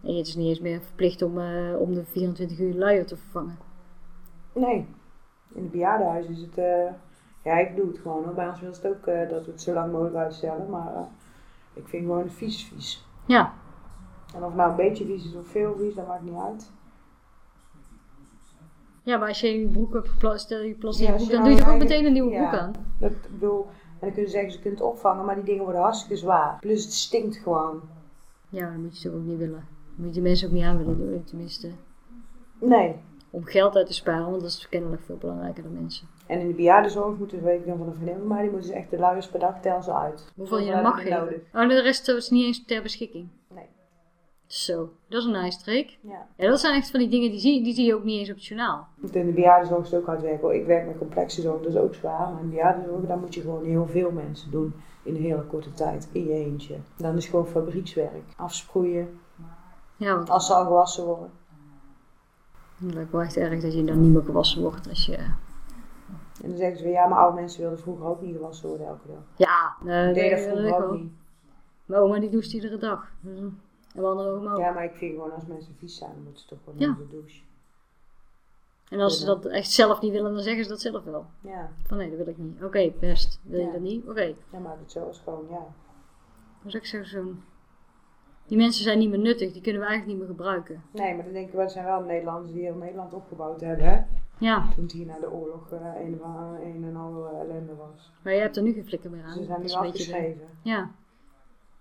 Nee, het is niet eens meer verplicht om, eh, om de 24 uur luier te vervangen. Nee. In het bejaardenhuis is het... eh, Ja, ik doe het gewoon. Hoor. Bij ons wil het ook eh, dat we het zo lang mogelijk uitstellen. Maar ik vind gewoon vies vies. Ja, En of nou een beetje vies is of veel vies, dat maakt niet uit. ja maar als je je broek hebt geplast, stel je plast in Ja, je als broek, je dan doe je toch ook meteen een nieuwe ja. broek aan. Dat, ik bedoel... En dan kunnen ze zeggen, ze kunnen het opvangen, maar die dingen worden hartstikke zwaar. Plus het stinkt gewoon. Ja, dan moet je toch ook niet willen. Dan moet je die mensen ook niet aan willen doen, tenminste. Nee. Om geld uit te sparen, want dat is kennelijk veel belangrijker dan mensen. En in de bejaardenzorg moeten, weet ik dan van een vriendin mij, die moeten ze echt de luiers per dag tellen ze uit. Hoeveel je mag geven. nodig? Oh, de rest is niet eens ter beschikking. Nee. Zo, dat is een nice streek. Ja. Ja, dat zijn echt van die dingen die zie, die zie je ook niet eens op het journaal. In de bejaardenzorg is het ook hard werken. Ik werk met complexe zorg, dat is ook zwaar. Maar in de bejaardenzorg, daar moet je gewoon heel veel mensen doen. In een hele korte tijd, in je eentje. Dan is gewoon fabriekswerk. Afsproeien, Ja, want als ze al gewassen worden. het lijkt wel echt erg dat je dan niet meer gewassen wordt als je... En dan zeggen ze weer, ja, maar oude mensen wilden vroeger ook niet gewassen worden elke dag. Ja, nee, dat dat vroeger ik ook wel. niet. Mijn oma die doucht iedere dag. Dus, En mijn andere oma ook. Ja, maar ik vind gewoon, als mensen vies zijn, dan moeten ze toch gewoon Ja. naar de douche. En als ze dat echt zelf niet willen, dan zeggen ze dat zelf wel. Ja, Van nee, dat wil ik niet. Oké, best. Wil je Ja. dat niet? Oké. dan maakt het zo gewoon, ja. Dus ik zeg zo'n... Die mensen zijn niet meer nuttig, die kunnen we eigenlijk niet meer gebruiken. Nee, maar dan denk ik, wel, zijn wel Nederlanders die heel Nederland opgebouwd hebben, hè. Ja, Toen het hier na de oorlog eh, een, en- een en al eh, ellende was. maar je hebt er nu geen flikker meer aan. Ze zijn Dat nu afgeschreven. Ja.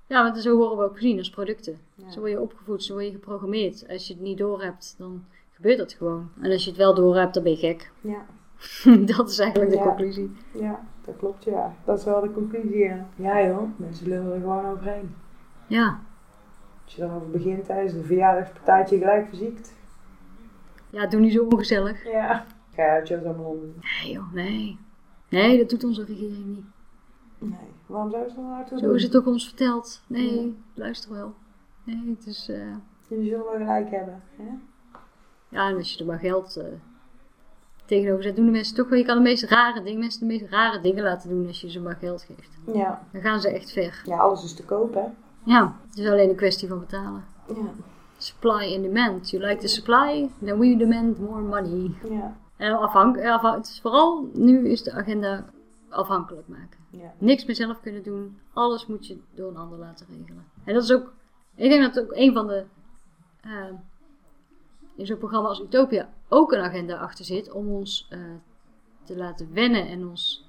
Ja, want zo worden we ook gezien als producten. Ja. Zo word je opgevoed, zo word je geprogrammeerd. Als je het niet doorhebt, dan gebeurt dat gewoon. En als je het wel doorhebt, dan ben je gek. Ja. dat is eigenlijk de Ja. conclusie. ja, dat klopt ja. Dat is wel de conclusie. Ja, ja joh, mensen lullen er gewoon overheen. Ja. Als je erover begint tijdens de verjaardagspartijtje gelijk verziekt. Ja, doe niet zo ongezellig. Ja. Ga je uit je allemaal om. Nee joh, nee. Nee, dat doet onze regering niet. Nee, waarom zou ze dat nou toe Zo doen? is het ook ons verteld. Nee, Ja. luister wel. Nee, het is... eh, Jullie zullen wel gelijk hebben. Hè? Ja, en als je er maar geld eh, tegenover zet, doen de mensen toch wel... Je kan de meest rare dingen, mensen de meest rare dingen laten doen als je ze maar geld geeft. Ja. Dan gaan ze echt ver. ja, alles is te koop hè. Ja, het is alleen een kwestie van betalen. Ja. Supply and demand. You like the supply, then we demand more money. Ja. En afhank, ja, afhan- het is vooral, nu is de agenda afhankelijk maken. Ja. Niks meer zelf kunnen doen. Alles moet je door een ander laten regelen. En dat is ook, ik denk dat ook een van de, eh, in zo'n programma als Utopia ook een agenda achter zit om ons eh, te laten wennen en ons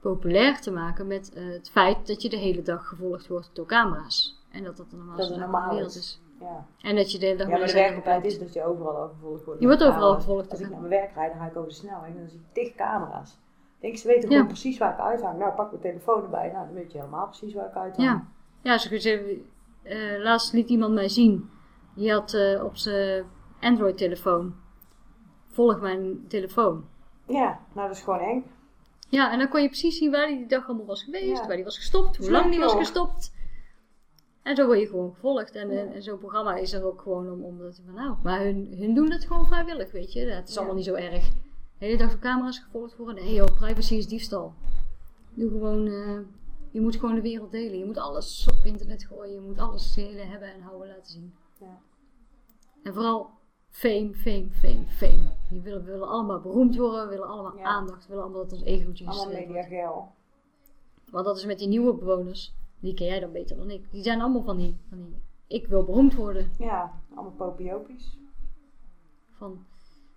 populair te maken met eh, het feit dat je de hele dag gevolgd wordt door camera's. En dat dat de normaalste Dat normaal wereld is. is. Ja. En dat je de hele dag ja, maar de werkelijkheid is dat je overal al gevolgd wordt. Je wordt overal gevolgd, Als ik naar mijn werk rijd, dan ga ik over de snelweg en dan zie ik tig camera's. Ik denk, ze weten Ja. gewoon precies waar ik uithang. Nou, pak mijn telefoon erbij. Nou, dan weet je helemaal precies waar ik uithang. Ja, ja ze, eh, laatst liet iemand mij zien. Die had op zijn Android-telefoon. Volg mijn telefoon. Ja, nou dat is gewoon eng. Ja, en dan kon je precies zien waar hij die dag allemaal was geweest. Ja. Waar hij was gestopt. Hoe lang die was gestopt. En zo word je gewoon gevolgd. En, Ja. en, zo'n programma is er ook gewoon om, omdat van nou. Maar hun, hun doen het gewoon vrijwillig, weet je. Het is Ja. allemaal niet zo erg. De hele dag door camera's gevolgd worden. Nee joh, privacy is diefstal. Doe gewoon, eh, je moet gewoon de wereld delen. Je moet alles op internet gooien. Je moet alles delen, hebben en houden laten zien. Ja. En vooral fame, fame, fame, fame. We willen, willen allemaal beroemd worden. We willen allemaal Ja. aandacht. We willen allemaal dat ons egootje Allemaal gestreeld wordt. mediagel. Want dat is met die nieuwe bewoners. Die ken jij dan beter dan ik. Die zijn allemaal van die, van die ik wil beroemd worden. Ja, allemaal popiopies. Van,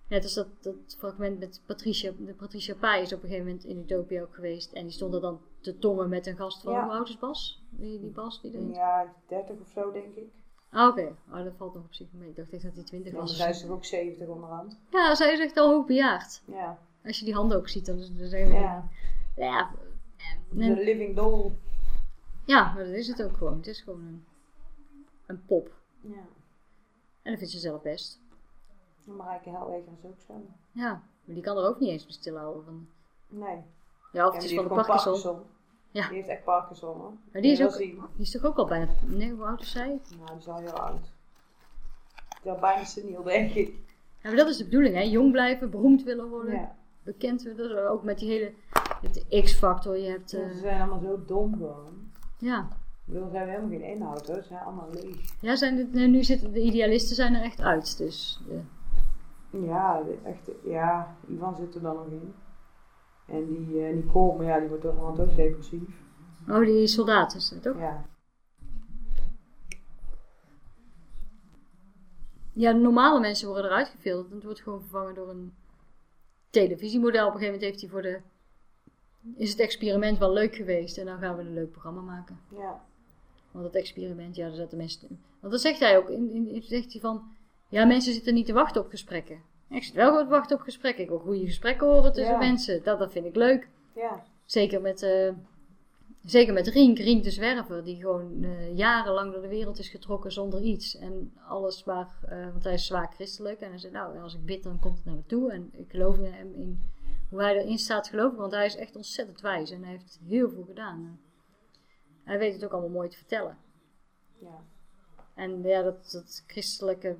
net als dat, dat fragment met Patricia. De Patricia Pai is op een gegeven moment in Utopia ook geweest. En die stond er dan te tongen met een gast van, Ja. hoe oud is Bas? Die, die Bas die erin. Ja, 30 of zo denk ik. Ah, oké. Oh, dat valt nog op zich mee. Ik dacht echt dat hij 20 Ja, dan was. zijn ze toch ook 70 onderhand. Ja, zij is echt al hoogbejaard. Ja. Als je die handen ook ziet, dan, dan zeggen we... Ja. Ja, De en- living doll. ja, maar dat is het ook gewoon. Het is gewoon een, een pop. Ja. En dat vindt ze zelf best. Marijke Helweger is ook zo. Ja, maar die kan er ook niet eens meer stilhouden. Van, Nee. ja, of het is van de gewoon Parkinson. Ja. Die heeft echt Parkinson hoor. Maar die is ook, die is toch ook al bijna... Nee, hoe oud is zij? Nou, die is al heel oud. Die is al bijna seniel denk ik. Ja, maar dat is de bedoeling, hè. Jong blijven, beroemd willen worden. Ja. Bekend willen. Ook met die hele... Je hebt de X-factor, je hebt... Ja, eh, Ze zijn allemaal zo dom gewoon. ja. Ik bedoel, ze hebben helemaal geen inhoud hoor. Ze zijn allemaal leeg. Ja, zijn nu zitten de idealisten zijn er echt uit. Dus eh, Ja, echt, ja, Ivan zit er dan nog in. En die eh Nicole, maar ja, die wordt toch want ook depressief. oh, die soldaten is dat ook? Ja. Ja, normale mensen worden eruit gefilterd. Het wordt gewoon vervangen door een televisiemodel. Op een gegeven moment heeft hij voor de... Is het experiment wel leuk geweest en dan gaan we een leuk programma maken. Ja. Want het experiment, ja, daar zetten mensen. Want dat zegt hij ook. In, in- zegt hij van, ja, mensen zitten niet te wachten op gesprekken. Ik zit wel te wachten op gesprekken. Ik wil goede gesprekken horen tussen Ja. mensen. Dat, dat vind ik leuk. Ja. Zeker met, eh, zeker met Rink, Rink de Zwerver, die gewoon eh, jarenlang door de wereld is getrokken zonder iets. En alles waar, eh, want hij is zwaar christelijk. En hij zei, nou, als ik bid, dan komt het naar me toe. En ik geloof in hem, in hoe hij erin staat, geloof ik. Want hij is echt ontzettend wijs en hij heeft heel veel gedaan. Hij weet het ook allemaal mooi te vertellen. Ja. En ja, dat, dat christelijke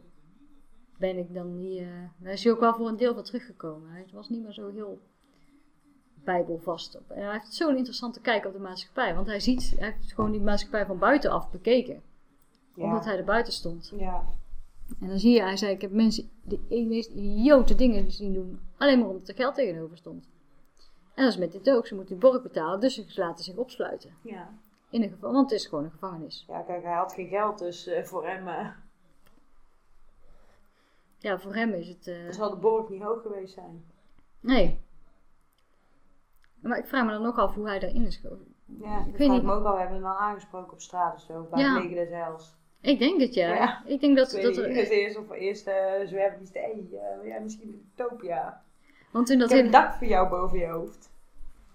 ben ik dan niet. eh daar is hij ook wel voor een deel van teruggekomen. Hij was niet meer zo heel bijbelvast op. En hij heeft zo'n interessante kijk op de maatschappij. Want hij ziet, hij heeft gewoon die maatschappij van buitenaf bekeken. Ja. Omdat hij er buiten stond. Ja. En dan zie je, hij zei, ik heb mensen de meest idiote dingen zien doen. Alleen maar omdat er geld tegenover stond. En dat is met dit ook. Ze moeten die borg betalen, dus ze laten zich opsluiten. Ja. In een geval, want het is gewoon een gevangenis. Ja, kijk, hij had geen geld, dus eh, voor hem eh, Ja, voor hem is het... eh, zal de borg niet hoog geweest zijn. Nee. Maar ik vraag me dan nog af hoe hij daarin is gekomen. Ja, ik weet niet. me ook al, hebben hem al aangesproken op straat of zo. Bij Ja. het leger des Heils. Ik denk het ja. Ja. Ik denk dat, Ik dat er, het eerst of eerst uh, zwerven die hey, uh, ja, misschien Utopia. want toen dat Ik heb hele, een dak voor jou boven je hoofd.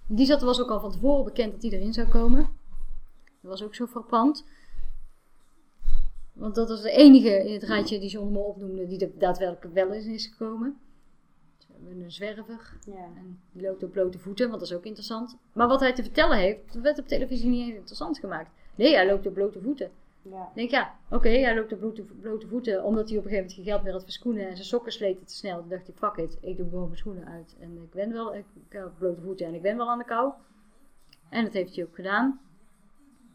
die zat was ook al van tevoren bekend dat hij erin zou komen. Dat was ook zo frappant. Want dat was de enige in het rijtje die ze onder me opnoemde die er daadwerkelijk wel eens is gekomen. Dus we hebben een zwerver. Ja. En die loopt op blote voeten, want dat is ook interessant. Maar wat hij te vertellen heeft, dat werd op televisie niet eens interessant gemaakt. Nee, hij loopt op blote voeten. Ja. Ik denk, ja, oké, hij loopt op blote, blote voeten omdat hij op een gegeven moment geen geld meer had voor schoenen en zijn sokken sleten te snel. Toen dacht hij, fuck it, ik doe gewoon mijn schoenen uit. En ik ben wel, ik ga op blote voeten en ik ben wel aan de kou. En dat heeft hij ook gedaan.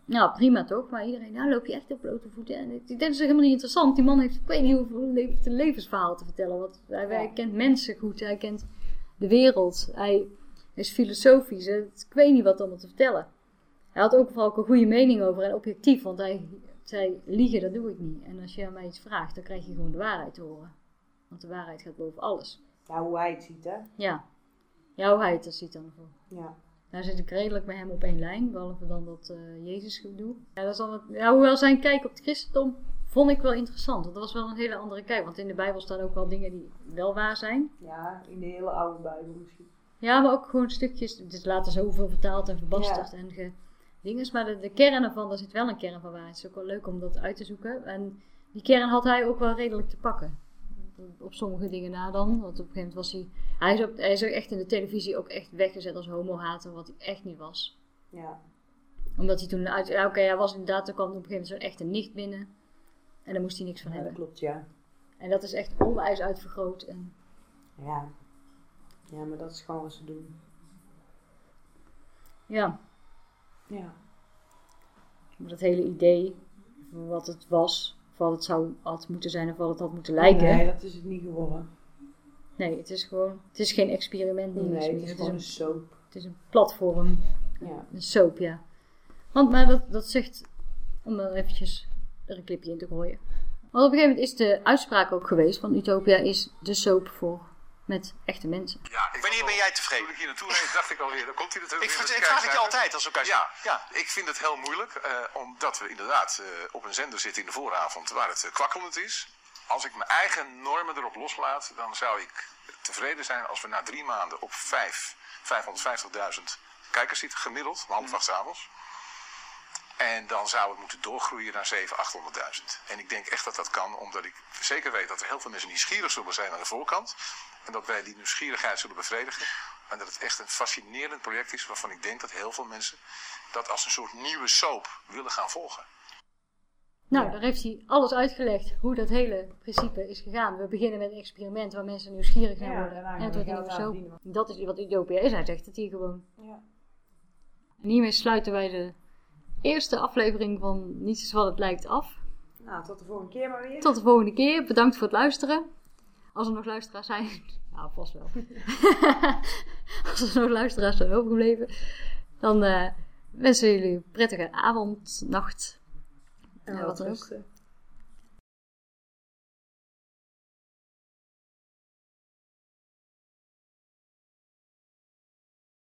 Nou, prima toch? Maar iedereen, nou loop je echt op blote voeten. En ik denk, dat is helemaal niet interessant. Die man heeft, ik weet niet hoeveel le- levensverhaal te vertellen. Want hij, hij kent mensen goed, hij kent de wereld. Hij is filosofisch. hè. Ik weet niet wat allemaal te vertellen. Hij had ook vooral ook een goede mening over en objectief. Want hij zei, liegen, dat doe ik niet. En als je aan mij iets vraagt, dan krijg je gewoon de waarheid te horen. Want de waarheid gaat boven alles. ja, hoe hij het ziet, hè. Ja. Ja, hoe hij het er ziet dan. Ja. Daar zit ik redelijk met hem op één lijn, behalve dan dat eh Jezus gedoe. Ja, dat is dan het, ja, hoewel zijn kijk op het christendom vond ik wel interessant. Dat was wel een hele andere kijk. Want in de Bijbel staan ook wel dingen die wel waar zijn. ja, in de hele oude Bijbel misschien. Ja, maar ook gewoon stukjes. Het is later zoveel vertaald en verbasterd en ge, dinges. Maar de, de kern ervan, daar zit wel een kern van waarheid. Het is ook wel leuk om dat uit te zoeken. En die kern had hij ook wel redelijk te pakken. Op sommige dingen na dan. Want op een gegeven moment was hij... Hij is, ook, hij is ook echt in de televisie ook echt weggezet als homohater. Wat hij echt niet was. Ja. Omdat hij toen uit... Ja, oké, hij was inderdaad... Er kwam op een gegeven moment zo'n echte nicht binnen. En daar moest hij niks van ja, dat hebben. klopt, ja. En dat is echt onwijs uitvergroot. En Ja. Ja, maar dat is gewoon wat ze doen. ja, Ja. Maar dat hele idee van wat het was, of wat het zou had moeten zijn of wat het had moeten lijken. Nee, Nee, dat is het niet geworden. het is gewoon, het is geen experiment niet Nee, het is Het is, gewoon een, een soap. het is een platform, Ja. een soap, ja. Want, maar dat, dat zegt, om er eventjes er een clipje in te gooien. Want op een gegeven moment is de uitspraak ook geweest van Utopia is de soap voor met echte mensen. Ja, Wanneer ben jij tevreden? Toen ik hier naartoe reed, dacht ik alweer, dan komt hij natuurlijk Ik, weer ik vraag het je altijd als ik uit Ja, ja. ik vind het heel moeilijk, eh, omdat we inderdaad eh, op een zender zitten in de vooravond waar het eh, kwakkelend is. Als ik mijn eigen normen erop loslaat, dan zou ik tevreden zijn als we na drie maanden op vijf, 550.000 kijkers zitten, gemiddeld, om half acht 's avonds. En dan zou het moeten doorgroeien naar 700.000, 800.000. En ik denk echt dat dat kan, omdat ik zeker weet dat er heel veel mensen nieuwsgierig zullen zijn aan de voorkant. En dat wij die nieuwsgierigheid zullen bevredigen. En dat het echt een fascinerend project is waarvan ik denk dat heel veel mensen dat als een soort nieuwe soap willen gaan volgen. Nou, daar heeft hij alles uitgelegd hoe dat hele principe is gegaan. We beginnen met een experiment waar mensen nieuwsgierig naar Ja, worden. En gaan het we wordt een geld nieuwe soap. Dat is wat Utopia is. Hij zegt het hier gewoon. Ja. En hiermee sluiten wij de eerste aflevering van Niets is wat het lijkt af. Nou, tot de volgende keer maar weer. Tot de volgende keer. Bedankt voor het luisteren. Als er nog luisteraars zijn. Nou, vast wel. Als er nog luisteraars zijn overgebleven. Dan eh, wensen we jullie een prettige avond, nacht. En wat dan ook.